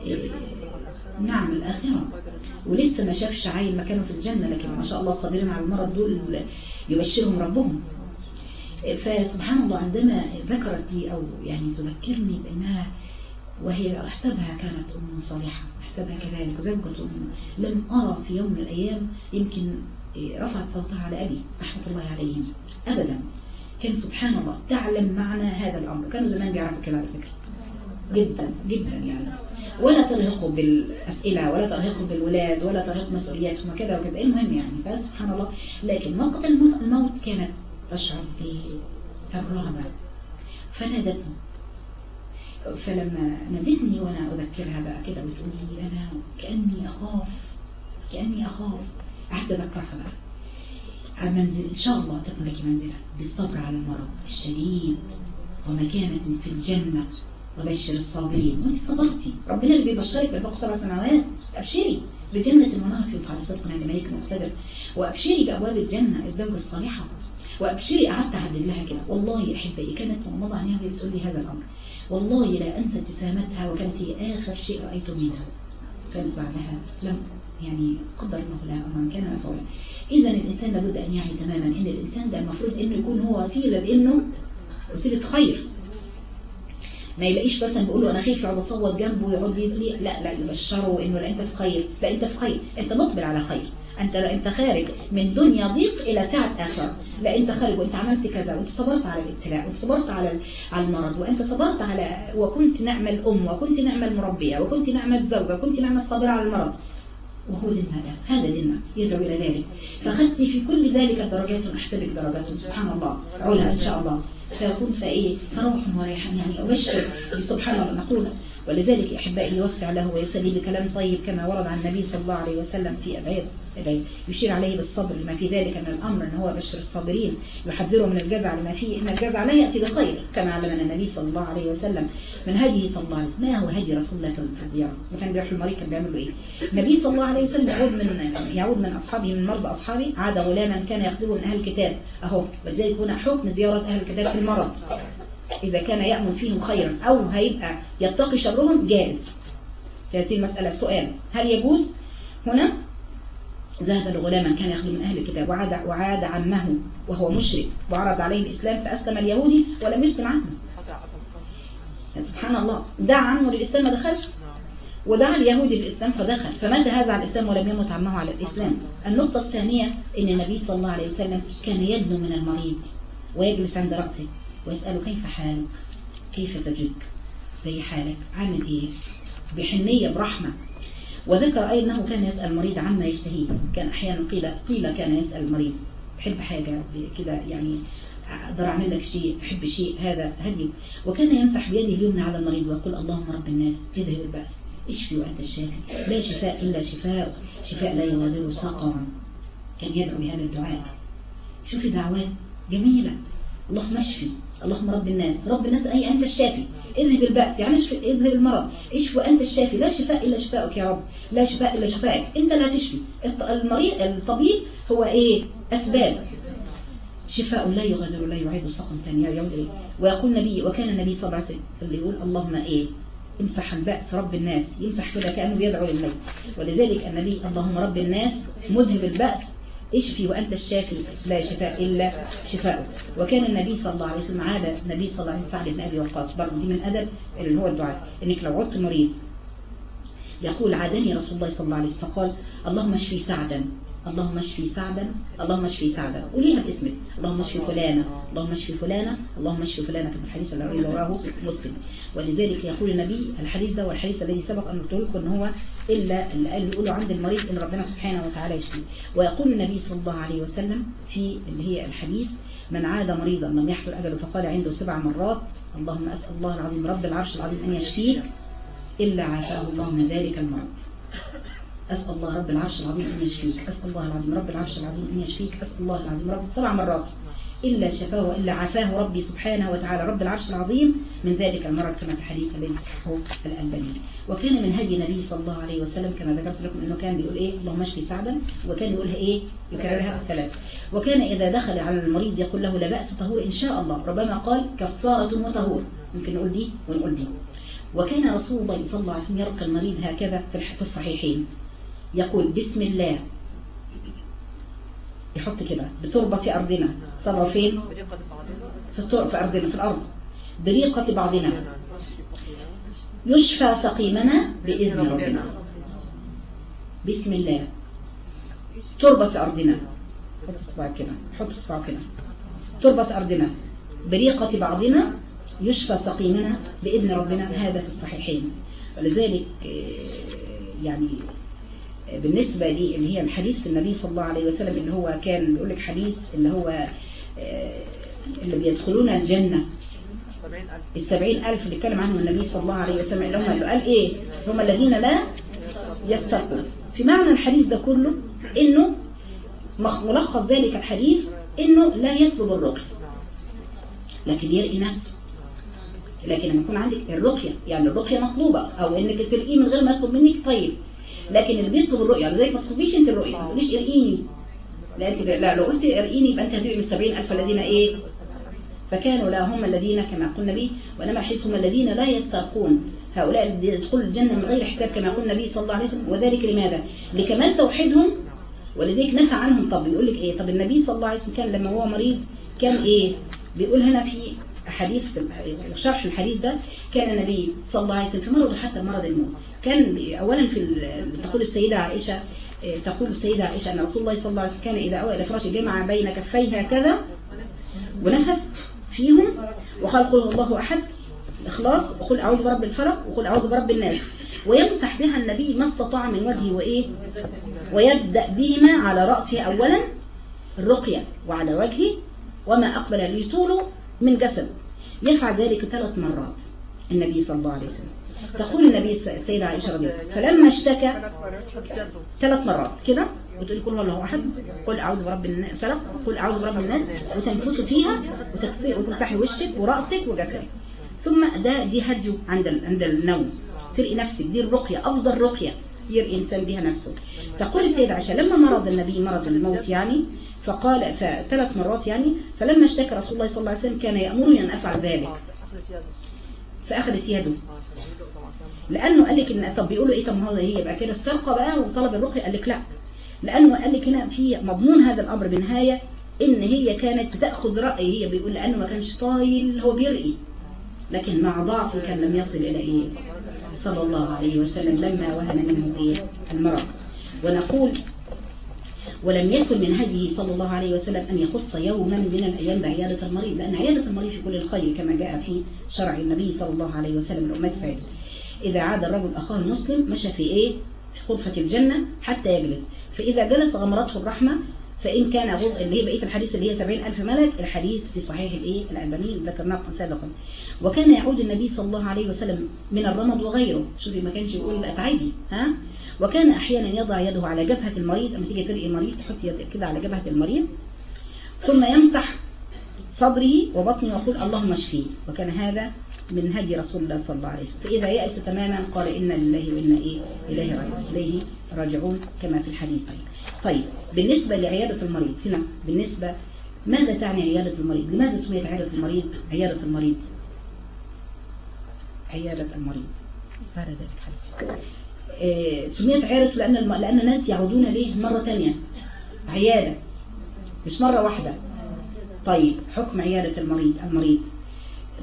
آه، نعم الآخرة. ولسه ما شافش عيل مكانه في الجنة لكن ما شاء الله الصابرين على المرض دول يبشرهم ربهم. فسبحان الله عندما ذكرت لي أو يعني تذكرني بأنها وهي أحسبها كانت أم صالحة أحسبها كذلك. وزوجة أم لم أرى في يوم من الأيام يمكن رفعت صوتها على أبي رحمة الله عليهم أبدا. كان سبحان الله تعلم معنى هذا الأمر. كانوا زمان بيعرفوا كده على فكرة. جدا جدا يعني. ولا ترهقوا بالأسئلة ولا ترهقوا بالولاد ولا ترهقوا مسؤولياتهم وكذا وكذا. المهم يعني فسبحان الله. لكن وقت الموت كانت تشعر بالرغبة فنادتني فلما نادتني وأنا أذكرها بقى كده وتقول لي أنا كأني أخاف كأني أخاف. قعدت أذكرها بقى. عن منزل إن شاء الله تكون لك منزله بالصبر على المرض الشديد ومكانة في الجنة. وبشر الصابرين. وأنت صبرتي. ربنا اللي بيبشرك من فوق سبع سماوات. أبشري بجنة المنار في على صدق عند ملك مقتدر وأبشري بأبواب الجنة الزوجة الصالحة. وأبشري قعدت أعدد لها كده. والله يا أحبائي كانت مغمضة عينيها وهي بتقول لي هذا الأمر. والله لا أنسى ابتسامتها وكانت هي آخر شيء رأيته منها. كانت بعدها لم يعني قدر الله لها أمرا كان مفعولا اذا الإنسان لابد أن يعي تماما إن الإنسان ده المفروض إنه يكون هو وسيلة لإنه وسيلة خير. ما يلاقيش مثلا بيقول له أنا خايف يقعد يصوت جنبه ويقعد لي لا لا يبشره إنه لا أنت في خير لا أنت في خير أنت مقبل على خير. أنت لا أنت خارج من دنيا ضيق إلى سعه آخرة. لا أنت خارج وأنت عملت كذا وأنت صبرت على الابتلاء وأنت صبرت على على المرض وأنت صبرت على وكنت نعمه الام وكنت نعمه المربيه وكنت نعمه الزوجه وكنت نعمه الصابره على المرض. وهو ديننا ده هذا ديننا يدعو إلى ذلك. فخدت في كل ذلك درجات أحسبك درجات. سبحان الله. علا إن شاء الله. فيكون فإيه؟ فروح وريحان يعني أبشر سبحان الله. نقول ولذلك أحبائي يوسع له ويسلي بكلام طيب كما ورد عن النبي صلى الله عليه وسلم في أبعاد يشير عليه بالصبر لما في ذلك من الأمر أن هو بشر الصابرين يحذره من الجزع لما فيه إن الجزع لا يأتي بخير كما علمنا النبي صلى الله عليه وسلم من هديه صلى الله عليه وسلم ما هو هدي رسول الله في الزيارة؟ كان بيروح المريض كان بيعمل إيه؟ النبي صلى الله عليه وسلم يعود من يعود من أصحابه من مرضى أصحابه عاد غلاما كان يخدمه من أهل الكتاب أهو ولذلك هنا حكم زيارة أهل الكتاب في المرض. إذا كان يأمن فيهم خيرا أو هيبقى يتقي شرهم جائز. في هذه المسألة سؤال هل يجوز؟ هنا ذهب لغلاما كان يخدم من أهل الكتاب وعاد, وعاد عمه وهو مشرك وعرض عليه الإسلام فأسلم اليهودي ولم يسلم عنه سبحان الله. دعا عنه للإسلام ما دخلش؟ ودعا اليهودي للإسلام فدخل. فمات هذا على الإسلام ولم يمت عمه على الإسلام. النقطة الثانية أن النبي صلى الله عليه وسلم كان يدنو من المريض ويجلس عند رأسه. ويسأله كيف حالك؟ كيف تجدك زي حالك؟ عامل إيه؟ بحنية برحمة. وذكر أيضا أنه كان يسأل المريض عما يشتهيه. كان أحيانا قيل قيل كان يسأل المريض تحب حاجة؟ كده يعني أقدر أعمل لك شيء؟ تحب شيء؟ هذا هدي وكان يمسح بيده اليمنى على المريض ويقول اللهم رب الناس اذهب البأس. اشفي وأنت الشافي؟ لا شفاء إلا شفاء شفاء لا يغادر سقما. كان يدعو بهذا الدعاء. شوفي دعوات جميلة. اللهم اشفي. اللهم رب الناس. رب الناس أي أنت الشافي. اذهب البأس يعني اشفي اذهب المرض. اشفي وأنت الشافي؟ لا شفاء إلا شفاءك يا رب. لا شفاء إلا شفاءك أنت لا تشفي. المريض الطبيب هو إيه؟ أسباب. شفاء لا يغادر لا يعيد سقم ثاني يعود إيه ويقول النبي وكان النبي صلى الله عليه وسلم اللي يقول اللهم إيه؟ امسح البأس رب الناس. يمسح كده كأنه بيدعو للميت ولذلك النبي اللهم رب الناس مذهب البأس اشفي وأنت الشافي لا شفاء إلا شفاءك وكان النبي صلى الله عليه وسلم عاد النبي صلى الله عليه وسلم سعد بن أبي وقاص برضه دي من أدب اللي هو الدعاء. إنك لو عدت مريض. يقول عادني رسول الله صلى الله عليه وسلم فقال اللهم اشفي سعدا اللهم اشفي سعدا اللهم اشفي سعدا. قوليها باسمك. اللهم اشفي فلانة اللهم اشفي فلانة اللهم اشفي فلانة. في الحديث الذي رواه مسلم. ولذلك يقول النبي الحديث ده والحديث الذي سبق أن قلت لكم إن هو إلا اللي قال يقولوا عند المريض إن ربنا سبحانه وتعالى يشفيه. ويقول النبي صلى الله عليه وسلم في اللي هي الحديث من عاد مريضا لم يحضر أجله فقال عنده سبع مرات اللهم أسأل الله العظيم رب العرش العظيم أن يشفيك إلا عافاه الله من ذلك المرض أسأل الله رب العرش العظيم أن يشفيك أسأل الله العظيم رب العرش العظيم أن يشفيك أسأل الله العظيم رب سبع مرات. إلا شفاه وإلا عافاه. ربي سبحانه وتعالى رب العرش العظيم. من ذلك المرض كما في حديث الذي صححه الألباني. وكان من هدي النبي صلى الله عليه وسلم كما ذكرت لكم أنه كان بيقول إيه؟ اللهم اشفي سعدا وكان يقولها إيه؟ يكررها ثلاث وكان إذا دخل على المريض يقول له لا بأس طهور إن شاء الله. ربما قال كفارة وطهور. ممكن نقول دي ونقول دي. وكان رسول الله صلى الله عليه وسلم يرقى المريض هكذا في الصحيحين. يقول بسم الله. يحط كده بتربة أرضنا. صلى فين؟ في. في أرضنا في الأرض. بريقة بعضنا. يشفى سقيمنا بإذن ربنا. بسم الله. تربة أرضنا. حط إصبعك كده حط إصبعك كده. تربة أرضنا. بريقة بعضنا يشفى سقيمنا بإذن ربنا. هذا في الصحيحين. ولذلك آه، يعني بالنسبة لي اللي هي الحديث النبي صلى الله عليه وسلم اللي هو كان بيقول لك حديث اللي هو آه، اللي بيدخلون الجنة. السبعين ألف اللي اتكلم عنهم النبي صلى الله عليه وسلم اللي هم اللي قال إيه؟ هم الذين لا يسترقون. في معنى الحديث ده كله إنه ملخص ذلك الحديث إنه لا يطلب الرقي لكن يرقي نفسه. لكن لما يكون عندك الرقية يعني الرقية مطلوبة أو إنك ترقيه من غير ما يطلب منك طيب. لكن اللي بيطلب الرؤية لذلك ما تطلبيش انت الرؤية ما تقوليش ارقيني. لا انت لا لو قلت ارقيني يبقى انت هتبقي من السبعين ألف الذين إيه؟ فكانوا لا هم الذين كما قلنا به وانما الحديث هم الذين لا يسترقون. هؤلاء يدخلوا الجنة من غير حساب كما يقول النبي صلى الله عليه وسلم. وذلك لماذا؟ لكمال توحيدهم. ولذلك نفى عنهم. طب يقول لك إيه؟ طب النبي صلى الله عليه وسلم كان لما هو مريض كان إيه؟ بيقول هنا في أحاديث في شرح الحديث ده كان النبي صلى الله عليه وسلم في مرضه حتى مرض الموت. كان أولا في تقول السيدة عائشة آه، تقول السيدة عائشة أن رسول الله صلى الله عليه وسلم كان إذا أوى إلى فراشه جمع بين كفيه هكذا ونفث فيهم وقال قل الله أحد. إخلاص وقل أعوذ برب الفلق وقل أعوذ برب الناس. ويمسح بها النبي ما استطاع من وجهه وإيه؟ ويبدأ بهما على رأسه أولا الرقية وعلى وجهه وما أقبل ليطوله من جسد يفعل ذلك ثلاث مرات النبي صلى الله عليه وسلم. تقول النبي الس- السيدة عائشة رضي الله فلما اشتكى ثلاث مرات كده وتقول هو الله أحد قل أعوذ برب الفلق قل أعوذ برب الناس وتنفث فيها وتمسحي وشك ورأسك وجسدك. ثم ده دي هديه عند عند النوم. ترقي نفسك دي الرقية أفضل رقية يرقي الإنسان بها نفسه. تقول السيدة عائشة لما مرض النبي مرض الموت يعني فقال فثلاث مرات يعني فلما اشتكى رسول الله صلى الله عليه وسلم كان يأمرني أن أفعل ذلك. فأخذت يده. لأنه قال لك ان طب بيقولوا إيه؟ طب ما هو هي يبقى كده استرقى بقى وطلب الرقيه قال لك لا. لأنه قال لك هنا في مضمون هذا الأمر بنهايه إن هي كانت بتأخذ رأي هي بيقول لأنه ما كانش طايل هو بيرقي. لكن مع ضعفه كان لم يصل إلى إيه صلى الله عليه وسلم لما وهن منه إيه المرض. ونقول ولم يكن من هديه صلى الله عليه وسلم أن يخص يوما من الأيام بعيادة المريض لأن عيادة المريض في كل الخير كما جاء في شرع النبي صلى الله عليه وسلم فعل إذا عاد الرجل أخاه المسلم مشى في إيه؟ في غرفة الجنة حتى يجلس. فإذا جلس غمرته الرحمة فإن كان غض اللي هي بقية الحديث اللي هي سبعين ألف ملك الحديث في صحيح الإيه؟ الألباني ذكرناه سابقا. وكان يعود النبي صلى الله عليه وسلم من الرمض وغيره. شوفي ما كانش يقول أتعدي ها؟ وكان أحيانا يضع يده على جبهة المريض. أما تيجي ترقي المريض تحط يدك كده على جبهة المريض ثم يمسح صدره وبطنه ويقول اللهم اشفيه. وكان هذا من هدي رسول الله صلى الله عليه وسلم. فإذا يأس تماما قال إنا لله وإنا إيه إليه راجعون إليه راجعون كما في الحديث. طيب. طيب. بالنسبة لعيادة المريض هنا بالنسبة ماذا تعني عيادة المريض؟ لماذا سميت عيادة المريض عيادة المريض؟ عيادة المريض. بعد ذلك حديث. آه، سميت عيادة لأن الم... لأن الناس يعودون ليه مرة تانية. عيادة. مش مرة واحدة. طيب. حكم عيادة المريض المريض.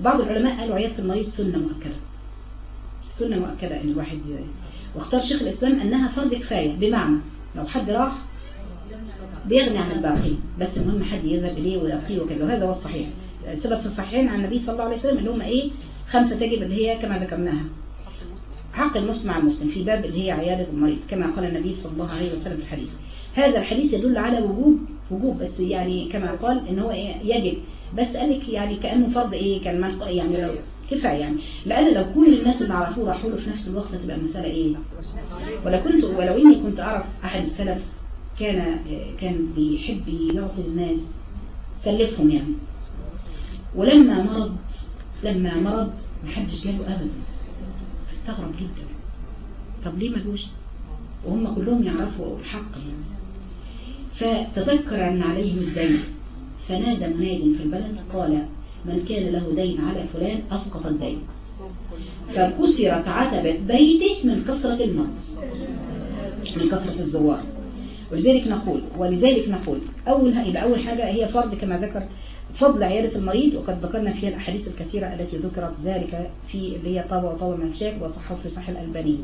بعض العلماء قالوا عيادة المريض سنة مؤكدة. سنة مؤكدة إن الواحد واختار شيخ الإسلام أنها فرض كفاية. بمعنى لو حد راح بيغني عن الباقي بس المهم حد يذهب إليه ويقيه وكذا. وهذا هو الصحيح. السبب في الصحيحين عن النبي صلى الله عليه وسلم اللي هم إيه؟ خمسة تجب اللي هي كما ذكرناها. حق المسلم على المسلم في باب اللي هي عيادة المريض كما قال النبي صلى الله عليه وسلم في الحديث. هذا الحديث يدل على وجوب وجوب بس يعني كما قال إن هو إيه؟ يجب. بس قال لك يعني كأنه فرض إيه؟ كان من- يعني لو كفاية يعني. لأن لو كل الناس اللي عرفوه راحوا له في نفس الوقت تبقى المساله إيه؟ ولا كنت ولو إني كنت أعرف أحد السلف كان كان بيحب يعطي الناس سلفهم يعني. ولما مرض لما مرض محدش جاله ابدا. فاستغرب جدا. طب ليه ما جوش؟ وهم كلهم يعرفوا الحق يعني. فتذكر أن عليهم الدين. فنادى مناد في البلد؟ قال من كان له دين على فلان أسقط الدين. فكسرت عتبة بيته من كثرة المرض من كثرة الزوار. ولذلك نقول ولذلك نقول أول يبقى أول حاجة هي فرض كما ذكر فضل عيادة المريض وقد ذكرنا فيها الأحاديث الكثيرة التي ذكرت ذلك في اللي هي طابة وطابة منشاك وصححه في صحيح الألباني.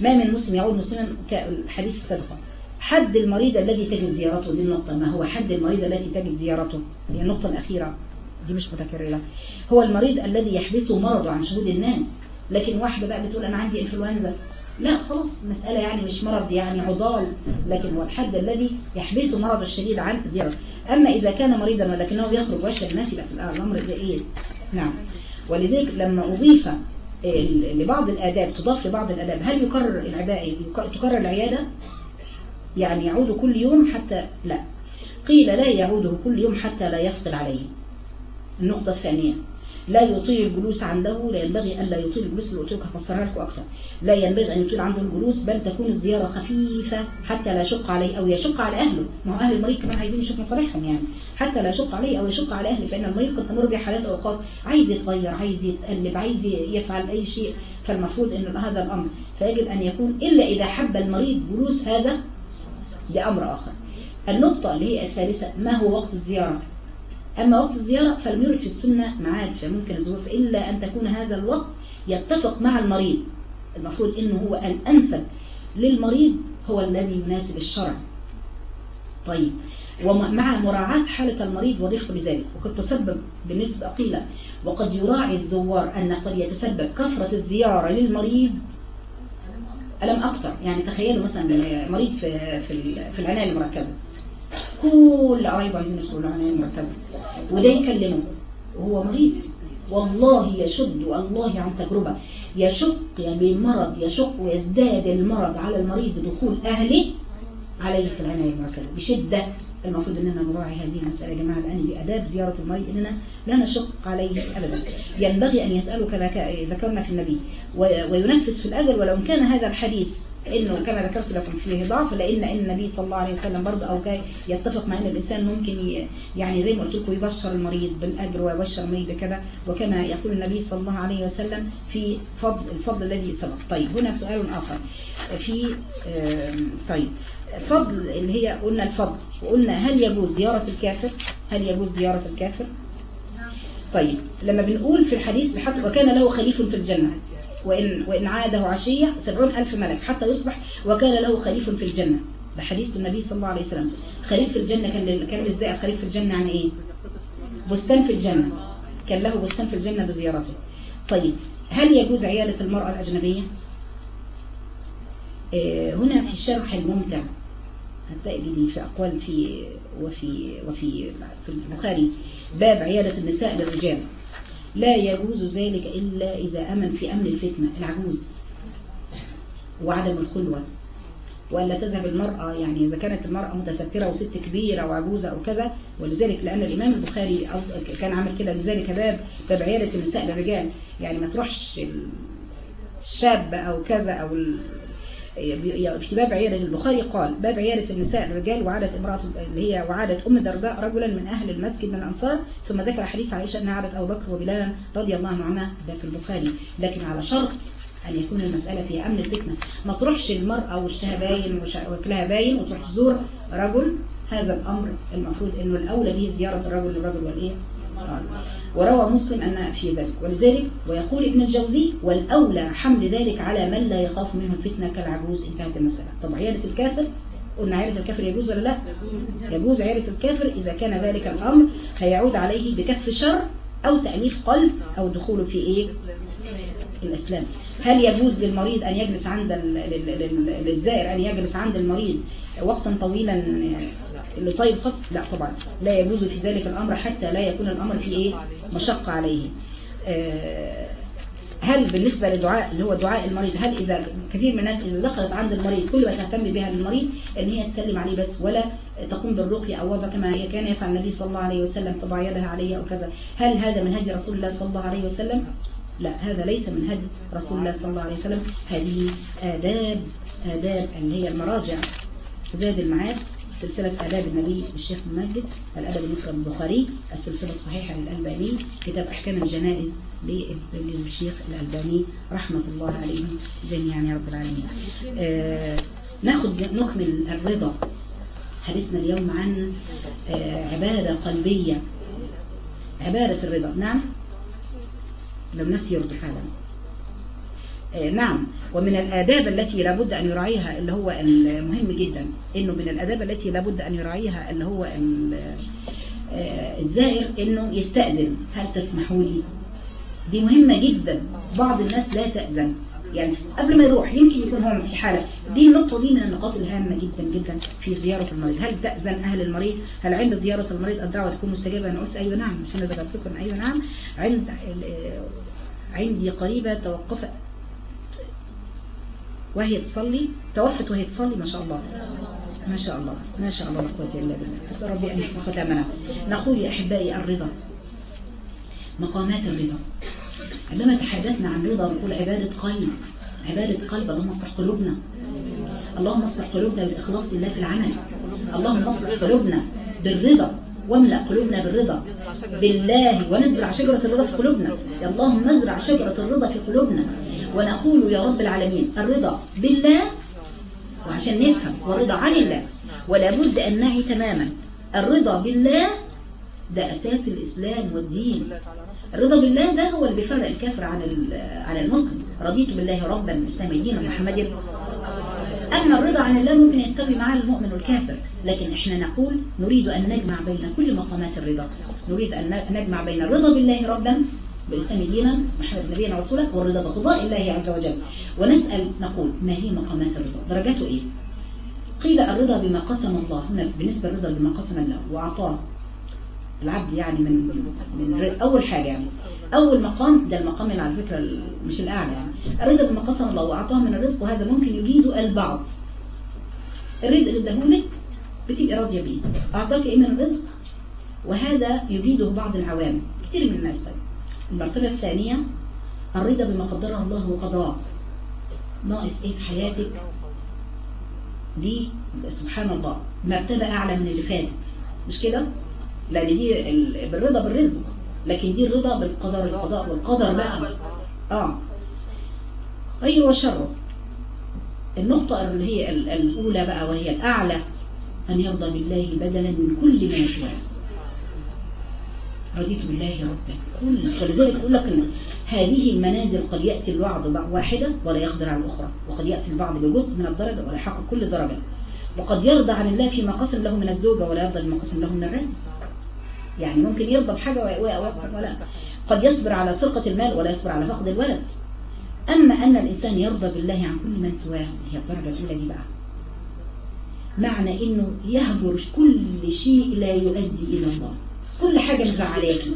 ما من مسلم يعود مسلما كالحديث السابقة حد المريض الذي تجب زيارته دي النقطة. ما هو حد المريض التي تجب زيارته؟ هي النقطة الأخيرة. دي مش متكررة. هو المريض الذي يحبسه مرضه عن شهود الناس لكن واحدة بقى بتقول أنا عندي إنفلونزا لا خلاص مسألة يعني مش مرض يعني عضال. لكن هو الحد الذي يحبسه مرض الشديد عن زيارة أما إذا كان مريضا ولكنه يخرج ويشرب الناس يبقى الأمر ده إيه؟ نعم. ولذلك لما أضيف لبعض الآداب تضاف لبعض الآداب هل يكرر العباء تكرر العيادة؟ يعني يعود كل يوم حتى لا. قيل لا يعوده كل يوم حتى لا يثقل عليه. النقطة الثانية لا يطيل الجلوس عنده لا ينبغي ألا يطيل الجلوس اللي قلت لك هفسرها لكم أكتر. لا ينبغي أن يطيل عنده الجلوس بل تكون الزيارة خفيفة حتى لا يشق عليه أو يشق على أهله. ما هو أهل المريض كمان عايزين يشوف مصالحهم يعني. حتى لا يشق عليه أو يشق على أهله فإن المريض قد تمر به حالات أوقات عايز يتغير عايز يتقلب عايز يفعل أي شيء. فالمفروض أن هذا الأمر. فيجب أن يكون إلا إذا حب المريض جلوس هذا لأمر آخر. النقطة اللي هي الثالثة ما هو وقت الزيارة؟ أما وقت الزيارة فلم يرد في السنة معاد فممكن الظهور إلا أن تكون هذا الوقت يتفق مع المريض. المفروض إنه هو الأنسب للمريض هو الذي يناسب الشرع. طيب ومع مراعاة حالة المريض والرفق بذلك. وقد تسبب بالنسبة قيلة وقد يراعي الزوار أن قد يتسبب كثرة الزيارة للمريض ألم أكتر يعني تخيلوا مثلا مريض في في في العناية المركزة. كل قرايبه عايزين يدخلوا العناية المركزة. وده يكلمه. وهو مريض. والله يشد والله عن تجربة. يشق يعني بالمرض يشق ويزداد المرض على المريض بدخول أهله عليه في العناية المركزة. بشدة. المفروض إننا نراعي هذه المسألة يا جماعة لأن بأداب زيارة المريض إننا لا نشق عليه أبدا. ينبغي أن يسأله كما ذكرنا في النبي وينفذ في الأجل ولو كان هذا الحديث إنه كما ذكرت لكم فيه ضعف لأن إن النبي صلى الله عليه وسلم برضه أو كان يتفق مع إن الإنسان ممكن يعني زي ما قلت لكم يبشر المريض بالأجر ويبشر المريض بكذا وكما يقول النبي صلى الله عليه وسلم في فضل الفضل الذي سبق. طيب هنا سؤال آخر. في طيب فضل اللي هي قلنا الفضل وقلنا هل يجوز زيارة الكافر؟ هل يجوز زيارة الكافر؟ طيب لما بنقول في الحديث بحق وكان له خليف في الجنة وإن, وإن عاده عشية سبعون ألف ملك حتى يصبح وكان له خليف في الجنة. ده حديث النبي صلى الله عليه وسلم. خليف في الجنة كان كان إزاي؟ الخليف في الجنة يعني إيه؟ بستان في الجنة. كان له بستان في الجنة بزيارته. طيب هل يجوز عيادة المرأة الأجنبية؟ آه هنا في الشرح الممتع. هتلاقي في أقوال في وفي وفي في البخاري باب عيادة النساء للرجال. لا يجوز ذلك إلا إذا أمن في أمن الفتنة العجوز وعدم الخلوة. وألا تذهب المرأة يعني إذا كانت المرأة متسترة وست كبيرة وعجوزة أو كذا ولذلك لأن الإمام البخاري كان عامل كده لذلك باب باب عيادة النساء للرجال. يعني ما تروحش الشاب أو كذا أو في باب عيادة البخاري قال باب عيادة النساء الرجال وعادة امرأة اللي هي وعادة أم درداء رجلا من أهل المسجد من الأنصار. ثم ذكر حديث عائشة أنها عادت أبو بكر وبلالا رضي الله عنهما ده في البخاري. لكن على شرط أن يكون المسألة فيها أمن الفتنة. ما تروحش المرأة وشها باين وكلها باين وتروح تزور رجل. هذا الأمر المفروض أنه الأولى به زيارة الرجل للرجل والإيه؟ وروى مسلم أن في ذلك. ولذلك ويقول ابن الجوزي والأولى حمل ذلك على من لا يخاف منه الفتنة كالعجوز انتهت المسألة طب عيادة الكافر؟ قلنا عيادة الكافر يجوز ولا لا؟ يجوز عيادة الكافر إذا كان ذلك الأمر هيعود عليه بكف شر أو تأليف قلب أو دخوله في إيه؟ الإسلام. هل يجوز للمريض أن يجلس عند للزائر أن يجلس عند المريض وقتا طويلا؟ لطيب خط لا طبعا لا يجوز في ذلك الأمر حتى لا يكون الأمر في إيه؟ مشقة عليه. هل بالنسبة للدعاء اللي هو دعاء المريض هل إذا كثير من الناس إذا دخلت عند المريض كل ما تهتم بها للمريض إن هي تسلم عليه بس ولا تقوم بالرقية أو وضع كما كان يفعل النبي صلى الله عليه وسلم تضع يدها عليه أو كذا. هل هذا من هدي رسول الله صلى الله عليه وسلم؟ لا هذا ليس من هدي رسول الله صلى الله عليه وسلم. هذه آداب آداب اللي هي المراجع. زاد المعاد. سلسلة آداب النبي الشيخ ممجد الأدب المفرد البخاري السلسلة الصحيحة للألباني كتاب أحكام الجنائز للشيخ الألباني رحمة الله عليهم جميعا يا رب العالمين. آه ناخد نكمل الرضا. حديثنا اليوم عن آه عبادة قلبية؟ عبادة الرضا. نعم. لو يرضوا فعلا آه نعم. ومن الآداب التي لابد أن يراعيها اللي هو المهم جدا. إنه من الآداب التي لابد أن يراعيها اللي هو الزائر إنه يستأذن. هل تسمحوا لي دي مهمة جدا. بعض الناس لا تأذن. يعني قبل ما يروح يمكن يكون هو في حالة. دي النقطة دي من النقاط الهامة جدا جدا في زيارة المريض. هل تأذن أهل المريض؟ هل عند زيارة المريض الدعوة تكون مستجابة؟ أنا قلت أيوة نعم. مش أنا ذكرت لكم أيوة نعم. عند عندي قريبة توقفت. وهي تصلي توفت وهي تصلي ما شاء الله. ما شاء الله ما شاء الله لا قوه الا بالله أسأل ربي أن يحسن ختامنا. نقول يا أحبائي الرضا. مقامات الرضا. عندما تحدثنا عن رضا نقول عبادة قلب. عبادة قلب. اللهم اصلح قلوبنا. اللهم اصلح قلوبنا بالاخلاص لله في العمل. اللهم اصلح قلوبنا بالرضا. واملأ قلوبنا بالرضا. بالله ونزرع شجرة الرضا في قلوبنا. يا اللهم ازرع شجرة الرضا في قلوبنا. ونقول يا رب العالمين الرضا بالله وعشان نفهم والرضا عن الله ولا بد أن نعي تماما. الرضا بالله ده أساس الإسلام والدين. الرضا بالله ده هو اللي بيفرق الكافر عن عن المسلم. رضيت بالله ربا الإسلام دينا محمد. أما الرضا عن الله ممكن يستوي مع المؤمن والكافر لكن إحنا نقول نريد أن نجمع بين كل مقامات الرضا. نريد أن نجمع بين الرضا بالله ربا بالإسلام دينا محمد نبينا ورسوله والرضا بقضاء الله عز وجل. ونسأل نقول ما هي مقامات الرضا؟ درجاته إيه؟ قيل الرضا بما قسم الله. هنا بالنسبة للرضا بما قسم الله وأعطاه العبد يعني من, من أول حاجة يعني. أول مقام ده المقام اللي على فكرة مش الأعلى يعني. الرضا بما قسم الله وأعطاه من الرزق وهذا ممكن يجيده البعض. الرزق اللي اداهولك بتبقى راضية بيه. أعطاك إيه من الرزق؟ وهذا يجيده بعض العوام. كتير من الناس طيب. المرتبة الثانية الرضا بما قدره الله وقضاه. ناقص إيه في حياتك؟ دي سبحان الله مرتبة أعلى من اللي فاتت. مش كده؟ لأن دي بالرضا بالرزق. لكن دي الرضا بالقدر القضاء والقدر بقى. آه. خير وشر النقطة اللي هي الأولى بقى وهي الأعلى أن يرضى بالله بدلا من كل ما سواه رضيت بالله ربا كل فلذلك يقول لك إن هذه المنازل قد يأتي البعض واحدة ولا يقدر على الأخرى وقد يأتي البعض بجزء من الدرجة ولا يحقق كل درجة. وقد يرضى عن الله فيما قسم له من الزوجة ولا يرضى بما قسم له من الراتب. يعني ممكن يرضى بحاجة ويقسم ولا. قد يصبر على سرقة المال ولا يصبر على فقد الولد. أما أن الإنسان يرضى بالله عن كل من سواه هي الدرجة الأولى دي بقى. معنى إنه يهجر كل شيء لا يؤدي إلى الله. كل حاجة مزعلاكي.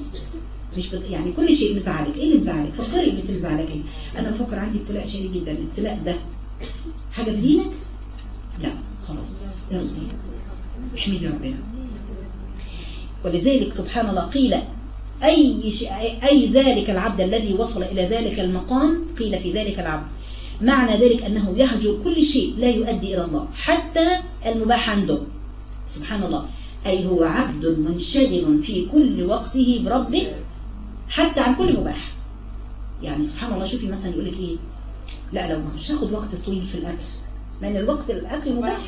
مش بت... يعني كل شيء مزعلك إيه اللي مزعلك فكري اللي مزعلك إيه أنا بفكر عندي ابتلاء شديد جدا. الابتلاء ده. حاجة في دينك؟ لا. خلاص. ارضي احمدي ربنا. ولذلك سبحان الله قيل أي, ش... أي ذلك العبد الذي وصل إلى ذلك المقام قيل في ذلك العبد. معنى ذلك أنه يهجر كل شيء لا يؤدي إلى الله. حتى المباح عنده. سبحان الله. أي هو عبد منشغل في كل وقته بربه حتى عن كل مباح. يعني سبحان الله شوفي مثلا يقول لك إيه؟ لا لو مش هاخد وقت طويل في الأكل. لأن الوقت الأكل مباح.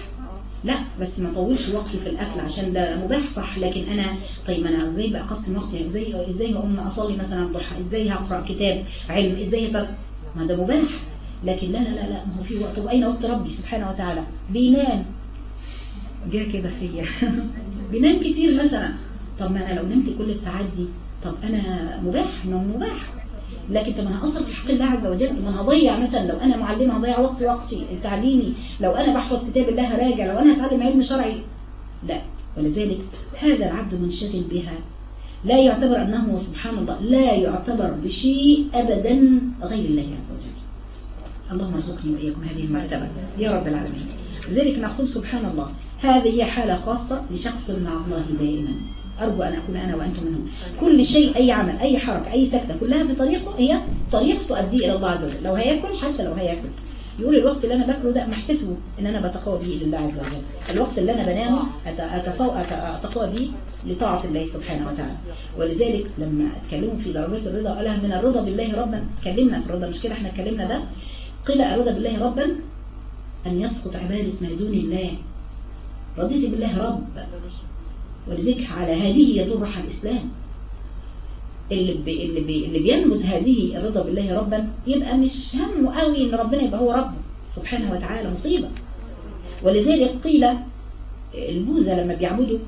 لا بس ما طولش وقتي في الأكل عشان ده مباح صح. لكن أنا طيب أنا إزاي بقى أقسم وقتي؟ إزاي إزاي هقوم أصلي مثلا الضحى؟ إزاي هقرأ كتاب علم؟ إزاي هتر... ما ده مباح. لكن لا لا لا لا ما هو في وقت. وأين وقت ربي سبحانه وتعالى؟ بينام. جاء كده فيا. بينام كتير مثلا. طب ما أنا لو نمت كل الساعات دي طب أنا مباح نوم مباح. لكن طب أنا أصلا في حق الله عز وجل طب أنا هضيع مثلا لو أنا معلمة هضيع وقت وقتي تعليمي لو أنا بحفظ كتاب الله هراجع لو أنا هتعلم علم شرعي. لا. ولذلك هذا العبد منشغل بها. لا يعتبر أنه سبحان الله لا يعتبر بشيء ابدا غير الله عز وجل. اللهم ارزقني وإياكم هذه المرتبة. يا رب العالمين. لذلك نقول سبحان الله هذه هي حالة خاصة لشخص مع الله دائما. أرجو أن أكون أنا وأنتم منهم. كل شيء أي عمل أي حركة أي سكتة كلها بطريقة هي طريقة تؤدي إلى الله عز وجل. لو هيأكل حتى لو هيأكل. يقول الوقت اللي أنا باكله ده محتسبه إن أنا بتقوى به لله عز وجل. الوقت اللي أنا بنامه أتقوى به لطاعة الله سبحانه وتعالى. ولذلك لما اتكلموا في درجات الرضا قالها من الرضا بالله ربا. اتكلمنا في الرضا مش كده؟ إحنا اتكلمنا ده. قيل الرضا بالله ربا أن يسقط عبادة ما دون الله. رضيت بالله رب. ولذلك على هذه يدور الإسلام. اللي بي اللي, بي اللي بينمز هذه الرضا بالله ربا يبقى مش همه قوي إن ربنا يبقى هو رب سبحانه وتعالى مصيبة. ولذلك قيل البوذا لما بيعبدوا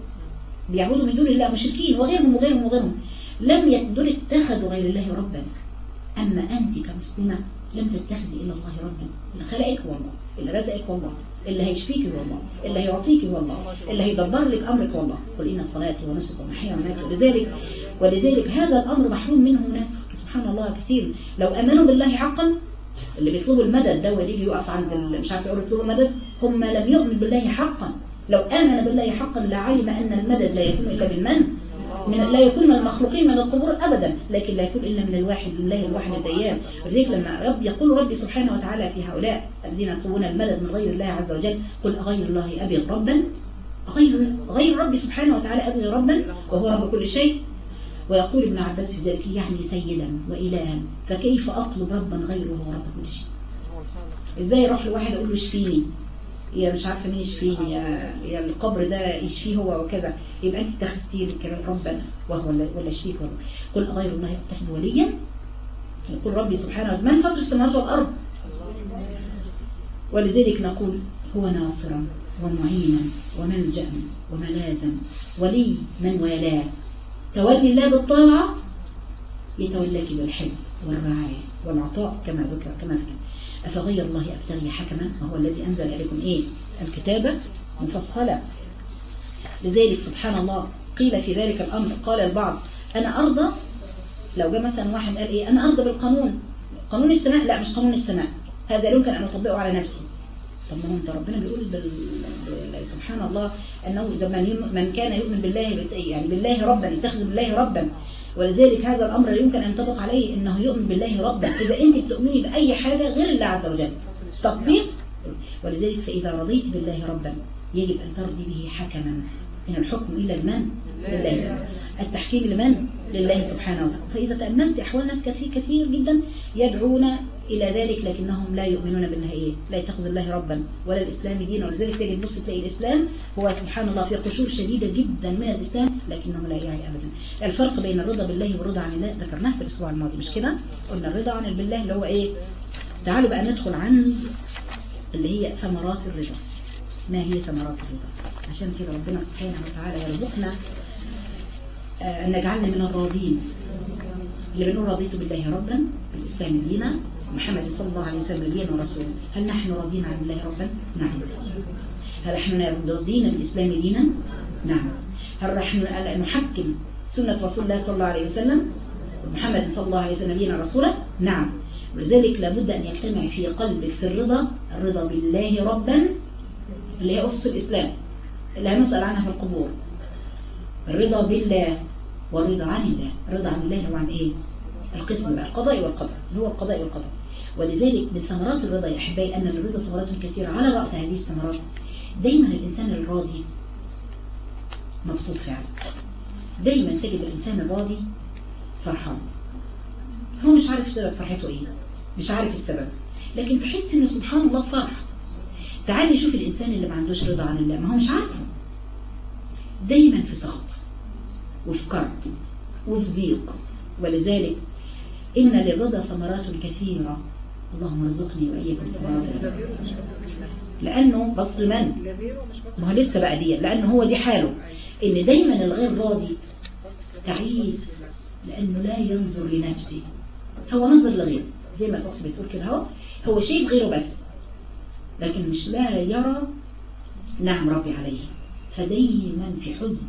بيعبدوا من دون الله مشركين وغيرهم وغيرهم وغيرهم لم يقدروا اتخذوا غير الله ربا. أما أنت كمسلمة لم تتخذي إلا الله ربا. اللي خلقك هو الله اللي رزقك هو الله اللي هيشفيك هو الله اللي هيعطيك هو الله اللي هيدبر لك أمرك هو الله قل إن صلاتي ونسك ومحيا ومماتي. ولذلك ولذلك هذا الأمر محروم منه ناس. سبحان الله كثير. لو أمنوا بالله حقا اللي بيطلبوا المدد ده واللي يقف عند مش عارف يقولوا يطلبوا المدد هم لم يؤمن بالله حقا. لو آمن بالله حقا لعلم أن المدد لا يكون إلا بالمن. من لا يكون من المخلوقين من القبور أبدا لكن لا يكون إلا من الواحد الله الواحد الديان. ولذلك لما رب يقول ربي سبحانه وتعالى في هؤلاء الذين يطلبون المدد من غير الله عز وجل قل أغير الله أبي ربا؟ غير غير ربي سبحانه وتعالى أبي ربا؟ وهو رب كل شيء. ويقول ابن عباس في ذلك يعني سيدا وإلها فكيف أطلب ربا غيره هو رب كل شيء؟ إزاي أروح لواحد أقول له اشفيني؟ يا مش عارفة مين يشفيه يا, يا القبر ده يشفيه هو وكذا. يبقى انت اتخذتي لك ربنا وهو ولا يشفيك ولا قل غير الله اتخذ وليا. يقول ربي سبحانه من فطر السماوات والأرض؟ ولذلك نقول هو ناصرا ومعينا وملجأ وملاذا ولي من والاه. تولي الله بالطاعة يتولاك بالحب والرعاية والعطاء كما ذكر كما ذكر. أفغير الله أبتغي حكما وهو الذي أنزل إليكم إيه؟ الكتابة مفصلة لذلك سبحان الله قيل في ذلك الأمر قال البعض أنا أرضى؟ لو جاء مثلا واحد قال إيه؟ أنا أرضى بالقانون. قانون السماء؟ لا مش قانون السماء. هذا يمكن أن أطبقه على نفسي. طب ما أنت ربنا بيقول بال... بال... سبحان الله أنه إذا من. من كان يؤمن بالله يعني بالله ربا يتخذ بالله ربا. ولذلك هذا الأمر يمكن أن ينطبق عليه أنه يؤمن بالله ربا إذا أنت بتؤمني بأي حاجة غير الله عز وجل تطبيق. ولذلك فإذا رضيت بالله ربا يجب أن ترضي به حكما. إن الحكم إلا لمن؟ لله. سبحانه التحكيم لمن؟ لله سبحانه وتعالى. فإذا تأملت أحوال ناس كثير كثير جدا يدعون إلى ذلك لكنهم لا يؤمنون بالنهاية لا يتخذ الله ربا ولا الإسلام دينا. ولذلك تجد بص تلاقي الإسلام هو سبحان الله في قشور شديدة جدا من الإسلام لكنه لا يعي أبدا. الفرق بين الرضا بالله والرضا عن الله ذكرناه في الأسبوع الماضي مش كده؟ قلنا الرضا عن بالله اللي هو إيه؟ تعالوا بقى ندخل عن اللي هي ثمرات الرضا. ما هي ثمرات الرضا؟ عشان كده ربنا سبحانه وتعالى يرزقنا أن نجعلنا من الراضين. اللي بنقول رضيت بالله ربا بالإسلام دينا محمد صلى الله عليه وسلم نبيا ورسولا هل نحن راضين عن الله ربا؟ نعم. هل نحن راضين بالإسلام دينا؟ نعم. هل نحن نحكم سنة رسول الله صلى الله عليه وسلم؟ محمد صلى الله عليه وسلم نبينا ورسولا؟ نعم. ولذلك لابد أن يجتمع في قلبك في الرضا الرضا بالله ربا اللي هي أسس الإسلام. اللي هنسأل عنها في القبور. الرضا بالله والرضا عن الله. الرضا عن الله هو عن إيه؟ القسم بقى القضاء والقدر. اللي هو القضاء والقدر. ولذلك من ثمرات الرضا يا أحبائي أن الرضا ثمرات كثيرة على رأس هذه الثمرات. دايما الإنسان الراضي مبسوط فعلا. دايما تجد الإنسان الراضي فرحان. هو مش عارف سبب فرحته إيه مش عارف السبب. لكن تحس إنه سبحان الله فرح. تعالي شوف الإنسان اللي ما عندوش رضا عن الله ما هو مش عارفه. دايما في سخط وفي كرب وفي ضيق. ولذلك إن للرضا ثمرات كثيرة. اللهم ارزقني وإياكم ثمرات لأنه بص من ما هو لسه بقى دي لأنه هو دي حاله. إن دايما الغير راضي تعيس لأنه لا ينظر لنفسه. هو نظر لغيره زي ما الأخت بتقول كده أهو. هو شايف غيره بس لكن مش لا يرى نعم ربي عليه. فدايما في حزن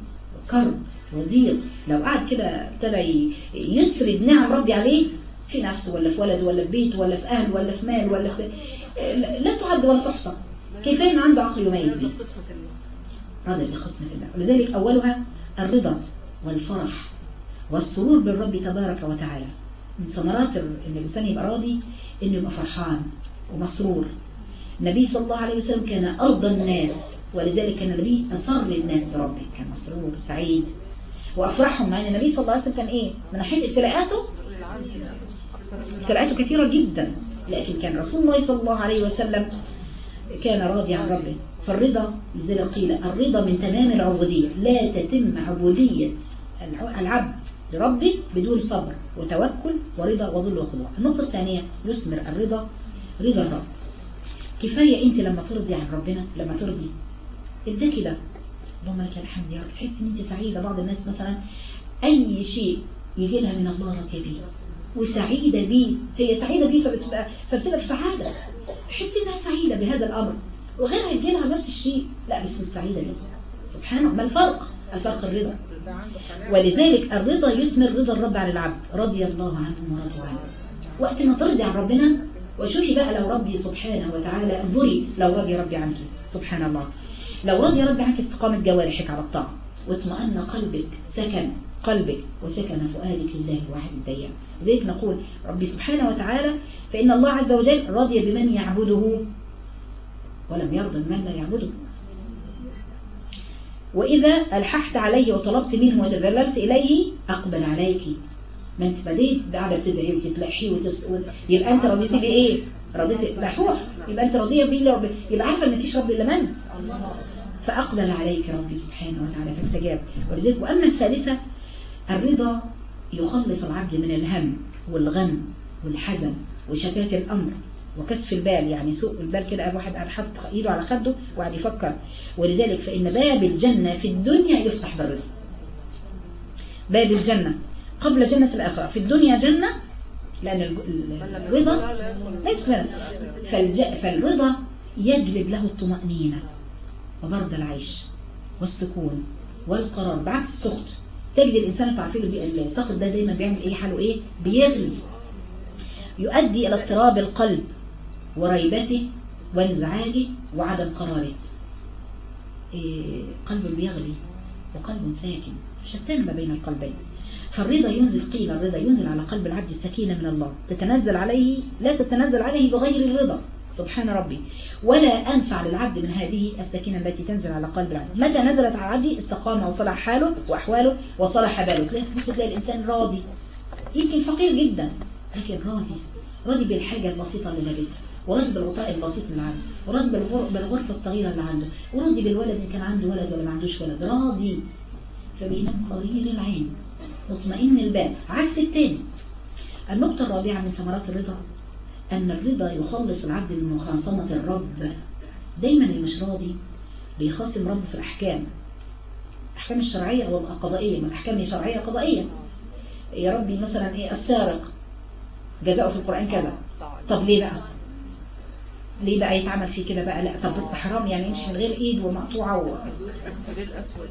وكرب وضيق. لو قعد كده ابتدى يسرد نعم ربي عليه في نفسه ولا في ولده ولا في بيته ولا في اهله ولا في مال ولا في لا تعد ولا تحصى. كيف إنه عنده عقل يميز به؟ رضي بقسمة الله ولذلك أولها الرضا والفرح والسرور بالرب تبارك وتعالى. من ثمرات إن الإنسان يبقى راضي إنه يبقى فرحان ومسرور. النبي صلى الله عليه وسلم كان ارضى الناس ولذلك كان النبي أسر للناس بربه. كان مسرور سعيد وأفرحهم مع أن النبي صلى الله عليه وسلم كان إيه؟ من ناحية ابتلاءاته ابتلاءاته كثيرة جدا لكن كان رسول الله صلى الله عليه وسلم كان راضي عن ربه. فالرضا لذلك قيل الرضا من تمام العبودية. لا تتم عبودية العبد لربه بدون صبر وتوكل ورضا وظل وخضوع. النقطة الثانية يثمر الرضا رضا الرب. كفاية أنت لما ترضي عن ربنا لما ترضي اداكي ده. اللهم لك الحمد يا رب. تحس إن أنت سعيدة. بعض الناس مثلا أي شيء يجي لها من الله راضيه بيه وسعيدة بيه. هي سعيدة بيه فبتبقى فبتبقى في سعادة. تحس إنها سعيدة بهذا الأمر. وغيرها يجي لها نفس الشيء. لا بس مش سعيدة بيه. سبحانه. ما الفرق؟ الفرق الرضا. ولذلك الرضا يثمر رضا الرب على العبد. رضي الله عنه ورضوا عنه. وقت ما ترضي عن ربنا وشوفي بقى لو ربي سبحانه وتعالى انظري لو رضي ربي عنك. سبحان الله. لو رضي ربي عنك استقامة جوارحك على الطاعة. واطمأن قلبك سكن. قلبك وسكن فؤادك لله الواحد الديان. لذلك نقول ربي سبحانه وتعالى فإن الله عز وجل رضي بمن يعبده ولم يرضى بمن لا يعبده. وإذا ألححت عليه وطلبت منه وتذللت إليه أقبل عليك. ما أنت بديت قاعدة بتدعي وتتلحي وتس... يبقى أنت رضيتي بإيه؟ رضيت هو يبقى أنت راضيه بيه رب يبقى عارفة ان مفيش رب إلا من؟ فأقبل عليك ربي سبحانه وتعالى فاستجاب. ولذلك وأما الثالثة الرضا يخلص العبد من الهم والغم والحزن وشتات الأمر وكسف البال يعني سوء البال كده الواحد قاعد حاطط إيده على خده وقاعد يفكر. ولذلك فإن باب الجنة في الدنيا يفتح بالرضا. باب الجنة. قبل جنة الآخرة. في الدنيا ال- ال- الرضا. فالرضا يجلب له الطمأنينة وبرد العيش والسكون والقرار بعكس السخط. تجد الإنسان تعرفين اللي بي- السخط ده دايما بيعمل إيه؟ حاله إيه؟ بيغلي. يؤدي إلى اضطراب القلب وريبته وانزعاجه وعدم قراره. إيه قلب بيغلي وقلب ساكن. شتان ما بين القلبين. فالرضا ينزل قيل الرضا ينزل على قلب العبد السكينة من الله. تتنزل عليه لا تتنزل عليه بغير الرضا. سبحان ربي. ولا أنفع للعبد من هذه السكينة التي تنزل على قلب العبد متى نزلت على العبد استقام وصلح حاله وأحواله وصلح باله. تلاقي بص تلاقي الإنسان راضي. يمكن فقير جدا لكن راضي. راضي بالحاجة البسيطة اللي لابسها وراضي بالغطاء البسيط اللي عنده وراضي بالغر- بالغرفة الصغيرة اللي عنده وراضي بالولد إن كان عنده ولد ولا ما عندوش ولد. راضي. فبينام قرير العين مطمئن البال. عكس التاني النقطة الرابعة من ثمرات الرضا أن الرضا يخلص العبد من مخاصمة الرب. دايما اللي مش راضي بيخاصم ربه في الأحكام. الأحكام الشرعية والقضائية من الأحكام الشرعية قضائية يا ربي مثلا إيه السارق جزاؤه في القرآن كذا. طب ليه بقى؟ ليه بقى يتعمل فيه كده بقى؟ لا طب بس حرام يعني يمشي من غير إيد ومقطوعة و... ليه الأسود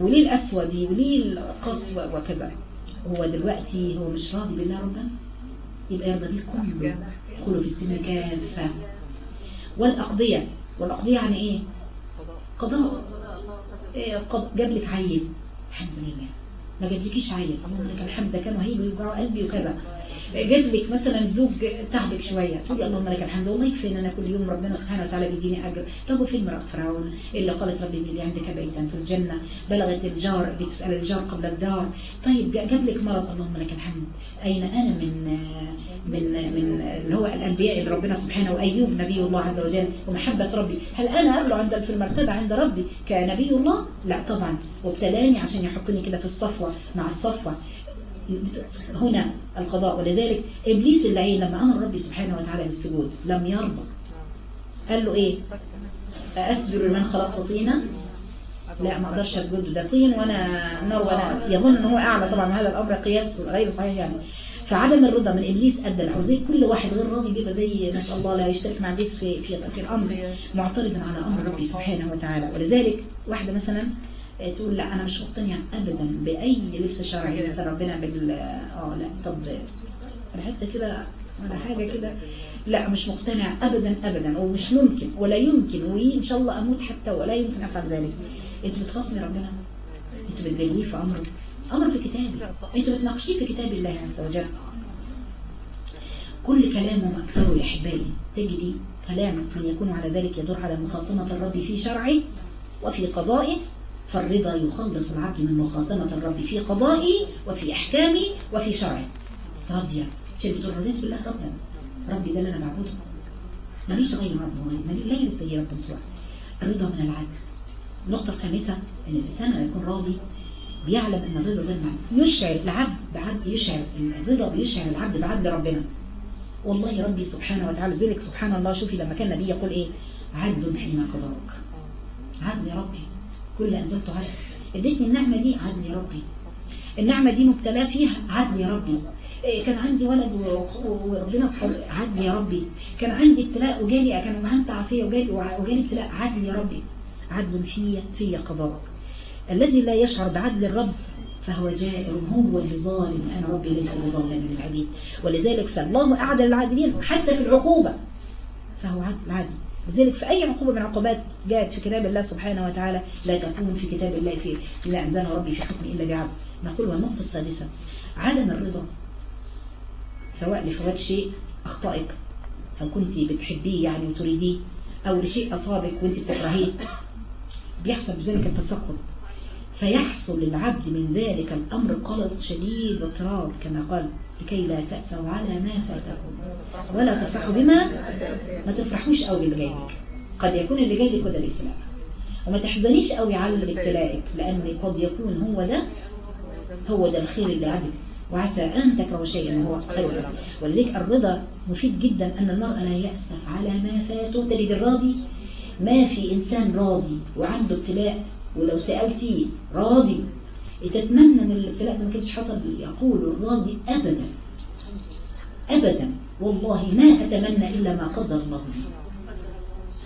وليه الأسود وليه القسوة وكذا؟ هو دلوقتي هو مش راضي بالله ربنا؟ يبقى يرضى بيه كله ادخلوا في السن كافة والأقضية. والأقضية يعني إيه؟ قضاء. إيه قض... جاب لك عيل. الحمد لله. ما جابلكيش عيل. اللهم الحمد ده كانوا هيجوا يوجعوا قلبي وكذا. جاب لك مثلا زوج تعبك شوية تقولي اللهم لك الحمد والله يكفي إن أنا كل يوم ربنا سبحانه وتعالى بيديني أجر. طب وفين امراه فرعون؟ اللي قالت ربي ابن لي عندك بيتا في الجنة. بلغت الجار بتسأل الجار قبل الدار. طيب جا- جاب لك مرض اللهم لك الحمد. أين أنا من من من اللي هو الأنبياء اللي ربنا سبحانه وأيوب نبي الله عز وجل ومحبة ربي؟ هل أنا أبلغ عند في المرتبة عند ربي كنبي الله؟ لا طبعا. وابتلاني عشان يحطني كده في الصفوة مع الصفوة. هنا القضاء. ولذلك إبليس اللعين لما أمر ربي سبحانه وتعالى بالسجود لم يرضى. قال له إيه؟ اسجد لمن خلقت طينا؟ لا ما أقدرش أسجد ده طين وأنا نار وأنا يظن إن هو أعلى. طبعا وهذا الأمر قياس غير صحيح يعني. فعدم الرضا من إبليس أدى الحزن كل واحد غير راضي بيبقى زي نسأل الله لا يشترك مع ابليس في في في الأمر. معترضا على أمر ربي سبحانه وتعالى. ولذلك واحدة مثلا تقول لا أنا مش مقتنعه ابدا بأي لبس شرعي مثلا ربنا بال آه لا طب أنا حتة كده ولا حاجة كده. لا مش مقتنع ابدا ابدا ومش ممكن ولا يمكن وإن شاء الله أموت حتى ولا يمكن أفعل ذلك. انت بتخاصمي ربنا. انت بتجادليه في أمره. أمر في كتابه انت بتناقشيه في كتاب الله عز وجل. كل كلام وأكثره يا أحبائي تجدي كلام من يكون على ذلك يدور على مخاصمة الرب في شرعه وفي قضائه فالرضا يخلص العبد من مخاصمة الرب في قضائه وفي أحكامه وفي شرعه راضية. شيء بتقول رضيت بالله ربا ربي ده اللي أنا بعبده. ماليش غير رب لا لي رب سواه الرضا من العدل. النقطة الخامسة أن الإنسان لما يكون راضي بيعلم أن الرضا ده المعنى يشعر العبد بعدل يشعر الرضا بيشعر العبد بعدل ربنا. والله ربي سبحانه وتعالى ذلك سبحان الله. شوفي لما كان النبي يقول إيه؟ عدل فيما قضاك. عدل يا ربي. كل انزلت عدل اديتني النعمة دي عدل يا ربي. النعمة دي مبتلاه فيها عدل يا ربي. إيه كان عندي ولد وربنا عدل يا ربي. كان عندي ابتلاء وجالي كان وهمت عافيه وجالي وجالي ابتلاء عدل يا ربي. عدل في في قضاءك الذي لا يشعر بعدل الرب فهو جائر هو اللي ظالم أنا ربي ليس بظالم للعبيد. ولذلك فالله أعدل العادلين حتى في العقوبة فهو عدل عادل لذلك في أي عقوبه من العقوبات جاءت في كتاب الله سبحانه وتعالى لا تكون في كتاب الله في لا انزله ربي في حكم إلا بعدل نقول والنقطة السادسة عدم الرضا سواء لفوات شيء أخطائك أو كنت بتحبيه يعني وتريديه أو لشيء أصابك وأنت بتكرهيه بيحصل بذلك التسخط. فيحصل للعبد من ذلك الأمر قلق شديد واضطراب كما قال. لكي لا تأسوا على ما فاتكم. ولا تفرحوا بما ما تفرحوش قوي باللي جاي لك قد يكون اللي جاي لك هو ده الابتلاء وما تحزنيش قوي على ابتلائك لأن قد يكون هو ده هو ده الخير اللي عندك وعسى أن تكرهوا شيئا وهو خير. لكم ولذلك الرضا مفيد جدا أن المرء لا يأسف على ما فاته تجد الراضي ما في إنسان راضي وعنده ابتلاء. ولو سألتيه راضي. تتمنى ان الابتلاء ده ما كانش حصل يقول الراضي ابدا ابدا والله ما أتمنى إلا ما قدر الله لي.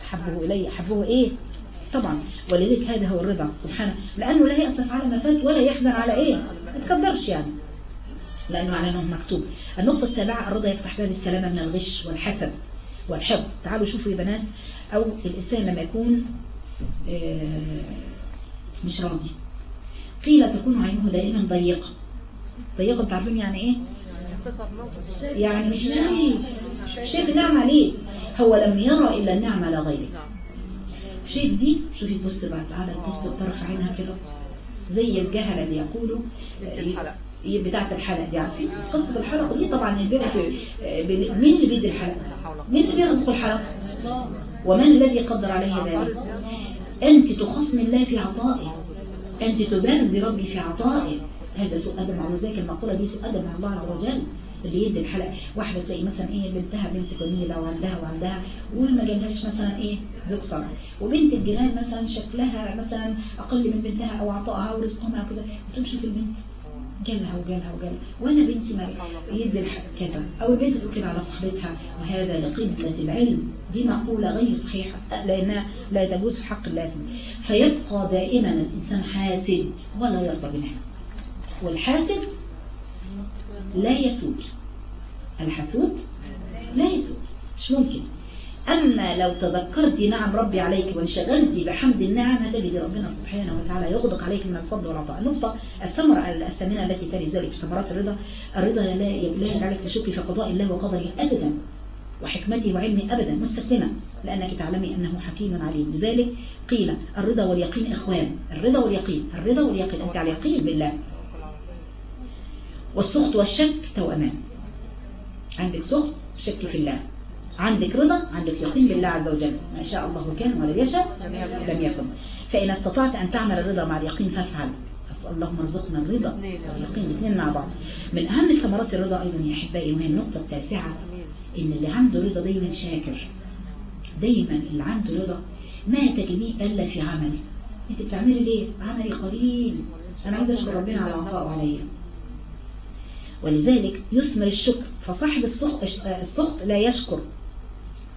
حبه إلي حبه إيه؟ طبعا ولذلك هذا هو الرضا سبحانه. لأنه لا يأسف على ما فات ولا يحزن على إيه؟ ما تقدرش يعني. لأنه على أنه مكتوب. النقطة السابعة الرضا يفتح باب السلامة من الغش والحسد والحب تعالوا شوفوا يا بنات أو الإنسان لما يكون مش راضي. قيل تكون عينه دائما ضيقة. ضيقة بتعرفين يعني إيه؟ يعني مش شايف. شايف النعمة عليه هو لم يرى إلا النعمة على غيره شايف دي؟ شوفي تبص بعد تعالى تبص بطرف عينها كده. زي الجهلة اللي يقولوا بتاعة الحلقة دي عارفين؟ قصة الحلقة دي طبعا يدينا في مين اللي بيدي الحلقة مين اللي بيرزق الحلقة ومن الذي قدر عليه ذلك؟ أنت تخصم الله في عطائه أنت تبارزي ربي في عطائه. هذا سوء أدب مع ذلك المقولة دي سوء أدب مع الله عز وجل. اللي يدي الحلقة واحدة تلاقي مثلا إيه بنتها بنت جميلة وعندها وعندها وما جالهاش مثلا إيه زوج صالح. وبنت الجيران مثلا شكلها مثلا أقل من بنتها أو عطائها ورزقها وكذا. وتمشي في البنت جالها وجالها وجالها. وأنا بنتي ما يدي كذا. أو البنت تقول كده على صاحبتها وهذا لقله العلم. دي مقولة غير صحيحة. لأنها لا تجوز في حق اللازم فيبقى دائما الإنسان حاسد ولا يرضى بنعمه والحاسد لا يسود. الحسود لا يسود. مش ممكن. أما لو تذكرت نعم ربي عليك وانشغلت بحمد النعم هتجد ربنا سبحانه وتعالى يغدق عليك من الفضل والعطاء. النقطة الثمرة الثامنة التي تلي ذلك ثمرات الرضا الرضا لا يجعلك تشك في قضاء الله وقدره أبدا وحكمته وعلمه أبدا مستسلمة لأنك تعلمي أنه حكيم عليم. لذلك قيل الرضا واليقين إخوان الرضا واليقين الرضا واليقين. أنت على يقين بالله. والسخط والشك توأمان. عندك سخط شك في الله. عندك رضا عندك يقين بالله عز وجل. ما شاء الله كان ولا يشاء لم يكن. فإن استطعت أن تعمل الرضا مع اليقين فافعل. أسأل اللهم ارزقنا الرضا واليقين الاثنين مع بعض. من أهم ثمرات الرضا أيضا يا أحبائي وهي النقطة التاسعة إن اللي عنده رضا دايما شاكر. دايما اللي عنده رضا ما تجديه إلا في عمل. أنت بتعملي ليه؟ عملي قليل. أنا عايزة أشكر ربنا على عطاءه عليا. ولذلك يثمر الشكر. فصاحب السخط لا يشكر.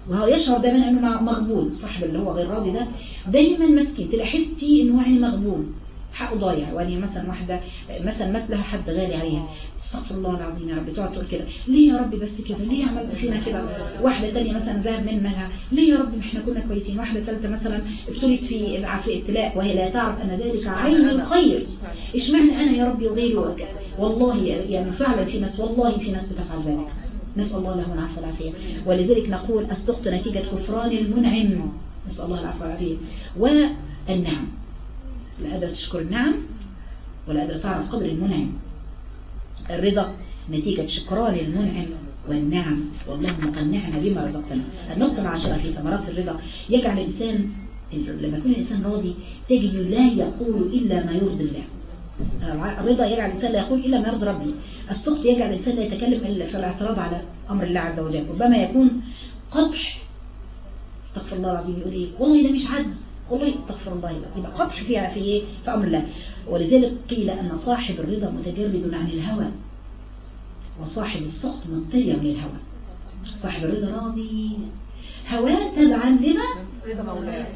وهو يشعر دايما إنه مغبون صاحب اللي هو غير راضي ده. دايما مسكين تلاقي حستي إنه يعني مغبون. حقه ضايع. يعني مثلا واحدة مثلا مات لها حد غالي عليها. استغفر الله العظيم يا رب. تقعد تقول كده. ليه يا رب بس كده؟ ليه عملت فينا كده؟ واحدة تانية مثلا ذهب من مالها ليه يا رب إحنا كنا كويسين؟ واحدة ثالثة مثلا ابتلت في في ابتلاء وهي لا تعرف أن ذلك عين الخير. اشمعنى أنا يا ربي وغيري والله يعني فعلا في ناس والله في ناس بتفعل ذلك. نسأل الله له العفو والعافية. ولذلك نقول السخط نتيجة كفران المنعم. نسأل الله العفو والعافية. والنعم. لا قادرة تشكر النعم ولا قادرة تعرف قدر المنعم. الرضا نتيجة شكران المنعم والنعم. واللهم قنعنا بما رزقتنا. النقطة العاشرة في ثمرات الرضا. يجعل الإنسان لما يكون الإنسان راضي تجد لا يقول إلا ما يرضي الله. الرضا يجعل الإنسان لا يقول إلا ما يرضي ربي. السخط يجعل الإنسان لا يتكلم إلا في الاعتراض على أمر الله عز وجل. ربما يكون قدح استغفر الله العظيم يقول إيه والله ده مش عدل والله استغفر الله يبقى قدح فيها في إيه؟ في أمر الله. ولذلك قيل أن صاحب الرضا متجرد عن الهوى وصاحب السخط متبع للهوى صاحب الرضا راضي. هواه تبعا لما؟ رضا مولاه.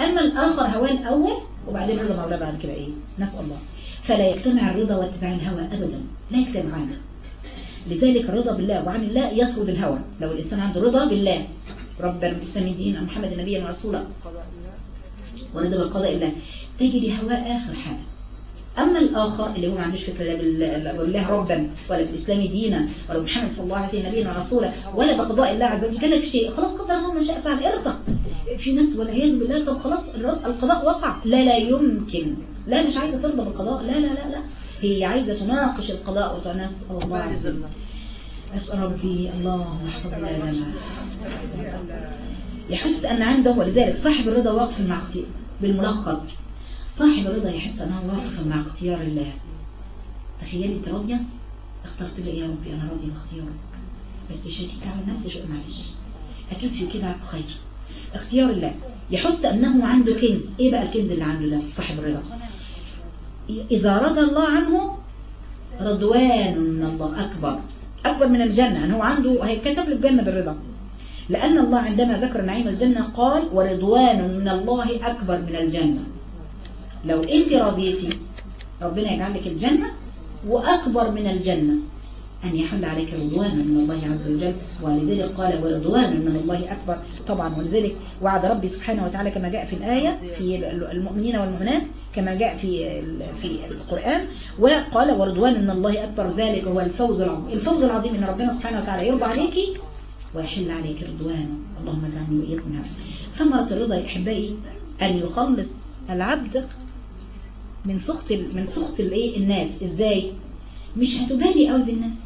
أما الآخر هواه الأول وبعدين رضا مولاه بعد كده إيه؟ نسأل الله. فلا يجتمع الرضا واتباع الهوى أبدا. لا يجتمعان لذلك الرضا بالله وعن الله يطرد الهوى. لو الإنسان عنده رضا بالله. ربنا الإسلام دين محمد نبيا ورسولا ورضا بالقضاء الله تجد هواء آخر حاجة. أما الآخر اللي هو ما عندوش فكرة لا بال- بالله ربا ولا بالإسلام دينا ولا بمحمد صلى الله عليه وسلم نبيا ورسولا ولا بقضاء الله عز وجل لك شيء خلاص قدر الله ما شاء فعل ارضى. في ناس والعياذ بالله طب خلاص القضاء وقع. لا لا يمكن. لا مش عايزة ترضى بالقضاء. لا لا لا لا. هي عايزة تناقش القضاء وتنسأل الله عز وجل أسأل ربي اللهم احفظ بلادنا. يحس أن عنده ولذلك صاحب الرضا واقف مع اختيار بالملخص. صاحب الرضا يحس أنه واقف مع اختيار الله. تخيلي أنت راضية؟ اخترت لي يا ربي؟ أنا راضية باختيارك. بس شريك على نفسي شيء معلش. أكيد في كده خير. اختيار الله. يحس أنه عنده كنز. إيه بقى الكنز اللي عنده ده؟ صاحب الرضا. إذا رضى الله عنه رضوان من الله أكبر أكبر من الجنة. أنه عنده هيكتب له الجنة بالرضا. لأن الله عندما ذكر نعيم الجنة قال ورضوان من الله أكبر من الجنة. لو أنت رضيتي ربنا يجعل لك الجنة وأكبر من الجنة. أن يحل عليك رضوان من الله عز وجل ولذلك قال ورضوان من الله أكبر. طبعا ولذلك وعد ربي سبحانه وتعالى كما جاء في الآية في المؤمنين والمؤمنات كما جاء في في القرآن وقال ورضوان من الله أكبر. ذلك هو الفوز العظيم. الفوز العظيم أن ربنا سبحانه وتعالى يرضى عليك ويحل عليك رضوانه اللهم اجعلني وإياكم منها ثمرة الرضا يا أحبائي أن يخلص العبد من سخط من سخط الإيه؟ الناس. إزاي؟ مش هتبالي قوي بالناس.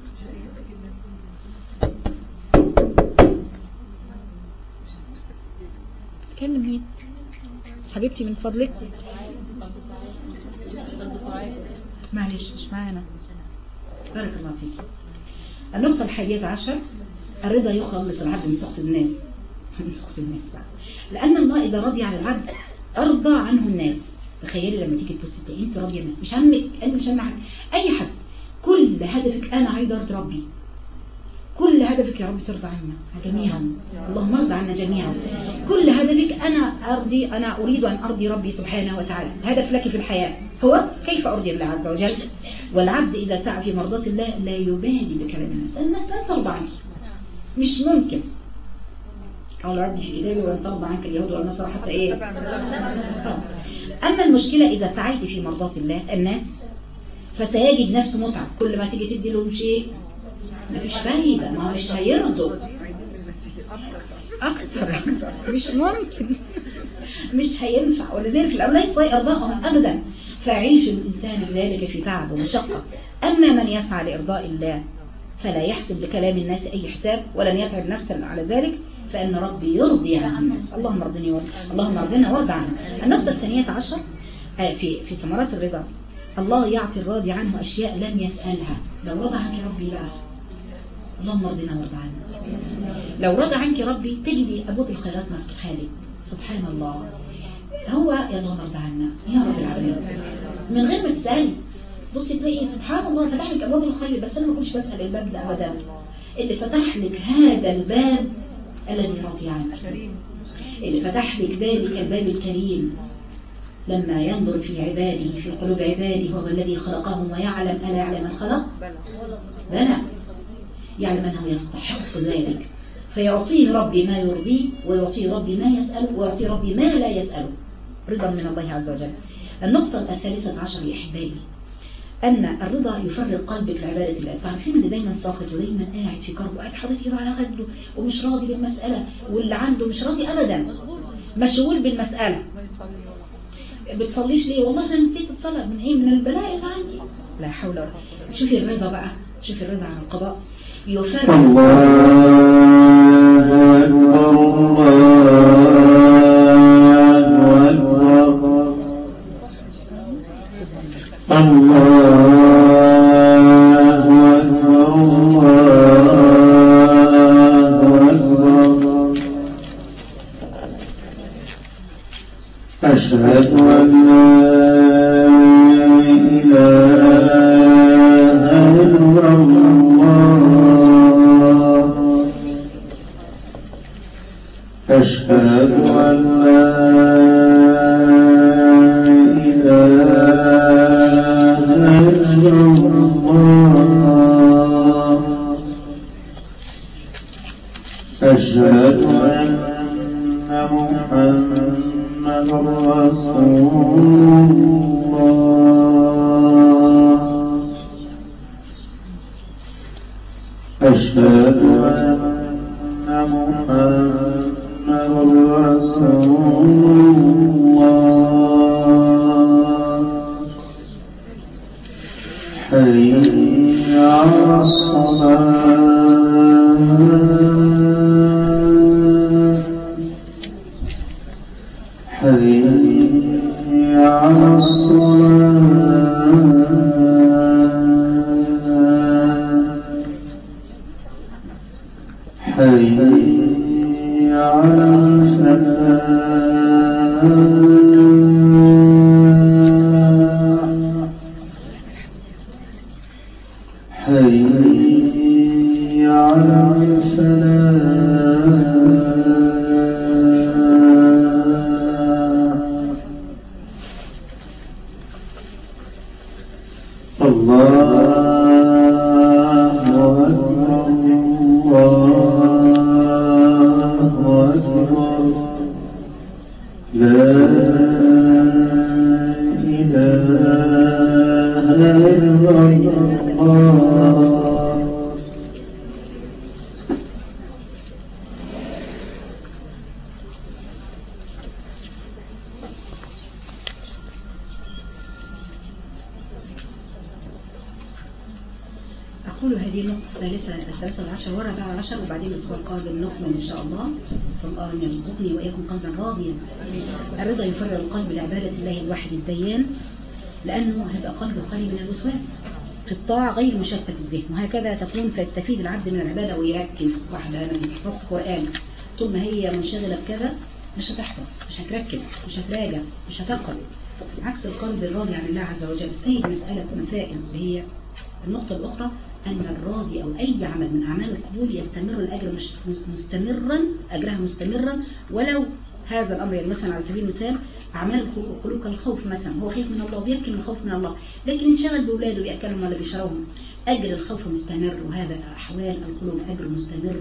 كلم مين؟ حبيبتي من فضلك. بس. معلش مش معانا. بارك الله فيك. النقطة الحادية عشر الرضا يخلص العبد من سخط الناس. من سخط الناس بقى. لأن الله إذا رضي عن العبد أرضى عنه الناس. تخيلي لما تيجي تبصي تلاقي أنت راضيه الناس. مش همك أنت مش هم حد. أي حد. كل هدفك أنا عايزه أرضي ربي. كل هدفك يا رب ترضى عنا جميعا. اللهم ارضى عنا جميعا. كل هدفك أنا أرضي أنا أريد أن أرضي ربي سبحانه وتعالى. هدف لك في الحياة هو كيف أرضي الله عز وجل؟ والعبد إذا سعى في مرضات الله لا يبالي بكلام الناس الناس لن ترضى عنك مش ممكن. قال ربي في كتابه ولن ترضى عنك اليهود والنصارى حتى إيه. أما المشكلة إذا سعيت في مرضات الله الناس فسيجد نفسه متعب. كل ما تيجي تدي لهم شيء مفيش فايدة. ما هو مش هيرضوا. أكتر. مش ممكن. مش هينفع. ولذلك ليس إرضاهم أبدا فيعيش الإنسان بذلك في تعب ومشقة. أما من يسعى لإرضاء الله فلا يحسب لكلام الناس أي حساب ولن يتعب نفسا على ذلك فإن ربي يرضي عن الناس. اللهم ارضني ورد. اللهم ارضنا وارض عنا النقطة الثانية عشر في في ثمرات الرضا. الله يعطي الراضي عنه أشياء لم يسألها. لو رضى عنك ربي بقى. اللهم ارضنا وارض عنا. لو رضى عنك ربي تجدي أبواب الخيرات مفتوحة لك سبحان الله. هو يا اللهم ارضى عنا. يا رب العالمين. من غير ما تسألي بصي تلاقي سبحان الله فتح لك أبواب الخير بس أنا ما كنتش بسأل الباب ده أبدا. اللي فتح لك هذا الباب الذي رضي عنك. اللي فتح لك ذلك الباب الكريم. لما ينظر في عباده في قلوب عباده هو الذي خلقهم ويعلم ألا يعلم الخلق؟ بلى. يعلم أنه يستحق ذلك. فيعطيه ربي ما يرضيه ويعطيه ربي ما يسأله ويعطيه ربي ما لا يسأله. رضا من الله عز وجل. النقطة الثالثة عشر يا أحبائي أن الرضا يفرق قلبك لعبادة الله. تعرفين اللي دايما ساخط ودايما قاعد في كرب وقاعد ايده على خده ومش راضي بالمسألة واللي عنده مش راضي أبدا. مشغول بالمسألة. بتصليش ليه؟ والله أنا نسيت الصلاة من إيه من البلاء اللي عندي لا حول ولا شوفي الرضا بقى. شوفي الرضا عن القضاء. يفرق. الله أكبر الله رسول الذهن. وهكذا تكون فيستفيد العبد من العبادة ويركز. واحدة لما بتحفظ قرآن طول ما هي منشغلة بكذا مش هتحفظ مش هتركز مش هتراجع مش هتقرأ. عكس القلب الراضي عن الله عز وجل. السيد مسألة مسائل اللي هي النقطة الأخرى أن الراضي أو أي عمل من أعمال القبول يستمر الأجر مش مستمرا أجرها مستمرا ولو هذا الأمر يعني مثلا على سبيل المثال أعمال القلوب كالخوف مثلا. هو خايف من الله وبيبكي من الخوف من الله. لكن انشغل بأولاده بيأكلهم ولا بيشربهم. أجر الخوف مستمر وهذا أحوال القلوب أجر مستمر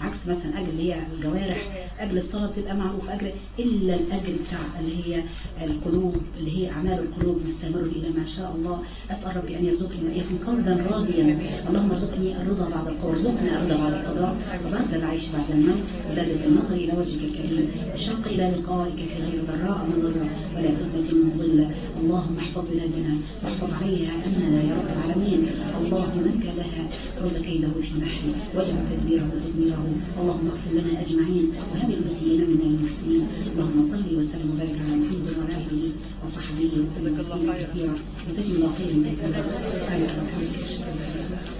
عكس مثلا أجر اللي هي الجوارح. أجر الصلاة بتبقى معروف أجر إلا الأجر بتاع اللي هي القلوب اللي هي أعمال القلوب مستمر إلى ما شاء الله. أسأل ربي أن يرزقني وإياكم قلبا راضيا. اللهم ارزقني الرضا بعد القول ارزقنا الرضا بعد القضاء. وبرد العيش بعد الموت. ولذة النظر إلى وجهك الكريم. والشوق إلى لقائك في غير ضراء مضرة ولا فتنة مضلة. اللهم احفظ بلادنا. واحفظ عليها أمننا يا رب العالمين. اللهم من كادها رد كيده في البحر واجعل تدبيره تدميره اللهم اغفر لنا أجمعين وهب المسيئين منا المحسنين. اللهم صل وسلم وبارك على محمد وعلى آله وصحبه وسلم تسليما كثيرا جزاكم الله خيرا. كثيرا. سبحانك اللهم وبحمدك اشهد ان لا اله الا انت